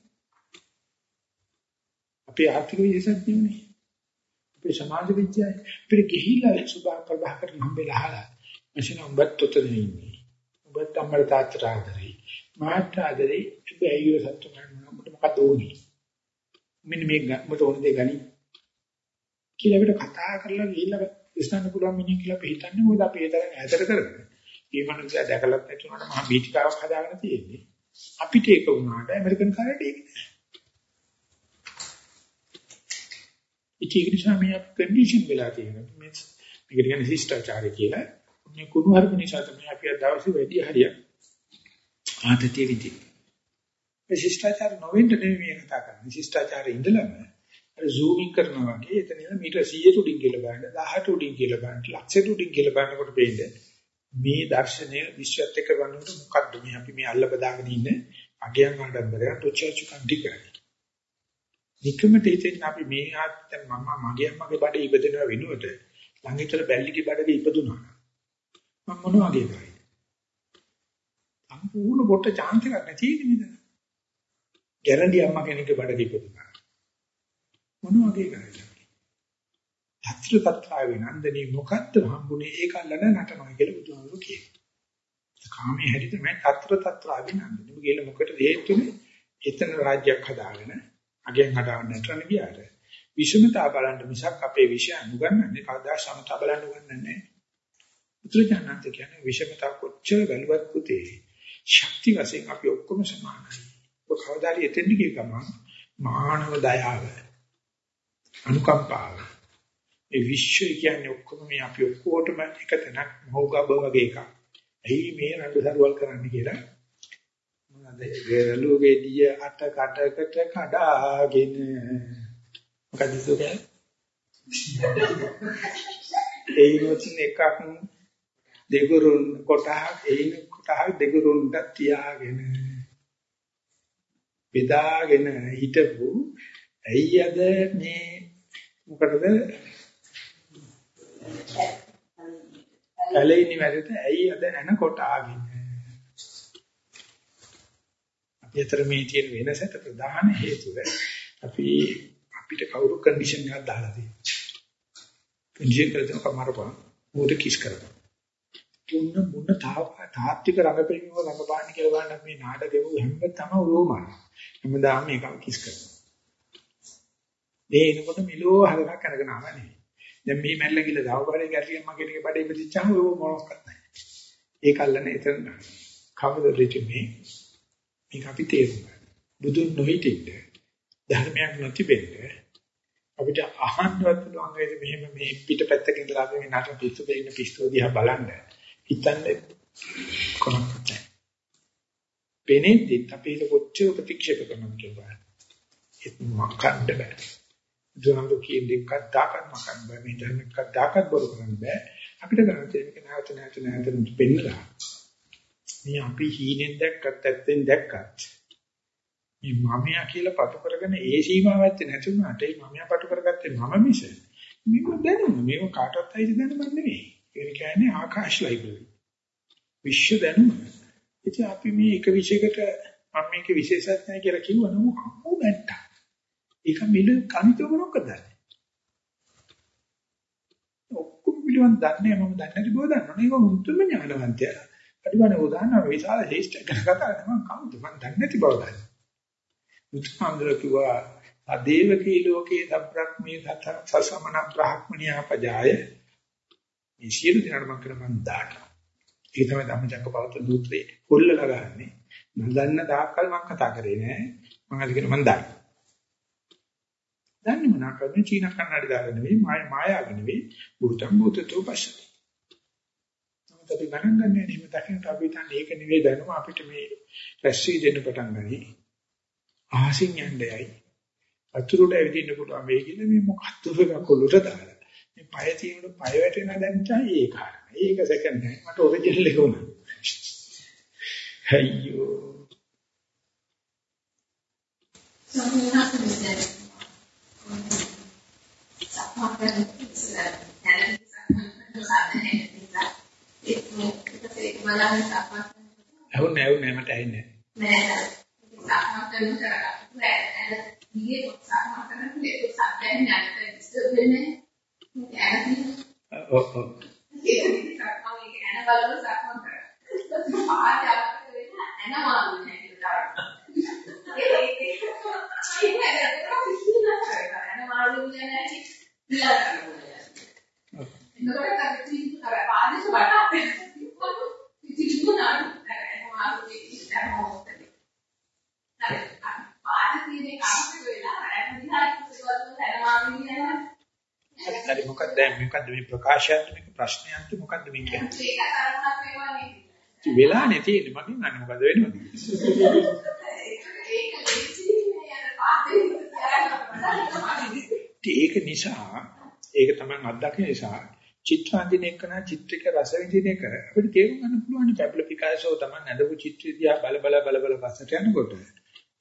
A: අපි ආර්ථික විද්‍යාඥයෝ නෙමෙයි අපි සමාජ විද්‍යාවේ අපිට ගිහිල්ලා සුභා ප්‍රභා කරන හම්බෙලා අහලා මැෂින උඹත් තොතේ ඉන්නේ. උඹත් අම්මර තාත්තට ආදරේ. මාත් ආදරේ. ඒ අයියෝ සත්තු ගන්න මොකද ඕනේ? මෙන්න මේ මට ඕන දේ ගනි. කියලා අපිට කතා කරලා ගිහිල්ලා ඉස්සන්න පුළුවන් මිනිහ කියලා අපි හිතන්නේ මොකද අපි ඒ තරම් ඈතට කරගෙන. මේ මනුස්සයා දැකලත් නැති උනාට මහා බීතිකාවක් හදාගෙන තියෙන්නේ. අපිට ඒක වුණාට ඇමරිකන් කාරයට ඒක නෑ. ඒක නිසා මේ කන්ඩිෂන් වෙලා තියෙනවා. මේ මේකට කියන්නේ ශිෂ්ටාචාරය කියලා. මේ කුණු හරප නිසා තමයි අපි අද දවසේ වැඩි හරියක් ආතතිය විදිහට ශිෂ්ටාචාර නොවෙන්න නෙමෙයි මේ කතා කරන්නේ. ශිෂ්ටාචාරේ ඉඳලම අර zooming කරනවා වගේ එතන ඉඳලා මීටර 100 උඩින් කියලා බලන්න 18 උඩින් කියලා බලන්න ලක්ෂයට උඩින් කියලා බලනකොට පේන්නේ මේ දර්ශනය විශ්වත් එක්ක ගන්නකොට මොකද්ද මේ අපි මේ අල්ල බදාගෙන ඉන්නේ අගයන් ආඩම්බරය තුචචු කන්ටි කරන්නේ. නිකමට හිතෙන් අපි මේ ආත්තන් මම මගේ අම්මගේ බඩේ ඉපදෙනවා වෙනුවට ළඟිතර බැල්ලිගේ බඩේ ඉපදුනා. මම මොන වගේ කරන්නේ? සම්පූර්ණ පොට chance එකක් නැති නේද? ගැරන්ටි අම්මා කෙනෙක්ගේ බඩ දීපුණා. මොන වගේ කරන්නේ? හත්‍රපත්‍රා විනන්දනී මොකද්ද හම්බුනේ ඒක අල්ලන නටනවා කියලා බුදුහාමුදුරු කියනවා. කාමයේ හැටි තමයි తත්‍ර తත්‍ර අභිනන්දනම කියලා මොකටද හේතුනේ? එතන රාජ්‍යයක් හදාගෙන අගෙන් හදාගෙන නටන ගියාට විෂමතා බලන්න මිසක් අපේ විෂය අනුගන්නන්නේ කවදා සමතා බලන්න උගන්නන්නේ නැහැ. උත්‍රාඥාන්ත කියන්නේ විෂමතා කොච්චර වැළවත් පුතේ. ශක්ති වශයෙන් අපි ඔක්කොම සමානයි. කවදාරි එතෙන්දි කිය ගමන් මානව දයාව අනුකම්පාව ඒ විශ්වය කියන්නේ ඔක්කොම මේ අපි ඔක්කොටම එක තැනක් මහෝගබ වගේ එකක්. ඇයි මේ රට සරුවල් කරන්න කියලා? මොනවාද වෙරළු ගෙඩිය අට කටකට කඩාගෙන. මොකද සුකේ ඒ නොචින් එකක් දෙගුරුන් කොටහක් ඒ කොටහක් දෙගුරුන්ට තියාගෙන. බෙදාගෙන හිටපු ඇයි අද මේ මොකටද? ඇලෙන්නේ වැඩට ඇයි අද එන කොටාගෙන අපි අතර මේ තියෙන වෙනසට ප්‍රධාන හේතුව. අපි අපිට කවුරු කන්ඩිෂන් එකක් දාලා තියෙනවා කන්ඩිෂන් කරලා කමාරපා මොකට කිස් කරනවා. මුන්න මුන්න තාත්වික රඟපෑම රඟපාන්න කියලා බලන්න මේ නාටකෙම හැම තම උරෝමන. හැමදාම මේක කිස් කරනවා. මේ එනකොට මිලෝ හරක් අරගෙන ආවා නෙවෙයි. දැන් මේ මැල්ල ගිල දවබරේ ගැටියම් මගේ කෙනෙක් බඩේ ඉපදිච්චාම ඒක මොනවක්වත් නැහැ. ඒක අල්ලන එතන කවදද මේ මේක අපි තේරුම් ගන්න. බුදුන් නොහිටින්න ධර්මයක් නොතිබෙන්න අපිට අහන්නවත් පුළුවන් වේද මෙහෙම මේ පිටපැත්තක ඉඳලා අපි මේ නටන පිස්සු දෙන්න පිස්සු දිහා බලන්න. හිතන්නේ කොහොමද? පෙනෙද්දිත් අපි ඒක කොච්චර ප්‍රතික්ෂේප කරනවද කියලා ඒත් මකන්න බෑ. දුනන්දු කියන දෙකක් දාපත් මකන්න බෑ. මේ ධර්ම එකක් දාපත් බොරු කරන්න බෑ. අපිට ගන්න තියෙන නැවත නැවත නැවත පෙන්නලා. මේ අපි හීනෙන් දැක්කත් ඇත්තෙන් දැක්කත් මේ මමයා කියලා පටු කරගෙන ඒ සීමාවත් නැති වුණාට ඒ මමයා පටු කරගත්තේ මම මිස මේක දැනුම මේක කාටවත් අයිති දැනුමක් නෙවෙයි ඒ කියන්නේ ආකාශ ලයිබ්‍රරි. විශ්ව දැනුම. ඉතින් අපි මේ එක විෂයකට මම මේක විශේෂඥයි කියලා කිව්වනම් අම්මෝ නැට්ටා. ඒක මිල කණිතව මොකද? ඔක්කොම පිළිවන් දන්නේ මම දන්නේ නැති බව දන්නවනේ. ඒක මුතුම ඥානවන්තයා. අනිවාර්ය උදාහරණ විශාල ශේෂ්ඨ ගැන කතා කරනවා මම කවුද මම දන්නේ නැති බව දන්නේ. මුතුමාන්දර කිව්වා අදේවකී ලෝකේ සබ්‍රක්මී සසමන බ්‍රහ්මණියා පජාය මේ සියලු දෙනාට මම කරන මම දානවා. ඒක තමයි ධම්මචක්කපවත්තන සූත්‍රයේ කොල්ලලා ගන්නේ. නදන්න තාක්කල් මම කතා කරේ නෑ. මම අද කියන මම දානවා. දන්නේ මොනවා කරන්නේ චීන කන්නඩි දාලා නෙවෙයි මාය මායාව නෙවෙයි බුතම් බුතතෝ පස්සති. නමුත් අපි ගණන් ගන්නෑ නෙමෙයි දකින්නට අපි හිතන්නේ ඒක නෙවෙයි දැනුම අපිට මේ රැස්සී දෙන්න පටන් ගනි. ආසින් යන්නේයි. අතුරුට ඇවිදින්න පුළුවන් මේ කියලා මේ මොකක්ද ඔක කොල්ලට දාලා. මේ පය තියෙනකොට පය වැටෙන දැන්චා ඒක හරියි. ඒක සෙකන්ඩ් නෑ. මට ඔරිජිනල් එක උනා. අයියෝ.
E: සම්මත විදියට. සම්මාපන ඉස්සර දැන සම්මාපන සාධනේ නිසා ඒක ඒක බලන්න සම්මාපන.
A: ඇහුන්නේ ඇහුන්නේ මට ඇහෙන්නේ
E: නෑ. සම්මාපන කරලා නෑ. ඊයේ සම්මාපන දෙක සම්පෙන් නැත්නම් ඉස්සර වෙන්නේ.
A: ඔව් ඔව්.
E: ඒක ඇන බලන සක්මන් කරා. පාට අපිට වෙන ඇන මාළු නැහැ කියලා.
A: හරි මොකක්ද දැන් මොකක්ද මේ ප්‍රකාශයත් මේක ප්‍රශ්නයත් මොකක්ද මේ කියන්නේ?
E: ඒක තරමක් වේවා නේද?
A: වෙලානේ තියෙන්නේ මගෙන් අන්න මොකද වෙනවද? ඒක නිසා ඒක තමයි අත්දකින නිසා චිත්‍රාන්දින එකන චිත්‍රික රස විඳින එක අපිට තේරුම් ගන්න පුළුවන් පැබ්ලෝ පිකාසෝ තමයි නඩපු චිත්‍රය දිහා බල බල බල බල පස්සට යනකොට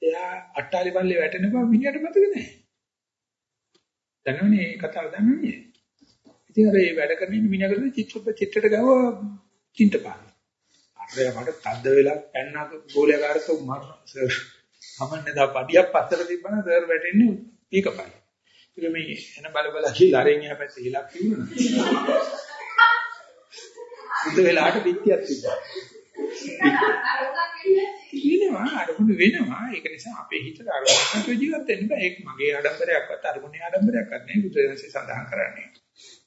A: එයා අට්ටාලි පල්ලේ වැටෙන බව මිනිහට මතක නැහැ. දන්නවනේ මේ කතාව දන්නවනේ. ඉතින් අර මේ වැඩ කරන මිනිහකට චිත්‍ර චිත්‍රයට ගාව චින්තපාන. අර මට තද්ද වෙලා පැන්නක ගෝලයාකාරක මරන සර්. සමන්නේ දා පඩියක් පස්සට තිබ්බම සර් වැටෙන්නේ ඒකපයි. ඒක මේ එන බල බල කියලා අරෙන් එහා පැත්තේ හිලක් තිබුණා. සුදු වෙලාට පිටියක් තිබ්බා. වෙනවා අරමුණු වෙනවා. ඒක නිසා අපේ හිතට අරමුණක් ජීවත් වෙන්න බෑ. ඒක මගේ ආඩම්බරයක්වත් අරමුණේ ආඩම්බරයක්වත් නෙවෙයි බුදුරජාණන්සේ සඳහන් කරන්නේ.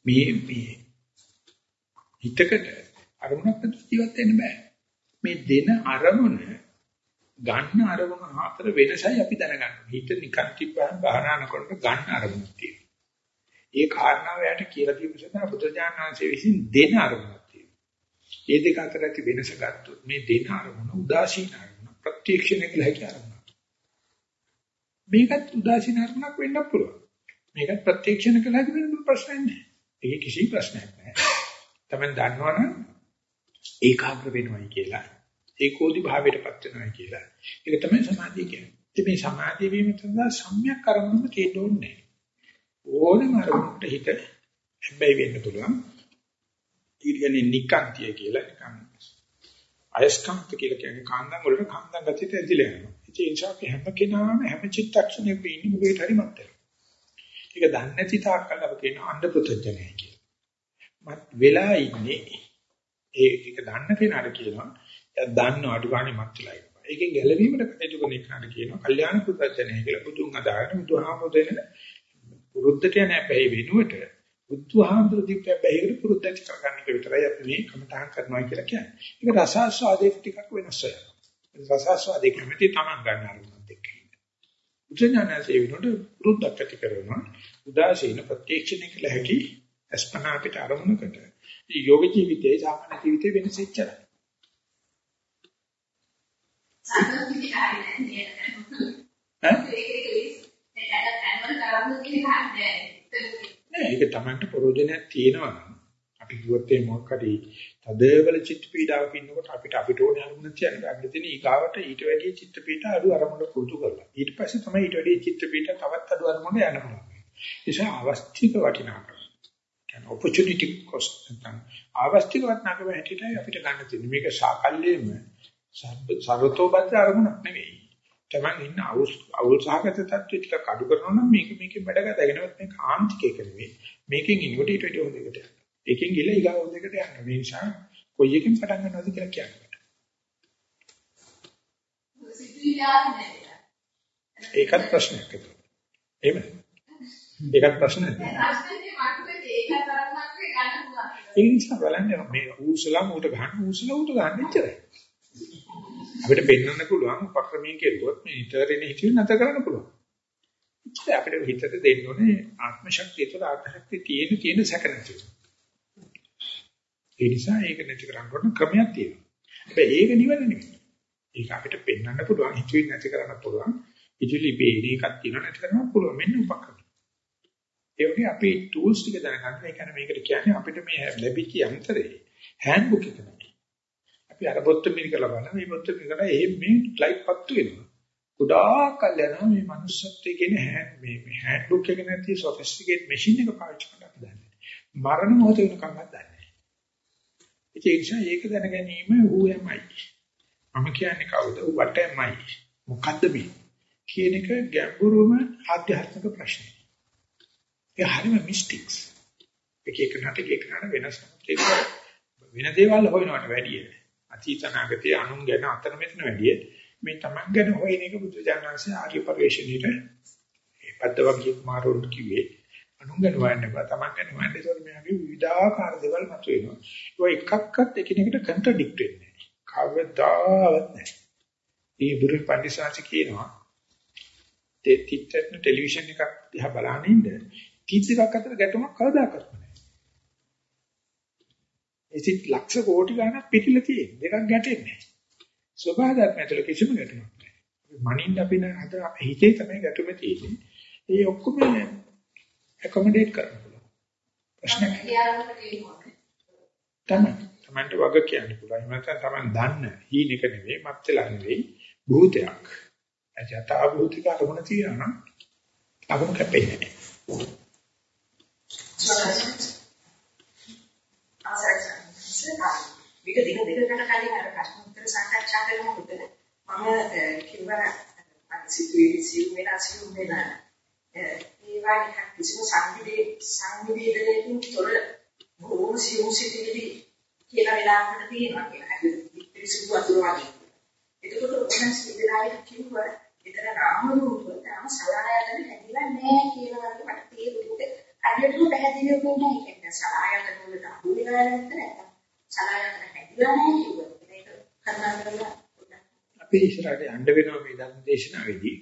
A: මේ මේ හිතකට අරමුණක් ජීවත් වෙන්න බෑ. මේ දෙන අරමුණ ගන්න අරමුණ හතර වෙනසයි අපි දැනගන්න. හිත නිකන් තිබ්බහම බාහනානකොට ගන්න අරමුණක් තියෙනවා. ඒ කාරණාව යට කියලා දීපු සඳහා බුදුරජාණන්සේ විසින් දෙන අරමුණක් තියෙනවා. ඒ දෙක අතර ඇති වෙනස ගත්තොත් මේ දෙන අරමුණ උදාසීන අරමුණ. ප්‍රත්‍යක්ෂණය කියලා හැකිය අරමුණ. මේකත් උදාසීන අරමුණක් වෙන්න පුළුවන්. මේකත් ප්‍රත්‍යක්ෂණ කළා හැකි වෙන ප්‍රශ්නයක් නැහැ. ඒක කිසි ප්‍රශ්නයක් නැහැ. තමයි දන්නවනම් ඒකාග්‍ර වෙනවයි කියලා. ඒකෝදි භාවයටපත් වෙනවයි කියලා. ඒක තමයි සමාධිය කියන්නේ. ඉතින් මේ සමාධිය වීම සඳහා සම්‍යක් කරමුම තියෙන්න ඕනේ. ඕනම අරමුණකට හිත හැබැයි වෙන්න පුළුවන්. ඊට කියන්නේ නිකාන්තිය කියලා නිකන් අයස්කාන්ත කියලා කියන්නේ කාන්දන් වලට කාන්දන් ගතියට ඇදිලා යනවා. ඒ නිසා අපි හැම කෙනාම හැම චිත්තක්ෂණයකම ඉන්නේ මොකේට හරි මත් වෙනවා. ඒක දන්නේ නැති තාක්කල් අපි කියන අන්ධ පුතඥය කියලා. මත් වෙලා ඉන්නේ ඒ ඒක දන්න කෙනාට කියනවා එයා දන්න අඩුගානේ මත් වෙලා ඉන්නවා. ඒකෙන් ගැලවීමට කටයුතු කරන එකට කියනවා කල්යාණ පුතඥය කියලා බුදුන් අදාගෙන බුදුහාමුදුරනේ පුරුද්දට යන හැබැයි වෙනුවට බුදුහාමුදුරු දීප්පය බැහැර පුරුද්දට කරගන්න එක විතරයි අපි මේ කමතහන් කරනවා කියලා කියන්නේ. ඒක රසාස්වාදයේ ටිකක් වෙනස් වෙනවා. රසාස්වාදයේ කැමති තමන් ගන්න අරමුණත් එක්ක. උචඥානසේ වෙනකොට පුරුද්දක් ඇති කරනවා. උදාසීන ප්‍රත්‍යක්ෂණය කළ හැකි අස්පනා අපිට අරමුණකට. මේ යෝග ජීවිතයේ සාමාන්‍ය ජීවිතේ වෙනස ඉච්චරයි. නෑ ඒක Tamanට ප්‍රයෝජනයක් තියෙනවා නම්. අපි කිව්වොත් ඒ මොකක් හරි තදබල චිත්ත පීඩාවක ඉන්නකොට අපිට අපිට ඕනේ අරමුණ තියන්න ගන්න තියෙන ඊගාවට ඊට වැඩිය චිත්ත පීඩා අඩු අරමුණ පුරුදු කරලා. ඊට පස්සේ තමයි ඊට වැඩිය චිත්ත පීඩා තවත් අඩු අරමුණ යන්න පුළුවන්. ඒ නිසා අවස්ථික වටිනාකම කියන්නේ opportunity cost නැත්නම් අවස්ථික වටිනාකම හැටියට අපිට ගන්න තියෙන්නේ. මේක සාකල්යෙම සර්වතෝ බද්ද අරමුණක් නෙවෙයි. තමන් ඉන්න අවුල් සහගත තත්ත්වෙ ටික අඩු කරනවා නම් මේක මේකෙන් වැඩ ගන්නවත් මේක ආන්තික එක නෙවෙයි. මේකෙන් ඉන්නකොට ඊට වඩා හොඳ එකට යනවා ඒකෙන් ගිල ඊගා හොඳ එකට යනවා මේ නිසා කොයි එකෙන් පටන් ගන්නවද කියලා කියන්නේ. ඒකත් ප්‍රශ්නයක් ඒක. එහෙම? ඒකත් ප්‍රශ්නයක්. ඒ නිසා බලන්න මේ ඌසලා උට ගන්න ඌසලා උට ගන්න ඉච්චරයි. අපිට පෙන්වන්න පුළුවන් උපක්‍රමයෙන් කෙරුවොත් මේ නිතරම හිතින් නැතර කරන්න පුළුවන්. ඉතින් අපිට හිතට දෙන්න ඕනේ ආත්ම ශක්තිය තුළ ආත්ම ශක්තිය තියෙන තියෙන සැක නැති. ඒ නිසා ඒක නැති කරන්න ඕන ක්‍රමයක් තියෙනවා. හැබැයි ඒක නිවන නෙමෙයි. ඒක අපිට පෙන්වන්න පුළුවන් හිතුවේ නැති කරන්න පුළුවන්. ඉතිලි බේරි එකක් තියෙනවා නැති කරන්න පුළුවන් මෙන්න උපක්‍රම. ඒ වගේ අපි ටූල්ස් ටික දැනගන්න. ඒ කියන්නේ මේකට කියන්නේ අපිට මේ ලැබිච්ච යන්ත්‍රේ හෑන්ඩ්බුක් එක නෙමෙයි. අපි අර පොත් මිනිකලා බලන මේ පොත් මිනිකලා එහෙම මේ ෆ්ලයිට් පත්තු වෙනවා. ගොඩාක් කල් යනවා මේ manussත්වයේ කියන හෑන්ඩ් මේ මේ හෑන්ඩ්බුක් එක නැති සොෆිස්ටිකේට් මැෂින් එක පාවිච්චි කරන්න අපි දන්නේ. මරණ මොහොත වෙනකම් දන්නේ. ඒ නිසා ඒක දැන ගැනීම who am I? මම කියන්නේ කවුද? what am I? මොකද්ද මේ? කියන එක ගැඹුරුම ආධ්‍යාත්මික ප්‍රශ්නයක්. ඒ හරිම මිස්ටික්ස්. එක එක නට එක එක නට වෙනස් ඒක වෙන දේවල් හොයනවට වැඩිය අතීත අනාගතයේ අනුන් ගැන අතර මෙතන වැඩිය මේ Taman ගැන හොයන එක බුදු දඥාන්සේ ආර්ය පරිශ්‍රණීට ඒ පද්දවගේ මාරුන් කිව්වේ අනුන් ගැන හොයන්න බෑ Taman ගැන හොයන්න. ඒතකොට මෙයාගේ විවිධාකාර දේවල් මතුවෙනවා. ඒක එකක්වත් එකිනෙකට කන්ට්‍රඩික්ට් වෙන්නේ නැහැ. කවදාවත් නැහැ. මේ බුදු පඬිසාච කියනවා තේ තිත්තන ටෙලිවිෂන් එකක් දිහා බලන ඉන්න කීස් එකක් අතර ගැටුමක් කවදාකවත් නැහැ. ඒසිට ලක්ෂ කෝටි ගණන් පිටිලා තියෙන දෙකක් ගැටෙන්නේ නැහැ. ස්වභාවයෙන් ඇතුළ කිසිම ගැටුමක් නැහැ. මනින්න අපින අද අපේ හිතේ තමයි ගැටුම තියෙන්නේ. ඒ ඔක්කොම ඇකොමඩේට් කරන්න පුළුවන්. ප්‍රශ්න තමයි. Tamanට වග කියන්න පුළුවන්. එහෙම නැත්නම් Taman දන්න හීනෙක නෙවෙයි, මත්ලා නෙවෙයි, භූතයක්. අජතා භූතික අරමුණ තියෙනවා නම් අරමුණ කැපෙන්නේ නැහැ.
F: වික දින දෙකකට කලින් අර ප්‍රශ්න උත්තර සාකච්ඡා කරනකොට මම කිව්වා සිතුවේ සිව් වෙනා සිව් වෙනා ඒ වගේ කිසිම සංවිදේ සංවිදේයකින් තොර බොහොම සිව් සිටිවිලි කියලා වෙලාවකට තියෙනවා කියලා. හරි පිළිසිදු අතුරු වගේ. එතකොට ඔන්න සිද්දලාට කිව්වා විතර නාම රූප තාම සලආයතන හැදිලා නැහැ කියලා වගේ මට තේරුණේ. හරියටම පැහැදිලි වුණේ නැහැ. ඒ කියන්නේ සලආයතන වලට අහු වෙලා නැත්නම් සලආයතන හැදිලා නැහැ කිව්වා. ඒක කරුණා කරලා
A: අපි ඉස්සරහට යන්න වෙනවා මේ ධර්ම දේශනාවේදී.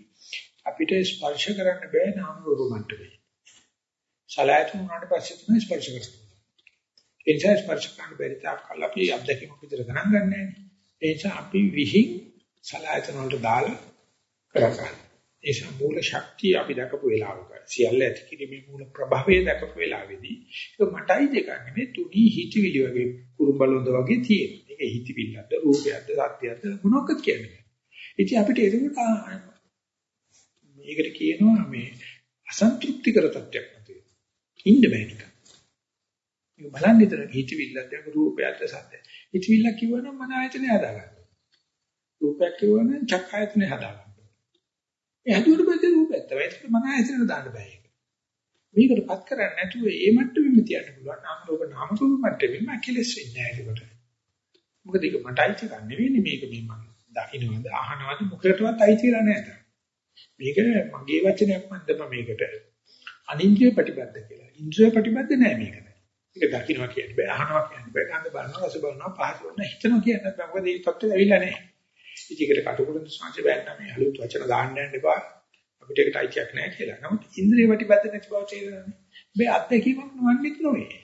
A: අපිට ස්පර්ශ කරන්න බෑ නාම රූප මට්ටමේ. සලආයතන උනාට පස්සේ තමයි ස්පර්ශ කරන්නේ. ඒ නිසා ස්පර්ශ කරන්න බැරි තාක් කල් අපි අත්දැකීමක් විතර ගණන් ගන්නෑ. ඒ නිසා අපි විහිං සලආයතන වලට දාලා කරගන්න. ඒ සම්මූල ශක්තිය අපි දක්වපු වෙලාවක සියල්ල ඇති කිරීමේ මූල ප්‍රභවය දක්වපු වෙලාවේදී ඒක මටයි දෙක නෙමෙයි තුනී හිතවිලි වගේ කුරුම්බලොන්ද වගේ තියෙන. ඒක හිතවිල්ලක්ද රූපයක්ද සත්‍යයක්ද මොනවක්ද කියන්නේ. ඉතින් අපිට ඒක මේකට කියනවා මේ අසන්තෘප්තිකර තත්ත්වයක් නැති. ඉන්න බෑ නිකන්. ඒක බලන්න විතර හිතවිල්ලක්ද රූපයක්ද සත්‍යයක්ද. හිතවිල්ලක් කිව්වනම් මන ආයතනය හදාගන්න. රූපයක් කිව්වනම් චක් ආයතනය හදාගන්න. ඒ හැදුවට පස්සේ රූපයක් තමයි. ඒක මන ආයතනයට දාන්න බෑ ඒක. මේකටපත් කරන්නේ නැතුව ඒ මට්ටමෙම තියන්න පුළුවන්. නාම රූප නාම රූප මට්ටමෙම කෙලස් වෙන්නේ නැහැ ඒකට. මොකද ඒක මට අයිති ගන්න නෙවෙයි මේක මේ මම දකින්නවද අහනවද මොකකටවත් අයිති කරලා නැහැ. මේක මගේ වචනයක් මන්දම මේකට අනින්ද්‍රිය ප්‍රතිබද්ධ කියලා. ඉන්ද්‍රිය ප්‍රතිබද්ධ නෑ මේකට. ඒක දකින්නවා කියන්නේ බෑ අහනවා කියන්නේ බෑ ගඳ බලනවා රස බලනවා පහස බලනවා හිතනවා කියන්නේ බෑ මොකද මේ තත්ත්වෙ ඇවිල්ලා නැහැ. ඉතිකට කටුකුරුන් සංජය බෑන්න මේ අලුත් වචන දාන්න යන්න එපා. අපිට ඒකට අයිතියක් නැහැ කියලා. නමුත් ඉන්ද්‍රිය ප්‍රතිබද්ධ නැති බව තේරෙනවා. මේ අත්දැකීමක් නොවන්නේත් නොවේ.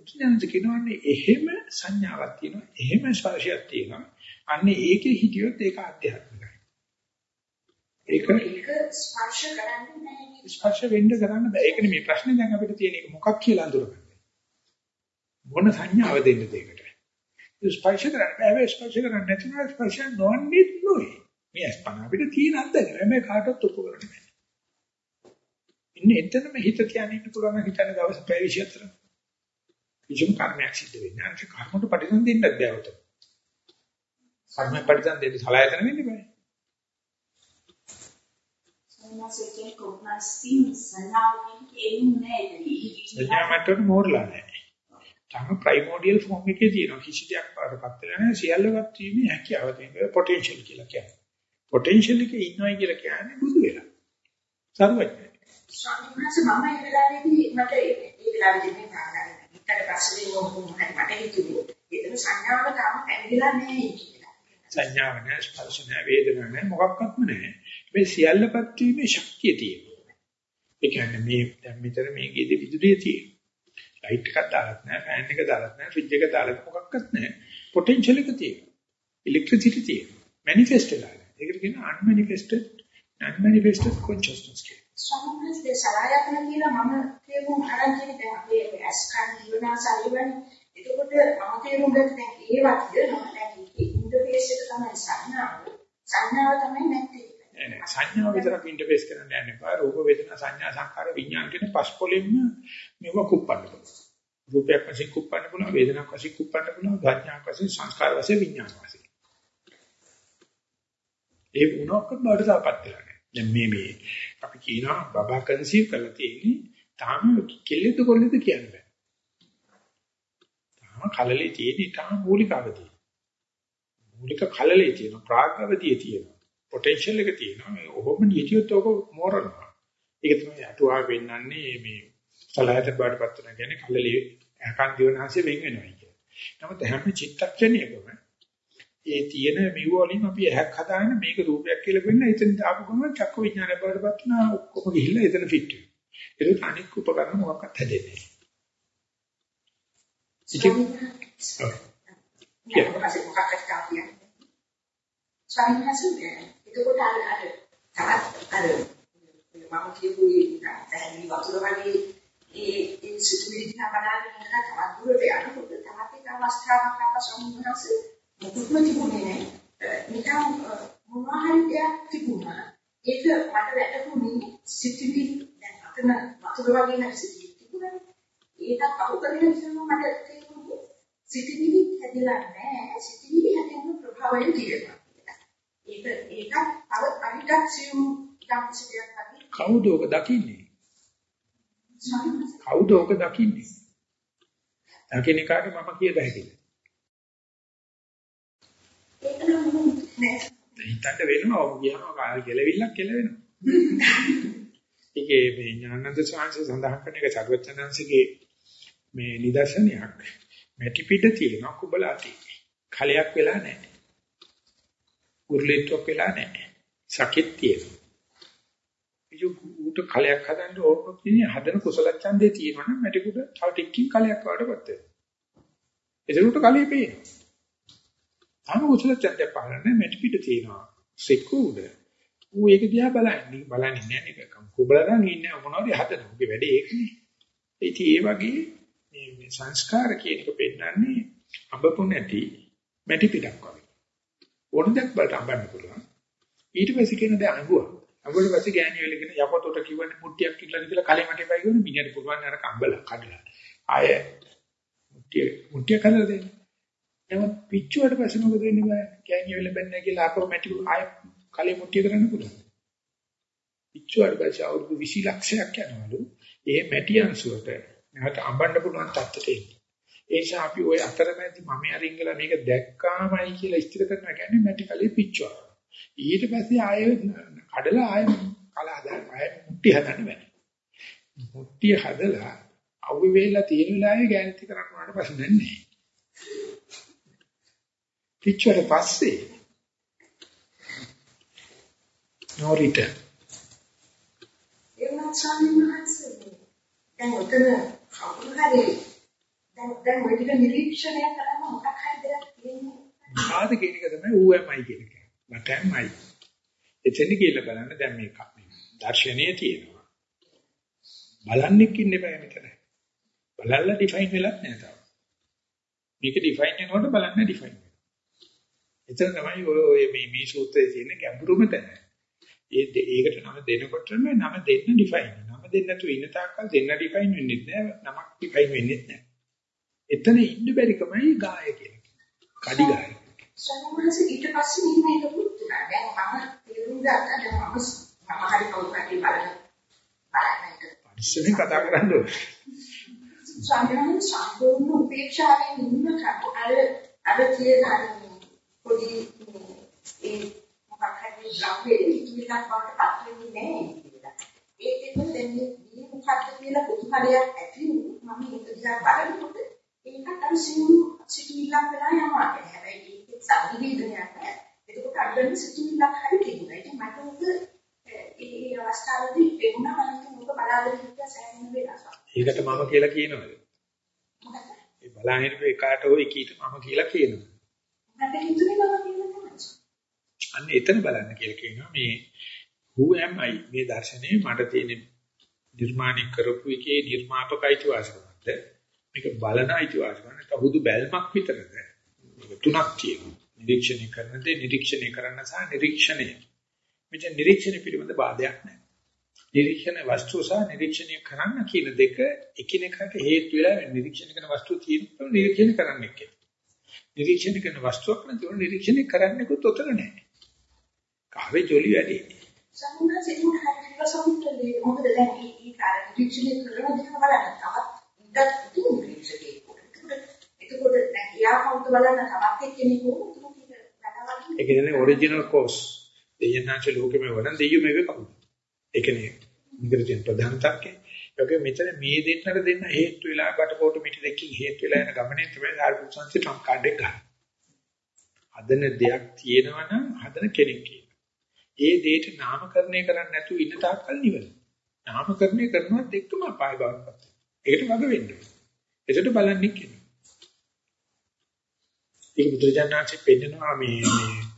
A: උත්සන්නද කියනවානේ එහෙම සංඥාවක් තියෙනවා. එහෙම ස්පර්ශයක් තියෙනවා. අන්නේ ඒකේ හිටියොත් ඒක ආධ්‍යාත්මිකයි. ඒක
F: ඒක ස්පර්ශ කරන්නේ නැහැ.
A: ස්පර්ශ වෙන්න කරන්න බෑ. ඒකනේ මේ ප්‍රශ්නේ දැන් අපිට තියෙන එක මොකක් කියලා අඳුරගන්න. මොන සංඥාව දෙන්නද ඒකට? ස්පර්ශ කරන්න. හැබැයි ස්පර්ශ කරන්නේ නැතිනම් ස්පර්ශ නොවන්නේ නොවේ. මේ අස්පන අපිට තියෙන අත්දැකීම. හැබැයි කාටවත් ඔප්පු කරන්න බෑ. ඉන්නේ එතනම හිත තියාගෙන ඉන්න පුළුවන් හිතන දවස් 24. කිසිම කර්මයක් සිද්ධ වෙන්නේ නැහැ. ඒ කර්මකට ප්‍රතිසන් දෙන්නත් බෑ උතන. කර්ම ප්‍රතිසන් දෙන්න සලආයතන වෙන්නේ බෑ. සංඥා මට්ටමට මෝරලා නැහැ. තම ප්‍රයිමෝඩියල් ෆෝම් එකේ තියෙන කිසි දෙයක් පාරපත් වෙලා නැහැ. සියල්ලවත් වීමේ හැකියාව තියෙන පොටෙන්ෂල් කියලා කියන්නේ. පොටෙන්ෂල් එකේ ඉන්නවයි කියලා කියන්නේ බුදු වෙලා. සර්වඥයි.
F: ස්වාමීන් වහන්සේ මම ඒ වෙලාවේදී මට ඒ වෙලාවේදී මේ නාගාරය ඊට පස්සේ මොකක්ද මට හිතුනේ. ඒතන සංඥාව තාම පැහැදිලා නැහැ කියලා.
A: සංඥාව නැහැ, ස්පර්ශ නැහැ, වේදනා නැහැ, මොකක්වත්ම නැහැ. මේ සියල්ලපත් වීමේ ශක්තිය තියෙනවා. ඒ කියන්නේ මේ දැන් මෙතන මේකේදී විදුලිය තියෙනවා. ලයිට් එකක් දාලත් නැහැ, ෆෑන් එක දාලත් නැහැ, ෆ්‍රිජ් එක දාලත් මොකක්වත් නැහැ. පොටෙන්ෂල් එක තියෙනවා. ඉලෙක්ට්‍රිසිටි තියෙනවා. මැනිෆෙස්ට් වෙලා. ඒකට කියනවා unmanifested non-manifested consciousness කියලා.
F: සමහරවිට සලායතන කියලා මම තේරුම් අරන් තියෙන දැන් අපේ ඇස් කන් දිවනාසයවනේ එතකොට මම තේරුම් ගත්ත දැන් ඒවා කියනවා දැන් ඉන්ටර්ෆේස් එක තමයි සංඥාව සංඥාව තමයි නැත්තේ
A: නෑ නෑ. සංඥාව විතරක් ඉන්ටර්ෆේස් කරන්න යන්න එපා. රූප වේදනා සංඥා සංකාර විඥාන කියන පස් පොලින්ම මේව කුප්පන්න පුළුවන්. රූපයක් වශයෙන් කුප්පන්න පුළුවන් වේදනාවක් වශයෙන් කුප්පන්න පුළුවන් සංඥාවක් වශයෙන් සංස්කාර වශයෙන් විඥාන වශයෙන්. ඒ වුණොත් බඩට තාපත් වෙලා නෑ. දැන් මේ මේ අපි කියනවා බබා කන්සීව් කරලා තියෙන්නේ තාම කෙල්ලෙද කොල්ලෙද කියන්න බෑ. තාම කලලේ තියෙන්නේ තාම මූලික අවදී මූලික කලලේ තියෙන ප්‍රාග්‍රවදී තියෙනවා පොටෙන්ෂල් එක තියෙනවා. මේ ඔහොම නිතියොත් ඔක මෝරනවා. ඒක තමයි අටුවා වෙන්නන්නේ මේ සලහයට බාටපත් වෙන කියන්නේ කල්ලේ අහකන් දිවනාංශය වෙන් වෙනවා කියන්නේ. නමුත් හැම චිත්තක්ෂණයකම ඒ තියෙන මිව වලින් අපි ඇහක් හදාගෙන මේක රූපයක් කියලා වෙන්න එතන දාපු ගමන් චක්ක විඥානය බාටපත් වෙන ඔක්කොම ගිහිල්ලා එතන ෆිට වෙනවා. ඒක අනික් උපකරණ මොකක්වත් හැදෙන්නේ නැහැ. ඉතින්
F: ඒක පස්සේ මොකක්ද කියන්නේ ස්වාමීන් වහන්සේ එතකොට අර අර තාත් අර මම කියපු ඒ පැහැදිලි වතුර වගේ ඒ ඒ සිතුවිලි දිහා බලාගෙන ඉඳලා තවත් දුරට යනකොට තවත් එක අවස්ථාවක් ආව ස්වාමීන් වහන්සේ මුකුත්ම තිබුණේ නැහැ. නිකන් මොනවා හරි දෙයක් තිබුණා. ඒක මට වැටහුණේ සිතුවිලි දැන් අතන වතුර වගේ නැති සිතුවිලි තිබුණා. ඒකත් අහු කරගෙන ඉස්සෙල්ලා මට තේරුණේ සිතුවිලි හැදිලා නැහැ. සිතුවිලි හැදෙන ප්‍රභාවය තියෙනවා ඒක ඒක අර අනිත් සියුම් යම්කිසියක් වගේ
A: කවුද ඔක දකින්නේ? කවුද ඔක දකින්නේ? දකින්න කාට මම කියද හැකිද?
F: ඒක නම් නෑ
A: හිතන්න වෙනවා ඔය කියනවා කාල් කෙලවිල්ලක් කෙලවෙනවා. ඒකේ මේ ඥානන්ද ස්වාමීන් සඳහන් කරන එක සර්වචනංශගේ මේ නිදර්ශනයක් මැටි පිට තියෙන කුබලාති. කලයක් වෙලා නැහැ. උර්ලෙට්ටක් වෙලා නැහැ. සකෙත් තියෙනවා. ඉතින් ඌට කලයක් හදන්න ඕනොත් ඉන්නේ හදන කුසල ඡන්දේ තියෙනවනම් මැටිකුට තව ටිකකින් කලයක් වඩපත් වෙනවා. එතකොට කලිය පේනවා. තාම කුසල ඡන්දේ පාලනේ මැටි පිට තියෙනවා. සෙකුඩ. ඌ ඒක දිහා බලන්නේ බලන්නේ නැහැ නේද? කුබලරන් ඉන්නේ මොනවද හදන. උගේ වැඩේ ඒකනේ. ඉතින් ඒ වගේ මේ සංස්කාර කියන එක පෙන්නන්නේ අබපු නැති මැටි පිටක් වගේ. ඕන දෙයක් බලට අඹන්න පුළුවන්. ඊට පස්සේ කියන දේ අඟුව. අඟුවට පස්සේ ගෑණි වෙලගෙන යපතොට කිව්වනේ මුට්ටියක් කිල්ලන කියලා කලෙ මට එපයි කියුනේ මිනිහට පුළුවන් අර කම්බල කඩලා. ආය මුට්ටිය මුට්ටිය කඩලා දෙන්න. නමුත් පිච්චුවට පස්සේ මොකද වෙන්නේ බෑ. ගෑණි වෙල බැන්නේ කියලා අපර මැටි ආය කලෙ මුට්ටිය කරන්න පුළුවන්. පිච්චුවට පස්සේ අවුරුදු 20 ලක්ෂයක් යනවලු. ඒ මැටි අංශුවට නැවත අඹන්න පුළුවන් තත්ත්වයට එන්නේ. ඒ නිසා අපි ওই අතරමැදි මම අරින්ගලා මේක දැක්කාමයි කියලා ස්ථිර කරනවා කියන්නේ මැටි කලේ පිච්චුවා. ඊට පස්සේ ආයෙ කඩලා ආයෙ කල හදාන්න ආයෙ මුට්ටි හදන්න බෑ. මුට්ටි හදලා අවුවේ වෙලා තියෙන වෙලාවේ ගෑනිත් කරන්න උනාට ප්‍රශ්න නැහැ. පිච්චුවට පස්සේ no return.
F: ඒ වුණත් ස්වාමීන් වහන්සේ දැන් උතන කවුරු හරි දැන් දැන් ඔය ටික නිරීක්ෂණය කරන්න මොකක් හරි දෙයක් තියෙන්නේ.
A: ආද කියන එක තමයි ඌමයි කියන එක. මටමයි. එතෙන් කියලා බලන්න දැන් මේක දර්ශනීය තියෙනවා. බලන්නෙක් ඉන්න බෑ මෙතන. බලන්න ඩිෆයින් වෙලත් නෑ තාම. මේක ඩිෆයින් වෙනකොට බලන්න ඩිෆයින් වෙනවා. එතන තමයි ඔය මේ මේ සූත්‍රයේ තියෙන ගැඹුරුම තැන. ඒ ඒකට නම දෙනකොටම නම දෙන්න ඩිෆයින් වෙනවා. නම දෙන්න නැතුව ඉන්න තාක්කල් දෙන්න ඩිෆයින් වෙන්නේ නැහැ. නමක් ඩිෆයින් වෙන්නේ නැහැ. එතන ඉන්න බැරිකමයි ගාය කියන්නේ. කඩි ගාය.
F: සමහරවිට ඊට පස්සේ මෙහෙම එක පුතුනා. දැන් මම තේරුම් ගත්තා දැන් මම මම හරි කවුරු හරි බලන බලන්න
A: පරිස්සමෙන් කතා කරන්න ඕනේ.
F: ස්වාමීන් සම්පූර්ණ උපේක්ෂාවෙන් ඉන්නකට අර අර කියන අර පොඩි ඒ මොකක් හරි ද්‍රව්‍යයේ ඉතිරියක් බවට පත් වෙන්නේ නැහැ කියලා. ඒකෙත් දැන් මේ මොකක්ද කියලා කුතුහලයක් ඇති මම ඒක දිහා බලනකොට ඒකත් අර සිංහු සිතුවිල්ලක් වෙලා යනවා. හැබැයි ඒකේ සංවේදනයක් නැහැ. එතකොට අඩන සිතුවිල්ලක් හරි තිබුණා. ඉතින් මට උක ඒ අවස්ථාවේදී වෙනුණා මම උක බලාගෙන හිටියා සෑහෙන වෙලාවක්.
A: ඒකට මම කියලා කියනවාද?
F: මොකද?
A: ඒ බලන් හිටපු එකාට හෝ එකීට මම කියලා කියනවා.
F: මට හිතුනේ මම කියලා තමයි.
A: අන්න එතන බලන්න කියලා කියනවා මේ who am I මේ දර්ශනේ මට තියෙන නිර්මාණය කරපු එකේ නිර්මාපක අයිතිවාසිකමක්ද මේක බලන අයිතිවාසිකම නැත්නම් හුදු බැල්මක් විතරද මේක තුනක් තියෙනවා. නිරීක්ෂණය කරන දේ නිරීක්ෂණය කරන්න සහ නිරීක්ෂණය. මෙතන නිරීක්ෂණ පිළිබඳ බාධයක් නැහැ නිරීක්ෂණ වස්තු සහ නිරීක්ෂණය කරන්න කියන දෙක එකිනෙකට හේතු වෙලා නිරීක්ෂණය කරන වස්තු තියෙනවා. නිරීක්ෂණය කරන්න එක්ක නිරීක්ෂණය කරන වස්තුවක් නැතුව නිරීක්ෂණය කරන්නෙකුත් උතර නැහැ කාවේ ජොලි වැඩි.
F: සම්මුඛ සිතුන හැටියට සම්මුඛදී මොකද දැන් මේ මේ කාර්ය නිරීක්ෂණය කරන දේ බලන්න. තවත් ඉඳත් තුන් නිරීක්ෂකේ එතකොට දැන් එයා කවුද බලන්න තවත් එක්කෙනෙක් කොහොමද
A: ඒක කියන්නේ ඔරිජිනල් කෝස් දෙයනාච ලෝකෙම වරන් දෙයියෝ මේක කවුද ඒකනේ ඉංග්‍රීසියෙන් ප්‍රධාන තර්කය ඒකේ මෙතන මේ දෙන්නට දෙන්න හේතු වෙලා බටකොටු මිටි දෙකකින් හේතු වෙලා යන ගමනේ තමයි සාර්වත්‍ංශි ට්‍රම්ප් කාඩ් එක ගන්න. හදන දෙයක් තියෙනවා නම් හදන කෙනෙක් කියන. ඒ දෙයට නාමකරණය කරන්නේ නැතුව ඉන්න තාක්කල් නිවන. නාමකරණය කරනවත් එක්කම අපාය බවටපත් වෙනවා. ඒකට වග වෙන්න ඕනේ. ඒකට බලන්නේ කියනවා. ඒක බුදුරජාණන්සේ පෙන්නනවා මේ මේ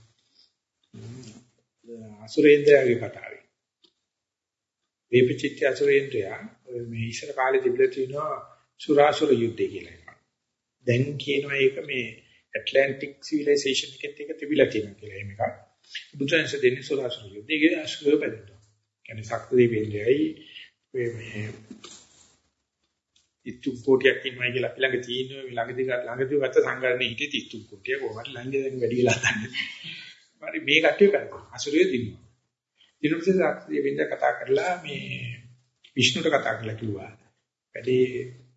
A: අසුරේන්ද්‍රයාගේ කතාවේ. දීපචිත්‍ය අසුරේන්ද්‍රයා මේ ඉස්සර කාලේ තිබිලා තියෙනවා සුරාසුර යුද්ධය කියලා එකක්. දැන් කියනවා ඒක මේ ඇට්ලැන්ටික් සිවිලයිසේෂන් එකෙත් එක තිබිලා තියෙනවා කියලා එහෙම එකක්. බුදුන්ස දෙන්නේ සුරාසුර යුද්ධය. ඒක අසුරය බැලුවා. කියන්නේ සක්‍රීය මේ මේ ඉතු කෝටියක් ඉන්නවා කියලා අපි ළඟ තියෙනවා මේ ළඟදී ළඟදී ගත්ත සංගරණේ හිටියේ ඉතු කෝටිය කොහොමද ළඟ දැන් වැඩි වෙලා තන්නේ. හරි මේ කට්ටිය කරනවා. අසුරය දිනුවා. ඊට පස්සේ වෙන්ද කතා කරලා මේ විෂ්ණුට කතා කරලා කිව්වා. වැඩි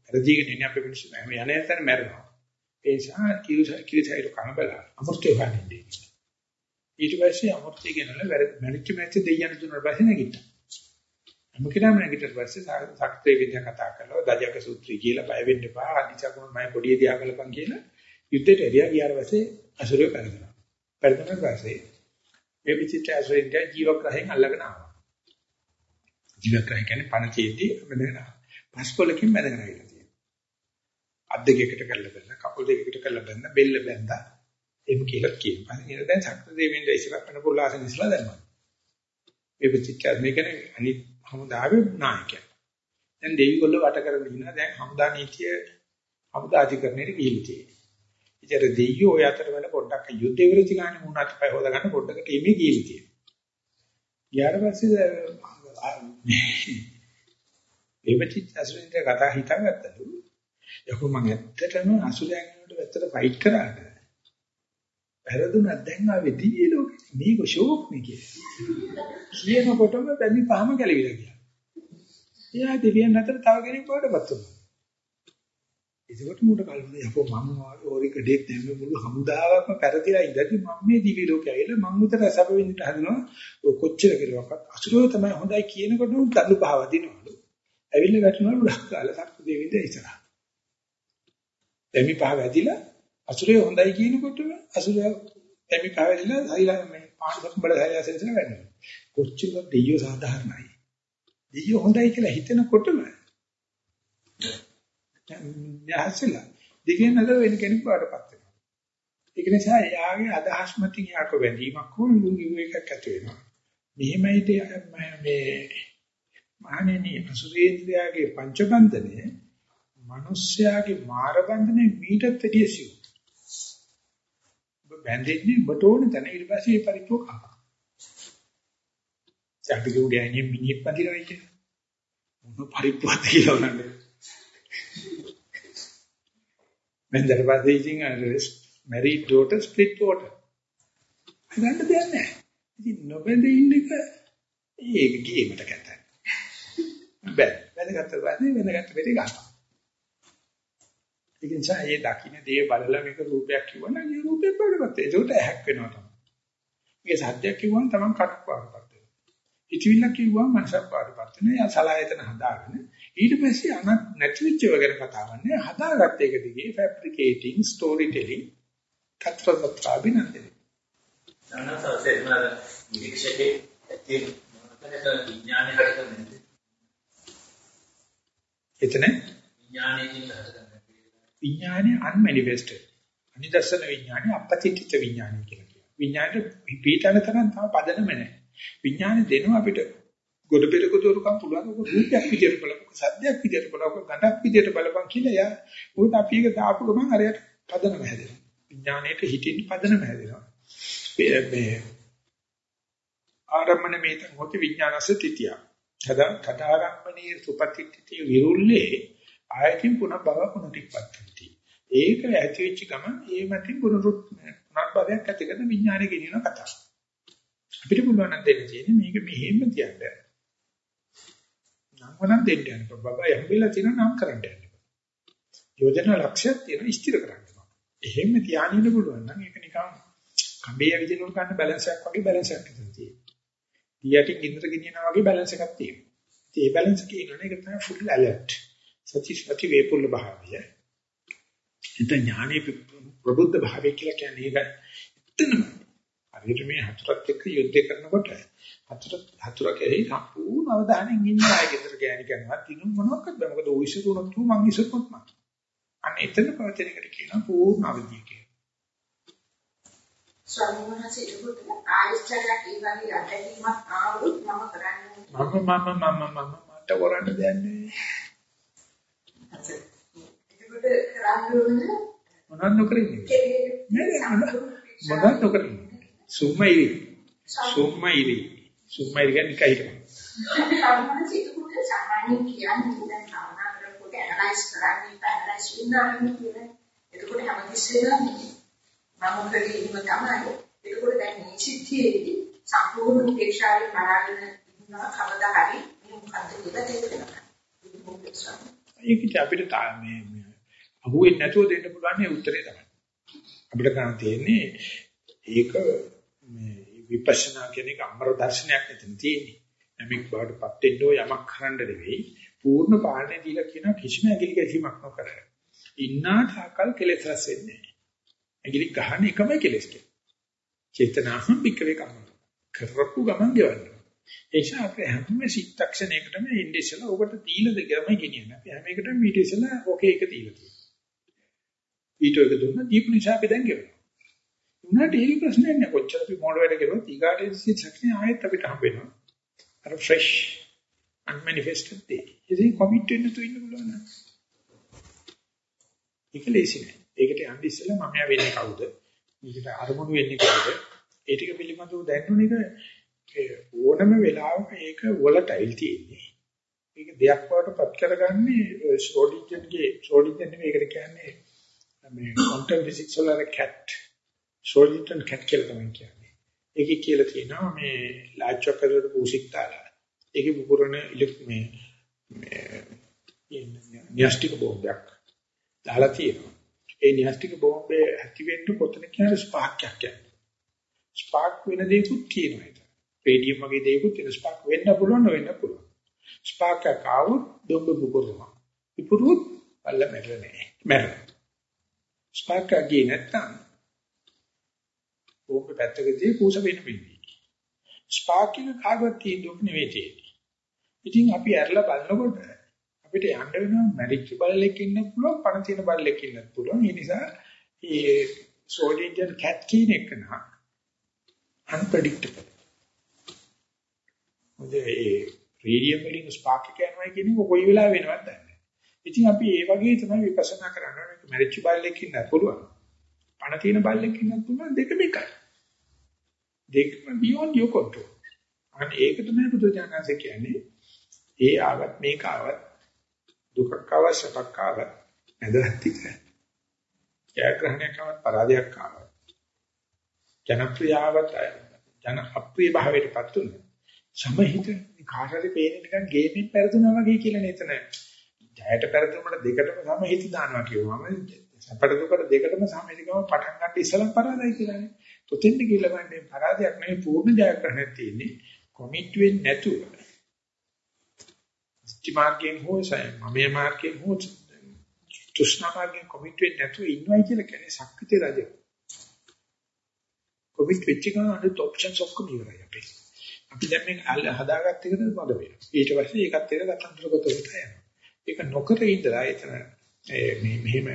A: වැඩිගෙන ඉන්නේ අපේ මිනිස්සු නෑ. මේ යන්නේ නැත්නම් මැරෙනවා. ඒ නිසා කිරිසයිර කන බලා අමෘතය ගන්නදී. ඊට පස්සේ අමෘතය ගෙනල්ලා මැරිච්ච මැච්ච දෙයියන් දුන්නා පස්සේ නැගිට්ටා. හැම කෙනාම නැගිටිට පස්සේ සක්‍රිය විද්‍ය කතා කරලා දජක සූත්‍රය කියලා බය වෙන්න එපා. අදිචකුණ මම පොඩිය දිහා කළපන් කියලා යුද්ධයට එළිය ගියාට පස්සේ අසුරය පෙරදුනා. පෙරදුනාට පස්සේ මේ විචිත්‍ර අසුරෙන් ජීවග්‍රහයෙන් අල්ලගෙන ආවා. ජීවග්‍රහය කියන්නේ පණ චේති බඳගෙන ආවා. පස්කොලකින් බඳගෙන ආවිලා තියෙනවා. අත් දෙකකට කරලා බඳ, කකුල් දෙකකට කරලා බඳ, බෙල්ල බඳ. එහෙම කියලා කියනවා. ඊට දැන් සක්‍ර දෙවියන් ඉස්සරහ පණ පොල්ලාසන ඉස්සලා දැම්මා. මේ විචිත්‍ර මේකනේ අනිත් හමුදාවේ නායකයා. දැන් දෙවිගොල්ලෝ වට කරගෙන ඉන්නවා. දැන් හමුදා නීතිය හමුදා අධිකරණයට ගිහිල්ලා තියෙනවා. ඉතින් දෙයියෝ ඔය අතර වෙන පොඩ්ඩක් යුද්ධ විරති ගන්න මුණත් පය හොදා ගන්න පොඩ්ඩකට එමේ ගිහිල්ලා තියෙනවා. ඊට පස්සේ එවචිත් අසුරින්ද කතා හිතාගත්තලු. යකෝ මම ඇත්තටම අසුරයන් වලට වැත්තට ෆයිට් කරාට. වැරදුනක් දැන් ආවේ දිවි ලෝකෙ. මේක ෂෝක් නේ කියන්නේ. කියනකොටම බැඳි පහම ගැලවිලා ගියා. එයා දෙවියන් අතර තව කෙනෙක් වඩපත් වුණා. ඒකට මූට කල්පනා යකෝ මම ඕරික ඩේක් දැම්මේ මුළු හමුදාවක්ම පෙරදිලා ඉඳි මම මේ දිවි ලෝකේ ඇවිල්ලා මම උතර සැප විඳින්න හදනවා. ඔය කොච්චර කෙරුවක්වත් අසුරෝ තමයි හොඳයි කියනකොටම දඬු පහ වදිනවලු. ඇවිල්ලා වැටුණා උඩක් කාලා සක්ක දෙවිඳ ඉස්සරහ. එමි පහ වැදිලා අසුරේ හොඳයි කියනකොටම අසුරයා එමි පහ වැදිලා සයිලා මේ පාණ්ඩක බල සයිලා සෙන්සන වෙනවා. කොච්චර දෙයියෝ සාධාරණයි. දෙයියෝ හොඳයි කියලා හිතනකොටම යහසලා දෙවියන් අතර වෙන කෙනෙක් වඩපත් වෙනවා. ඒක නිසා එයාගේ අදහස් මතින් යාක වැඳීමක් හෝ විවේකයක් ඇති වෙනවා. මෙහෙමයි මේ මහණෙනි අසුරේන්ද්‍රයාගේ පංචබන්ධනේ මිනිස්යාගේ මාරබන්ධනේ මීටත් වැඩිය සිව්. ඔබ බැඳෙන්නේ ඔබට ඕන තැන ඊට පස්සේ පරිපෝක කරනවා. සාපිකෝ ගෑණිය මිනිහෙක් පදිනවා කියන්නේ. මොන පරිප්පුවක්ද කියලා උනන්නේ. මෙන් දරපස්සේ ඉතින් married daughter split water. ගන්න දෙයක් නැහැ. ඉතින් නොබැඳ ඉන්න එක ඒක ගේමට කැතයි. බෑ. වැදගත් වෙන්නේ වෙනගත් වෙලේ ගන්නවා. ඒක නිසා මේ දකින්න දේ බලලා මේක රූපයක් කිව්වනම් ඒ රූපේ බලවත්. ඒකට ඇහැක් වෙනවා තමයි. මේක සත්‍යයක් කිව්වම තමන් කටක් වඩපත් වෙනවා. ඉතිවිල්ල කිව්වම මනසක් වඩපත් වෙනවා. යා සලායතන හදාගෙන ඊට පස්සේ අන නැති වෙච්ච වගේන කතාවන්නේ හදාගත්ත එක දිගේ ෆැබ්‍රිකේටිං ස්ටෝරි ටෙලිං කතරවත්‍රාබිනන්දේ.
D: අනසසෙන්න නිරීක්ෂකේ ඇති මොනතරම් විඥානය හදන්නේ.
A: එතන
D: විඥානයකින් හදන්නේ.
A: විඥානය unmanifested. අනිදර්ශන විඥානය අපතිත්‍ිත විඥානය කියලා කියනවා. විඥාණයට පිටාන තරම් තව පදනම නැහැ. විඥානේ දෙනවා අපිට ගොඩ පෙරක දොරකම් පුළුවන් ඔක රූපයක් විදියට බලපන් සද්දයක් විදියට බලපන් ගඳක් විදියට බලපන් කියලා යා මොකද අපි ඒක දාපු ගමන් අරයට පදනම හැදෙනවා විඥාණයට හිතින් පදනම හැදෙනවා මේ ආරම්මන මේත මොති විඥානස තිතිය තද තදාරම්මනේ සුපතිත්‍ති විරුල්ලේ ආයතින් පුන භව පුනතිපත්ති ඒක ඇති වෙච්ච ගමන් ඒ මතින් පුනරුත් පුනර්භවයක් ඇති කරන විඥානය ගෙනියන කතාව අපිට පුළුවන් නම් දෙන්න තියෙන්නේ මේක මෙහෙම තියන්න නම් වනම් දෙන්න යන්න බබා යම්බෙලා තියෙන නම් කරන්න යන්න යෝජනා ලක්ෂයක් තියෙන ස්ථිර කරන්න එහෙම තියාගෙන ඉන්න පුළුවන් නම් ඒක නිකන් කඹේ විදිනකොට ගන්න බැලන්ස් එකක් වගේ බැලන්ස් එකක් තියෙනවා ඊයටින් ගින්දර ගෙනියනවා වගේ බැලන්ස් එකක් තියෙනවා. ඉතින් ඒ බැලන්ස් එකේ ඉන්නනේ ඒක තමයි ෆුල් ඇලර්ට්. සති සති වේපුල්ල භාවය. එතන ඥානෙ ප්‍රබුද්ධ භාවය කියලා කියන්නේ ඒක එතනම. හරියට මේ හතරත් එක්ක යුද්ධ කරනකොට හතර හතර කෙරෙහි සම්පූර්ණ අවධානයෙන් ඉන්න අය ගෙදර ගෑණි කරනවා තිනු මොනවක්වත් බෑ. මොකද ඔය ඉස්සුරුනොත් මං ඉස්සුරුනොත් මං. අන්න එතන පවතින එකට කියනවා පූර්ණ අවධිය කියලා.
F: ස්වාමීන් වහන්සේ ඒකට ආයතනයක් ඒ වගේ අත්දැකීමක් ආවොත් මම කරන්නේ
A: මම මම මම මම මට කරන්න දෙයක් නෑ.
F: ඒකට කරන්න ඕනේ
A: මොනවද නොකර ඉන්නේ? මොනවද නොකර ඉන්නේ? සුම්මයිරි. සුම්මයිරි. සුම්මයිරි කියන්නේ කයිද?
F: සාමාන්‍යයෙන් ඒකට සාමාන්‍යයෙන් කියන්නේ දැන් භාවනා කරනකොට ඇනලයිස් කරන්නේ ඇනලයිස් වෙනවා කියන්නේ. එතකොට හැමතිස්සෙම මම කරේ එහෙම තමයි. ඒකෝට දැන් මේ සිද්ධියේදී සම්පූර්ණ උපේක්ෂාවෙන් බලාගෙන ඉන්නවා කවදා හරි මේ මොකද්ද කියලා තේරෙනවා.
A: ඒකට අපිට මේ අහුවෙන්නේ නැතුව දෙන්න පුළුවන් මේ උත්තරේ තමයි. අපිට ගන්න තියෙන්නේ ඒක මේ විපස්සනා කියන එක අමර දර්ශනයක් නැතිනම් තියෙන්නේ. යමෙක් බාටපත් වෙන්නෝ යමක් කරන්න නෙවෙයි පූර්ණ පාලනය දීලා කියන කිසිම ඇඟිලි ගැසීමක් නොකර. ඉන්නා තාකල් කෙලෙස් රැස් වෙන්නේ නැහැ. ඇඟිලි ගහන එකම කෙලස් කියන්නේ. චේතනාහම් වික්‍රේ කම්ම. කරපු ගමන් ගෙවන්න. ඒ නිසා අපි හැම සිත්තක්ෂණයකටම ඉන්නේ ඉස්සලා ඔබට දීලා දෙකම ගෙනියන්න. අපි හැම එකටම ඊට ඉස්සලා ඔකේ එක දීලා තියෙනවා. ඊට එක දුන්න දීපු නිසා අපි දැන් ගෙවනවා. උනාට ඒක ප්‍රශ්නයක් නෑ. කොච්චර අපි මොඩ වැඩ කරුවත් ඊගාට සිත්තක්ෂණය ආයෙත් අපිට හම්බ වෙනවා. අර ෆ්‍රෙෂ් unmanifested day. ඉතින් කොමිට් වෙන්න තු ඉන්න පුළුවන් නේද? ඒක ලේසි නෑ. ඒකට යන්න ඉස්සෙල්ලා මම වෙන්නේ කවුද? මේකට අරමුණු වෙන්නේ කවුද? ඒ ටික පිළිබඳව දැනුන එක ඕනම වෙලාවක ඒක වොලටයිල් තියෙන්නේ. ඒක දෙයක් බවට පත් කරගන්නේ ෂෝඩින්ජන්ගේ ෂෝඩින්ජන් නෙමෙයි ඒකට කියන්නේ මේ ක්වොන්ටම් ෆිසික්ස් වල කැට් ෂෝඩින්ජන් කැට් කියලා තමයි කියන්නේ. ඒකේ කියලා තියෙනවා මේ ලාච්චක් කරලා පූසික් දාලා. ඒකේ පුපුරන ඉලෙක්ට්‍ර මේ මේ න්‍යෂ්ටික බෝම්බයක් දාලා තියෙනවා. ඒ න්‍යෂ්ටික බෝම්බේ ඇති වෙන්න කොතන කියන ස්පාර්ක් එකක් යනවා. ස්පාර්ක් වෙන දේකුත් කියනවා ඒක. රේඩියම් වගේ දේකුත් වෙන ස්පාර්ක් වෙන්න පුළුවන් නොවෙන්න පුළුවන්. ස්පාර්ක් එක ආවොත් බෝම්බ පුපුරනවා. පුපුරුත් අල්ල මැරෙන්නේ. මැරෙනවා. ස්පාර්ක් එක ගියේ නැත්තම් බෝම්බ පැත්තකදී කූස වෙන වෙන්නේ. ස්පාර්ක් එක කාගවත් තියෙන්නේ නෙවෙයි තියෙන්නේ. ඉතින් අපි ඇරලා බලනකොට අපිට යන්න වෙනවා මැරිච්ච බල්ලෙක් ඉන්න පුළුවන් පණ තියෙන බල්ලෙක් ඉන්නත් පුළුවන් ඒ නිසා මේ සෝලිඩර් කැට් කියන එක නා unpredictable මොකද ඒ රේඩියම් වලින් ස්පාර්ක් එක යනවා කියන එක කොයි වෙලාවෙ වෙනවද දන්නේ ඉතින් අපි ඒ වගේ තමයි විපස්සනා කරන්න. ඕනේ මැරිච්ච බල්ලෙක් ඉන්නත් පුළුවන්. පණ තියෙන බල්ලෙක් ඉන්නත් පුළුවන්. දෙකම එකයි. දෙකම beyond your control. අන්න ඒක තමයි බුදුජානක කියන්නේ. ඒ ආවත් මේක ආවත් දුකක් ආව සැපක් ආව නැදහත් ඉතින් ජයග්‍රහණයක් ආවත් පරාජයක් ආවත්. ජනප්‍රියවත ජන අප්‍රිය භාවයටපත් උන. සමහිත කාටරි පේන නිකන් ගේමින් පෙරදුනා වගේ කියලා නේතන ජයට පෙරදුනට දෙකටම සමහිත දානවා කියවම සැපට දුකට දෙකටම සමහිතකම පටන් ගන්න ඉස්සලම් පරාදයි කියලානේ තොතින්ද කියලා වන්නේ පරාජයක් නෙවෙයි පූර්ණ ජයග්‍රහණයක් තියෙන්නේ කොමිට් වෙන්නේ නැතුව ඉස්ති මාර්ගයෙන් හෝ සය මමයේ මාර්ගයෙන් හෝ තුෂ්ණා මාර්ගයෙන් කොමිට් වෙන්නේ නැතුව ඉන්නවයි කියලා කියන්නේ ශක්තිය රජ. කොමිට් වෙච්ච ගමන් අනිත් ඔප්ෂන්ස් ඔක්කොම ඉවරයි අපි. අපි දැන් මේ හදාගත්ත එකට මඩ වෙනවා. ඊට පස්සේ ඒකත් එක්ක ගතන්තරගත වෙලා යනවා. ඒක නොකර ඉඳලා එතන මේ මෙහෙම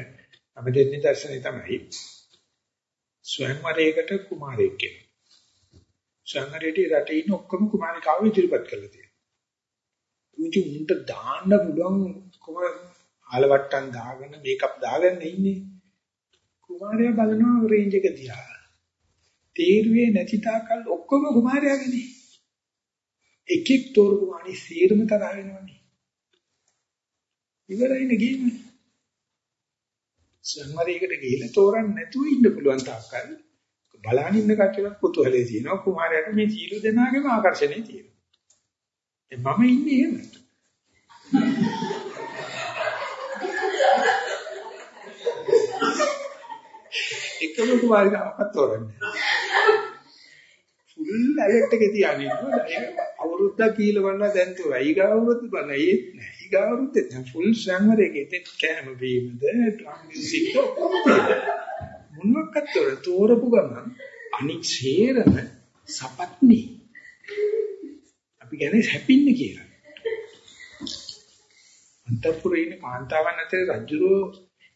A: අප දෙන්නේ දර්ශනේ තමයි ස්වයංවරයකට කුමාරයෙක් කෙනෙක්. සංඝරේටි රටේ ඉන්න ඔක්කොම කුමාරිකාව ඉදිරිපත් කරලා තියෙනවා. උන්ට උන්ට දාන්න පුළුවන් කොම ආලවට්ටම් දාගෙන මේකප් දාගෙන ඉන්නේ. කුමාරයා බලනවා රේන්ජ් එක දිහා. තීරුවේ නැති තාකල් ඔක්කොම කුමාරයාගේනේ. එකෙක් තෝරපු අනි සීරම තරහ වෙනවනේ. ඉවරයිනේ ගේම. සංවරයකට ගිහිල්ලා තෝරන්න නැතුව ඉන්න පුළුවන් තාක්කල් බලහන් ඉන්න කට්ටියට කුතුහලයේ තියෙනවා කුමාරයාට මේ සීල දෙනාගේම ආකර්ෂණේ තියෙනවා. මම ඉන්නේ එහෙම. එකම කුමාරිකාවක් තෝරන්නේ. ෆුල් ඇලර්ට් එකේ තියාගෙන ඉන්නවා. අවුරුද්දක් කීලවන්න දැන් තෝ ඊගාවුරුද්ද බලන ඒත් නෑ. ඊගාවුරුද්ද දැන් ෆුල් සංවරයේ තෙත් කෑම බීමද ඩ්‍රම් මියුසික් මොනවාක්වත් තෝර තෝරපු ගමන් අනික් ෂේරම සපත්නි. අපි කියන්නේ හැපින්නේ කියලා. අන්තපුරේ ඉන්න කාන්තාවන් අතර රජුරෝ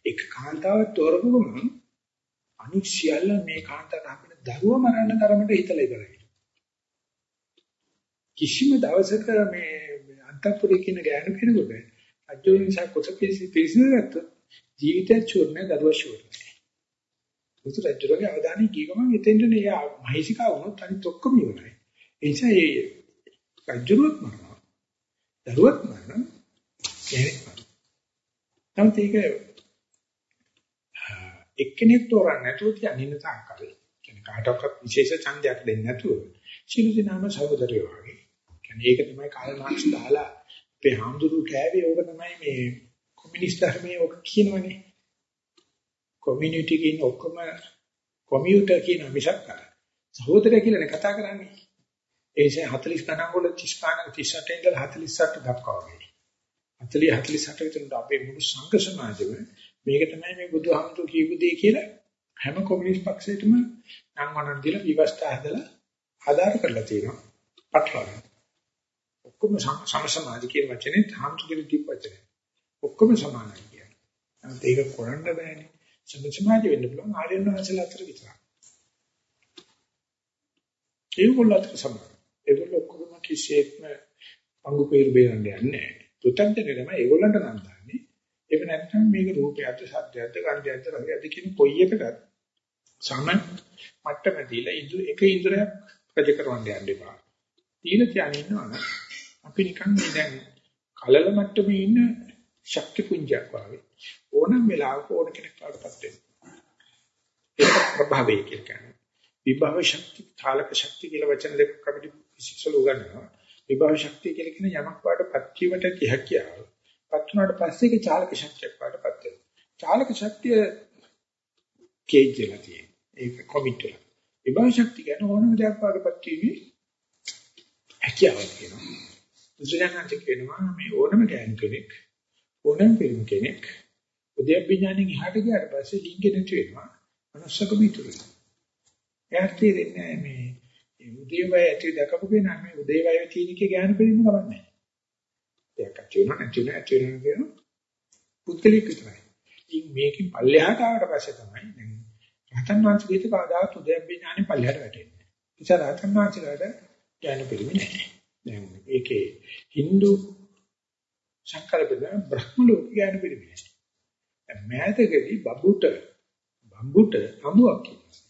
A: එක කාන්තාවක් තෝරපු ගමන් අනික් සියල්ල මේ කාන්තාවට අපිට දරුව මරන්න තරමට හිතලා ඉවරයි. කිසිම දවසක මේ අන්තපුරේ කියන ගෑනු කෙනෙකුට අජෝ නිසා කොට පිළිසිඳගත්ත ජීවිතය චූර්ණ දරුව ෂුවර්. උතු රජුගේ අවධානය ගිය ගමන් එතෙන්ට නේ මහේසිකා වුණොත් අනිත් ඔක්කොම ඉවරයි. ඒ නිසා ඒ රජුරුවත් මරනවා. දරුවත් මරනවා. කෙනෙක් මරනවා. නමුත් ඒක එක්කෙනෙක් තෝරන්න නැතුව තියන්න ඉන්න තාක්කල් කියන්නේ කාටවත් විශේෂ ඡන්දයක් දෙන්නේ නැතුව සිළු දිනාම සහෝදරයෝ වගේ. කියන්නේ ඒක තමයි කාල් මාක්ස් දාලා අපේ හාමුදුරුවෝ කෑවේ ඕක තමයි මේ කොමියුනිස්ට් ධර්මයේ ඔක කියනවනේ. කොමියුනිටි කියන ඔක්කොම කොමියුටර් කියන මිසක් සහෝදරය කියලානේ කතා කරන්නේ. ඒ නිසා 40 ගණන් වල 30 ගණන් 38 ඉඳලා 48 දක්වා වගේ. 40 48 විතර අපේ මුළු සංඝ සමාජෙම මේක තමයි මේ බුදුහාමුදුරු කියපු දේ කියලා හැම කොමියුනිස්ට් පක්ෂයකටම නම් වණන් දීලා විවස්ථා හදලා ආධාර කරලා තියෙනවා. පටලවා. ඔක්කොම සම සමාජ කියන වචනේ හාමුදුරු කියන වචනේ. ඔක්කොම සමානයි කියන්නේ. නමුත් ඒක කරන්න බෑනේ. සම සමාජ වෙන්න පුළුවන් ආර්යයන් වහන්සේලා අතර විතරයි. ඒගොල්ලෝ අතර සමාන. ඒගොල්ලෝ ඔක්කොම කිසියෙත්ම අංගු peer බේරන්න යන්නේ නැහැ. පුතන්තේ තමයි ඒගොල්ලන්ට නම් දාන්නේ. ඒක නැත්නම් මේක රූපයක්ද සද්දයක්ද ගන්ධයක්ද රසයක්ද කියන කොයි එකකටත් සම මට්ටම දීලා ඉදු එක ඉන්ද්‍රයක් ප්‍රජ කරවන්න යන්න එපා. තීන තියාගෙන ඉන්නවනම් අපි නිකන් මේ දැන් කලල මට්ටමේ ඉන්න ශක්ති පුංජයක් වගේ ඕනම වෙලාවක ඕන කෙනෙක් වඩපත් වෙනවා. ඒක ප්‍රභාවය කියලා කියනවා. විභව ශක්ති, කාලක ශක්ති කියලා වචන දෙකක් අපිට විශේෂව උගන්වනවා. විභව ශක්තිය කියලා කියන යමක් වඩපත් වීමට කිහකියාව. පත් වුණාට පස්සේ ඒක චාලක ශක්තියක් වඩපත් වෙනවා. චාලක ශක්තිය කේජ් එකලා තියෙන. ඒක කොමිට් එක. විභව ශක්තිය ගැන ඕනම දෙයක් වඩපත් වීමේ හැකියාවක් කියනවා. බුදුසසුනට කියනවා මේ ඕනම ගෑනු කෙනෙක් ඕනම පිරිමි කෙනෙක් උද්‍යප්පඥානෙන් එහාට ගියාට පස්සේ ලිංගෙ නැති වෙනවා. මනුස්සකම ඉතුරු වෙනවා. එයාට තේරෙන්නේ මේ උදේවය ඇති දැකපු කෙනා මේ උදේවය තියෙන එකේ ගෑනු පිරිමි ගමන්නේ. දෙයක් ඇති වෙනවා නැති වෙනවා ඇති වෙනවා කියන පුද්ගලික විතරයි. ඉතින් මේකෙන් පල්ලෙහාට ආවට පස්සේ තමයි දැන් රහතන් වහන්සේගේ කවදාවත් උදයන්ඥානෙ පල්ලෙහාට වැටෙන්නේ. නිසා රහතන් වහන්සේලාට ඥාන පිළිමි නැහැ. දැන් ඒකේ Hindu සංකල්පද බ්‍රහ්ම ලෝක ඥාන පිළිමි නැහැ. මෑතකදී බබුට බම්බුට අඹුවක් කියනවා.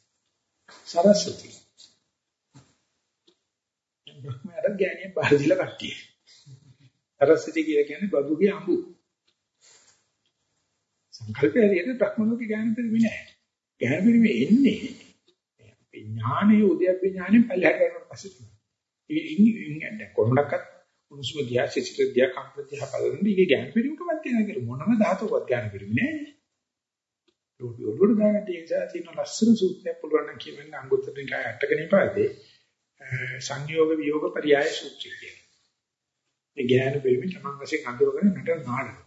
A: සරස්වති. බ්‍රහ්මයාට ඥානිය බාර දීලා කට්ටිය. සරස්වති කියලා කියන්නේ බබුගේ අඹු. සංකල්පය හරියට බ්‍රහ්ම ලෝකේ ඥාන පිළිමි නැහැ. ඥාන පිළිමි එන්නේ ඥානයේ උද්‍යප්ප ඥානෙ පල්ලෙහාට යනකොට පස්සේ තමයි. ඉන්නේ කොහොමඩක්වත් උණුසුම දිහා සිසිල දිහා කම්පන දිහා බලන ඉගේ ඥාන පිළිමකවත් තියෙන කියලා මොනම ධාතුවක්වත් ඥාන පිළිම නෑ. ඒක ඔළුවට දාගන්න තියෙන තියෙන ලස්සන සූත්‍රයක් පුළුවන් නම් කියවෙන්න අංගුත්තර නිකාය අටක නිපාතේ සංයෝග වියෝග පරියාය සූත්‍රය කියලා. මේ ඥාන පිළිම තමන් වශයෙන් අඳුරගෙන නටන නාඩගම.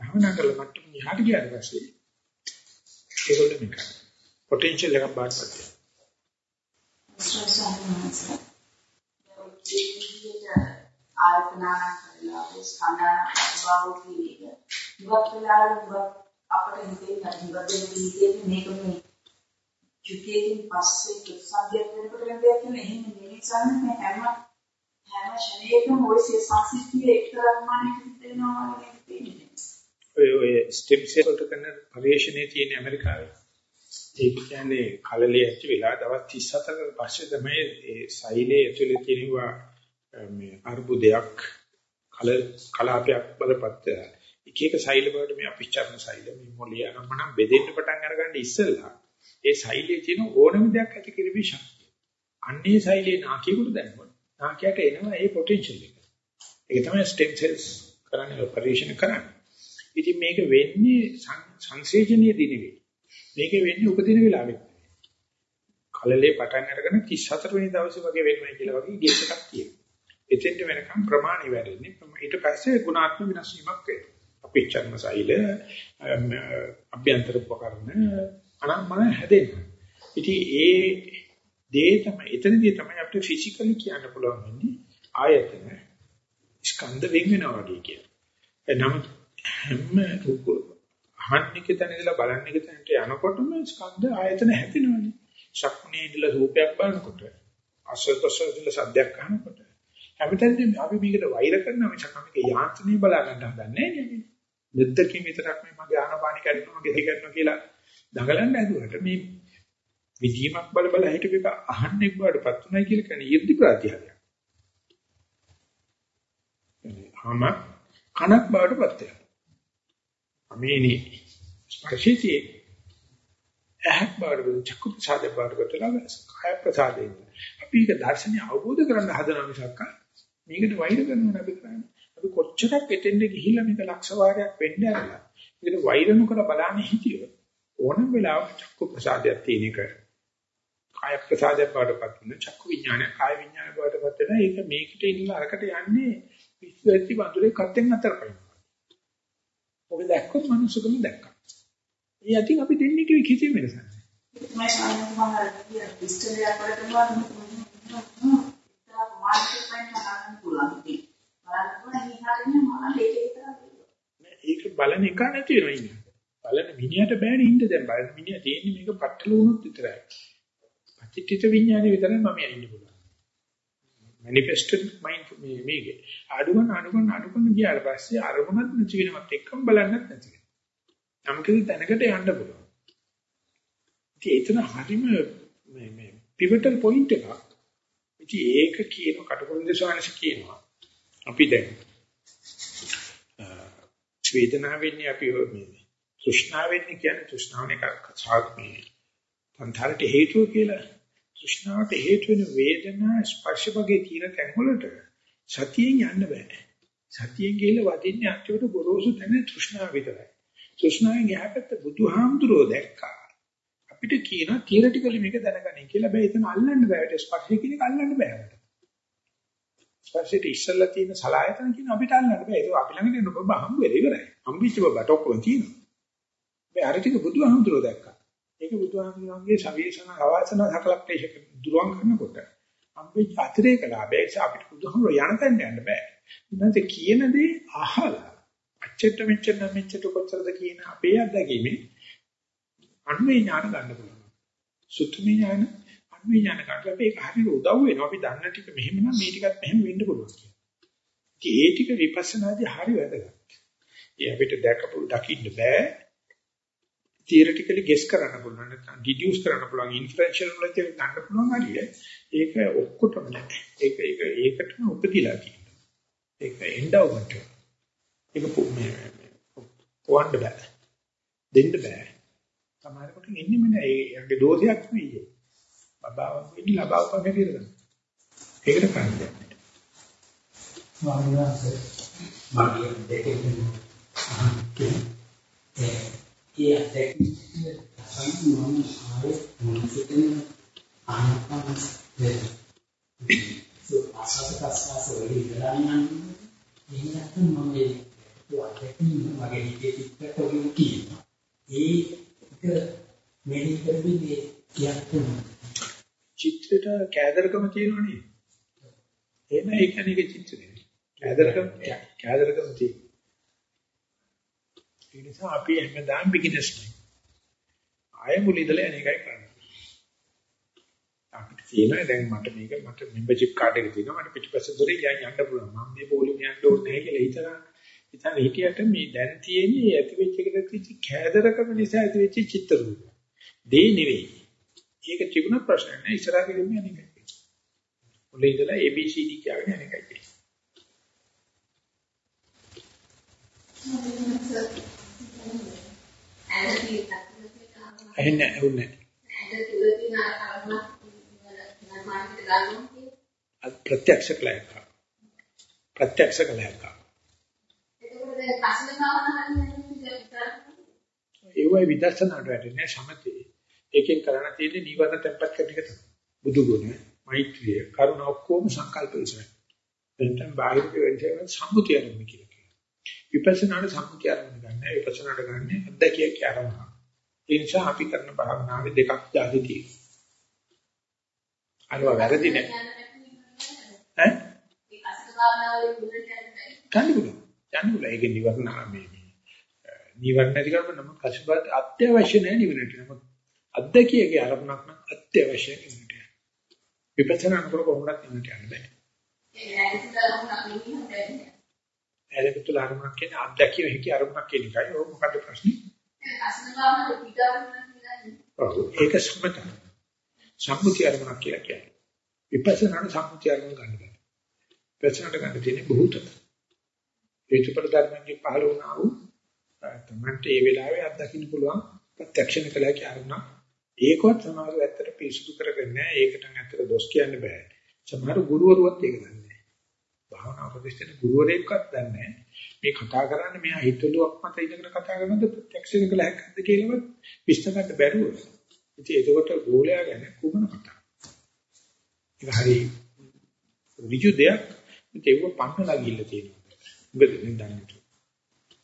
A: භවනා කළ මට්ටම ඉහාට ගියාට පස්සේ ඒගොල්ලෝ නිකන් පොටෙන්ෂල් එකක් බාටපත් වෙනවා.
G: ආයතනා කරලා ස්කන්ධන ස්වභාව කියන එක ඉවත් වෙලා ඉවත් අපිට හිතේ නැතිවත් දෙන්නේ මේක මේ යුගයෙන් පස්සේ ප්‍රසාදයක් වෙනකොට වෙන දෙයක් නෙවෙයි එහෙම නෙවෙයි සාමාන්‍ය මේ හැම හැම ශරීරයකම ওই සිය සංසිද්ධිය එක්තරා ප්‍රමාණයකට දෙනවා වගේ තියෙනවා.
A: ඔය ඔය ස්ටෙම් සෙල් වලට කරන පරිශ්‍රණයේ තියෙන ඇමරිකාවේ ඒක කියන්නේ කලලේ ඇති වෙලා දවස් 34කට පස්සේ තමයි ඒ සෛලයේ ඇතුලේ තියෙනවා මේ අර්බුදයක් කල කලාපයක් බලපත් එක එක සෛල වලට මේ අපිච්චරණ සෛල මේ මොළිය අනම්මනම් බෙදෙන්න පටන් අරගන්න ඉස්සෙල්ලා ඒ සෛලයේ තියෙන ඕනම දෙයක් ඇති කිරීමේ ශක්තිය. අන්නේ සෛලයේ නාකියෙකුට දැනගන්න. නාකියට එනවා ඒ පොටෙන්ෂල් එක. ඒක තමයි ස්ටෙම් සෙල්ස් කරන්නේ ඔපරේෂන් කරන්නේ. ඉතින් මේක වෙන්නේ සංසේචනීයදී නෙවෙයි. මේක වෙන්නේ උපදින වෙලාවෙත්. කලලේ පටන් අරගෙන 34 වෙනි දවසේ වගේ වෙනවා කියලා වගේ ගේස් එකක් තියෙනවා. එතෙන්ට වෙනකම් ප්‍රමාණි වැඩෙන්නේ. ඊට පස්සේ ගුණාත්මක වෙනස් වීමක් වෙනවා. අපේ චර්ම සෛල අභ්‍යන්තර උපකරණ අනම්මන හැදෙනවා. ඉතින් ඒ දේ තමයි එතනදී තමයි අපිට ෆිසිකලි කියන්න පුළුවන් වෙන්නේ ආයතන ස්කන්ධ වෙන් වෙනවා වගේ කියලා. නමුත් හැම අහන්නක තැන ඉඳලා බලන්නක තැනට යනකොටම ස්කන්ධ ආයතන හැදෙනවානේ. ශක්මනේ ඉඳලා රූපයක් බලනකොට අසල්පසල්ල සද්දයක් අහනකොට හැමතැනදීම අපි මේකට වෛර කරනවා මිසක් මේක යාන්ත්‍රණය බලා ගන්න හදන්නේ නැහැ නේ. මෙද්දකින් විතරක් මේ මගේ ආනපානි කරනවා මගේ කරනවා කියලා දඟලන්න ඇදුවට මේ විදීමක් බල බල හිටපු එක අහන්නේ බඩපත් උනායි කියලා කියන ඊර්ති ප්‍රත්‍යහය. එනේම කනක් බඩපත් වෙනවා. අමේනි ස්පර්ශිතී ඇහක් බඩපත් චක්කු ප්‍රසාද බඩපත් වෙනවා කාය ප්‍රසාදේ. අපි ඒක දර්ශනය අවබෝධ කරගන්න හදන මිසක් මේකට වෛර කරනවා අපි කරන්නේ. අපි කොච්චරක් එතෙන්ද ගිහිල්ලා මේක ලක්ෂ වාරයක් වෙන්න ඇරලා. මේකට වෛර නොකර බලන්නේ හිතියොත් ඕනම වෙලාවක චක්කු ප්‍රසාදයක් තියෙන එක කාය ප්‍රසාදයක් බවටපත් වෙන චක්කු විඥානය කාය විඥානය බවටපත් වෙන ඒක මේකට ඉන්න අරකට යන්නේ විශ්වැති වඳුරේ කතෙන් අතර පයින්නවා. ඔබ දැක්කොත් මනුස්සකම දැක්කා. ඒ අතින් අපි දෙන්නේ කිසි කිසිම වෙනසක් නැහැ.
G: මම සාමාන්‍යයෙන් මම ඉස්තලයක් කරනවා ඉතින් මානසික පයින් ගන්න පුළුවන් බලන්න ඉහළින් මාන ඒක විතරක්
A: ඒක බලන එක නැති වෙනවා ඉන්නේ. බලන මිනිහට බෑනේ ඉන්න දැන් බලන මිනිහා තියෙන්නේ මේක පట్టල වුණොත් විතරයි. පටිච්චිත විඥානේ විතරයි මම යන්න පුළුවන්. Manifested mind මේ මේකේ අඩුවන අඩුවන අඩුවන ගියාට පස්සේ අරමුණත් නැති වෙනවත් එක්කම බලන්නත් නැති වෙනවා. නමුත් දැනකට යන්න පුළුවන්. ඉතින් එතන හරීම මේ මේ pivotal point එකක්. ඉතින් ඒක කියන කටුකුරුන්ද සෝනස කියනවා. අපි දැන් වේදනාවෙන්නේ අපි මේ තෘෂ්ණාවෙන්නේ කියන්නේ තෘෂ්ණාවන එකක් සාග්මී. සංතරට හේතුව කියලා තෘෂ්ණාවට හේතු වෙන වේදනා ස්පර්ශ වගේ තියෙන තැන් වලට සතියෙන් යන්න බෑ. සතියෙන් ගිහලා වදින්නේ අන්තිමට ගොරෝසු තැන තෘෂ්ණාව විතරයි. තෘෂ්ණාවෙන් යහපැත්ත බුදුහාමුදුරෝ දැක්කා. අපිට කියන තියරිටිකලි මේක දැනගන්න කියලා බෑ. එතන අල්ලන්න බෑ. ස්පර්ශය කියන එක අල්ලන්න බෑ. ස්පර්ශයට ඉස්සල්ලා තියෙන සලායතන කියන අපිට අල්ලන්න බෑ. ඒක අපි ළඟ තියෙන බබ හම්බ වෙලා ඉවරයි. හම්බෙච්ච බබට ඔක්කොම තියෙනවා. මේ අර ටික බුදුහාමුදුරෝ දැක්කා. ඒක බුදුහාමුදුරන්ගේ ශවීසන අවසන සකල ක්ලේශ දුරවන් කරනකොට හම්බෙච්ච අතිරේක ලාභය අපිට බුදුහාමුරෝ යන තැනට යන්න බෑ. නැත්නම් කියන දේ අහලා අච්චට මෙච්චර මෙච්චර කොච්චරද කියන අපේ අත්දැකීමේ අන්වේ ඥාන ගන්න පුළුවන්. සුත්මේ ඥාන අන්වේ ඥාන ගන්න අපි ඒක හරියට උදව් වෙනවා. අපි දන්න ටික මෙහෙම නම් මේ ටිකත් මෙහෙම වෙන්න පුළුවන් කියලා. ඒ ටික විපස්සනාදී හරි වැදගත්. ඒ අපිට දැකපු දකින්න බෑ. තියරිටිකලි ගෙස් කරන්න පුළුවන් නැත්නම් ඩිඩියුස් කරන්න පුළුවන් ඉන්ෆරෙන්ෂල් වල තියෙන ගන්න පුළුවන් හරිය. ඒක ඔක්කොටම නෑ. ඒක ඒක ඒකටම උපදිලා තියෙනවා. ඒක එන්ඩවුමන්ට්. ඒක මේ පොවන්න බෑ. දෙන්න බෑ. සමහරකට එන්නේ නෑ. ඒකේ දෝෂයක් නෙවෙයි. බබාවක් වෙන්නේ ලබාවක් වගේ කියලා. ඒකට කරන්නේ.
C: මගේ දෙකෙන් අහන්නේ ඒ අත්දැකීම තමයි මම ආයේ මොනසිතෙන් ආනපන දෙන්න. ඒ ආසත් ප්‍රසවාස වලින් ඉඳලා යන්නේ එහෙනම් මම මේ අත්දැකීම මගේ හිතේ පිටට ඔලින් කියනවා. ඒක මෙහෙ කරන්නේ කියන්නේ
A: චිත්‍රයට කෑදරකම තියෙනවනේ. එහෙම ඒ කියන්නේ චිත්‍රය. කෑදරකම කෑදරකම තියෙනවා. ඒ නිසා අපි හැමදාම බිග්නර්ස් නේ. ආය මුල ඉඳලා යන එකයි කරන්නේ. තියෙනවා දැන් මට මේක මට membership card එක තියෙනවා. මට පිටිපස්ස දොරේ යන්න යන්න පුළුවන්. මම මේ පොලිම යන්න ඕනේ නැහැ කියලා හිතනවා ඉතින් හිටියට මේ දැන් තියෙන්නේ ඇති වෙච්ච එකට කිසි කෑදරකම නිසා ඇති වෙච්ච චිත්ත රූප දෙය නෙවෙයි. ඒක තිබුණ ප්‍රශ්න නෑ. ඉස්සරහ ගෙදෙම යන්නේ නැහැ ඔලේ ඉඳලා ABCD කියගෙන යන එකයි. ඇහෙන්නේ ඇහුන්නේ ප්‍රත්‍යක්ෂ කලයක ප්‍රත්‍යක්ෂ කලයක ඒවයි විදර්ශනාට වැටෙන්නේ සමතේ ඒකෙන් කරණ තියෙන්නේ නිවර්ණ tempat කරන එක තමයි. බුදු ගුණ මෛත්‍රිය කරුණ ඔක්කොම සංකල්ප විශ්ලේෂණය එතෙන් බාහිර වෙන්නේ සම්මුතිය අරමුණ කියලා කියනවා විපස්සනාට සම්මුතිය අරමුණ ගන්න විපස්සනාට ගන්න අත්දැකිය කියනවා ඒ නිසා අපි කරන භාවනාවේ දෙකක් ಜಾති තියෙනවා. අරව වැරදි නෑ. ඈ? කන්නේ බුදු යන්න බුල ඒක නිවර්ණ මේ නිවර්ණ නැති කරපො නම් කෂපත් අත්‍යවශ්‍ය නැහැ නිවර්ණට නමුත් අත්දැකියගේ අරමුණක් නම් අත්‍යවශ්‍ය නිවර්ණට විපස්සනා කරන කොහොමද නිවර්ණට යන්න බෑ ඒක තුල අරමුණක් කියන්නේ අත්දැකිය හැකි අරමුණක් කියන එකයි. ඕක මොකද්ද ප්‍රශ්නේ? ඔව් ඒක සම්මත සම්මුති අරමුණක් කියලා කියන්නේ. විපස්සනාට සම්මුති අරමුණ ගන්න බෑ. විපස්සනාට ගන්න තියෙන්නේ බහුතර හේතුඵල ධර්මයෙන් පහළ වුණා වූ තමන්ට ඒ වෙලාවේ අත්දකින්න පුළුවන් ප්‍රත්‍යක්ෂණ කළා කියනවා ඒකවත් සමහර ඇත්තට පිරිසුදු කරගන්නේ නැහැ. ඒකට ඇත්තට දොස් කියන්න බෑ. සමහර ගුරුවරුවත් ඒක දන්නේ නැහැ භාවනා උපදෙස් දෙන ගුරුවරයෙක්වත් දන්නේ නැහැ. මේ කතා කරන්නේ මෙයා හිතලුවක් මත ඉඳගෙන කතා කරනද ප්‍රත්‍යක්ෂණ කළා හැක්කද කියලාවත් විශ්ල ගන්න බැරුව. ඉතින් ඒකකොට ගෝලයා ගැන කුමන කතා? ඒක හරි ඍජු දෙයක්. ඒක පන්නලා ගිහිල්ලා තියෙනවා. මොකද මේ දන්නේ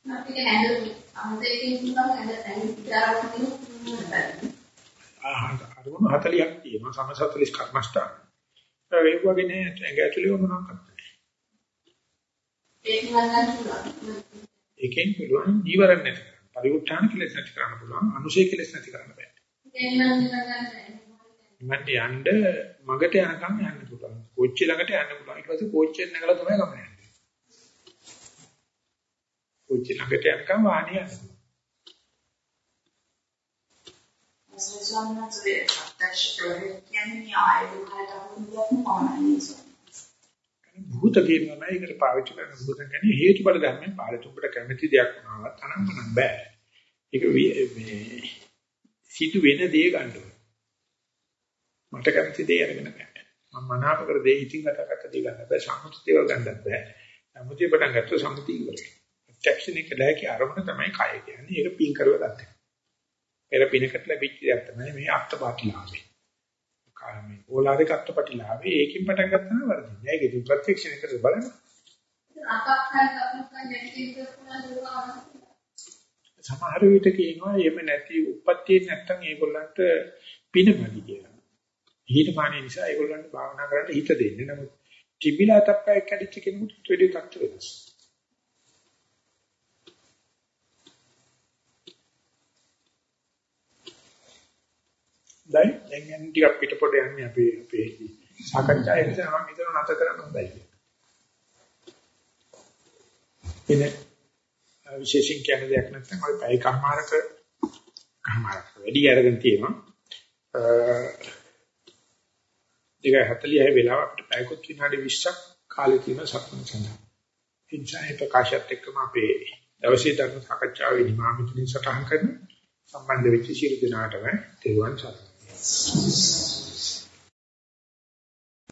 E: අපිට හැන්ඩල් අමුතේකින් පුළුවන් හැන්ඩල් දැන් ඉතරවට දෙන්න
A: අරමුණු 40ක් තියෙනවා. සම 40 කර්මස්ථාන. ඒක වගේ නෑ. ඇඟ ඇතුලේ මොනවක්වත් නැහැ.
E: ඒක ගන්න පුළුවන්.
A: ඒකෙන් පුළුවන් ජීවරණ නැති කරන්න. පරිඋත්ථාන කෙලෙස් නැති කරන්න පුළුවන්. අනුශේ කෙලෙස් නැති කරන්න බෑ. මන්ට යන්න මගට යනකම් යන්න පුළුවන්. කෝච්චි ළඟට යන්න පුළුවන්. ඊට පස්සේ කෝච්චියෙන් නැගලා තමයි ගමන යන්නේ. කෝච්චි ළඟට යනකම් වාහනේ යන්න.
G: ස්වාමීනාගේ ප්‍රත්‍යක්ෂ ප්‍රවෘත්ති කියන්නේ ආයතනයට අනුගමනය කරනවා.
A: භූත කියනවා නේද ඒකට පාවිච්චි කරන භූත කියන්නේ හේතුඵල ධර්මයෙන් පාවිච්චි උඹට කැමති දෙයක් වුණාවත් අනම්මනම් බෑ. ඒක මේ සිදු වෙන දේ ගන්න ඕනේ. මට කැමති දේ අරගෙන බෑ. මම මනාප කර දේ ඉතින් ගතකට දේ ගන්න බෑ. සම්මුති දේවල් ගන්නත් බෑ. සම්මුතිය පටන් ගත්තොත් සම්මුති ඉවරයි. ටැක්ෂන් එක දැකේ අරමුණ තමයි කය කියන්නේ. ඒක පින් කරව ගන්න. පෙර පිනකට ලැබිච්ච දෙයක් තමයි මේ අත්පාටිලාභේ. කාමේ ඕලාරික අත්පාටිලාභේ ඒකින් පටන් ගන්න වරදින්නේ. ඒක ඉතින් ප්‍රත්‍යක්ෂණය කරලා බලන්න. සමහර විට කියනවා එහෙම නැති උපත්තියෙන් නැත්තම් ඒගොල්ලන්ට පිනමදි කියලා. හිතමානිය නිසා ඒගොල්ලන්ට භාවනා කරන්න හිත දෙන්නේ. නමුත් තිබිලා තප්පයක් කැඩිච්ච කෙනෙකුට වැඩි තත්ත්ව වෙනස්. දැන් දැන් ටිකක් පිටපොට යන්නේ අපි අපේ සාකච්ඡාව නිසා මම හිතන නැත කරන්න හොඳයි කියලා. ඉතින් විශේෂයෙන් කියන දෙයක් නැත්නම් අපි පැය කමාරක කමාරක වැඩි අරගෙන තියෙනවා. ඒක 46 වෙලාව අපිට පැයකොත් විනාඩි 20ක් කාලේ තියෙන සක්මන් සඳහා. ඉන්ජාය ප්‍රකාශයත් එක්කම අපේ දවසේ ධර්ම සාකච්ඡාවේ නිමාමිතුලින් සටහන් කරන සම්බන්ධ වෙච්ච සියලු දෙනාටම තෙරුවන් සරණයි. Jesus.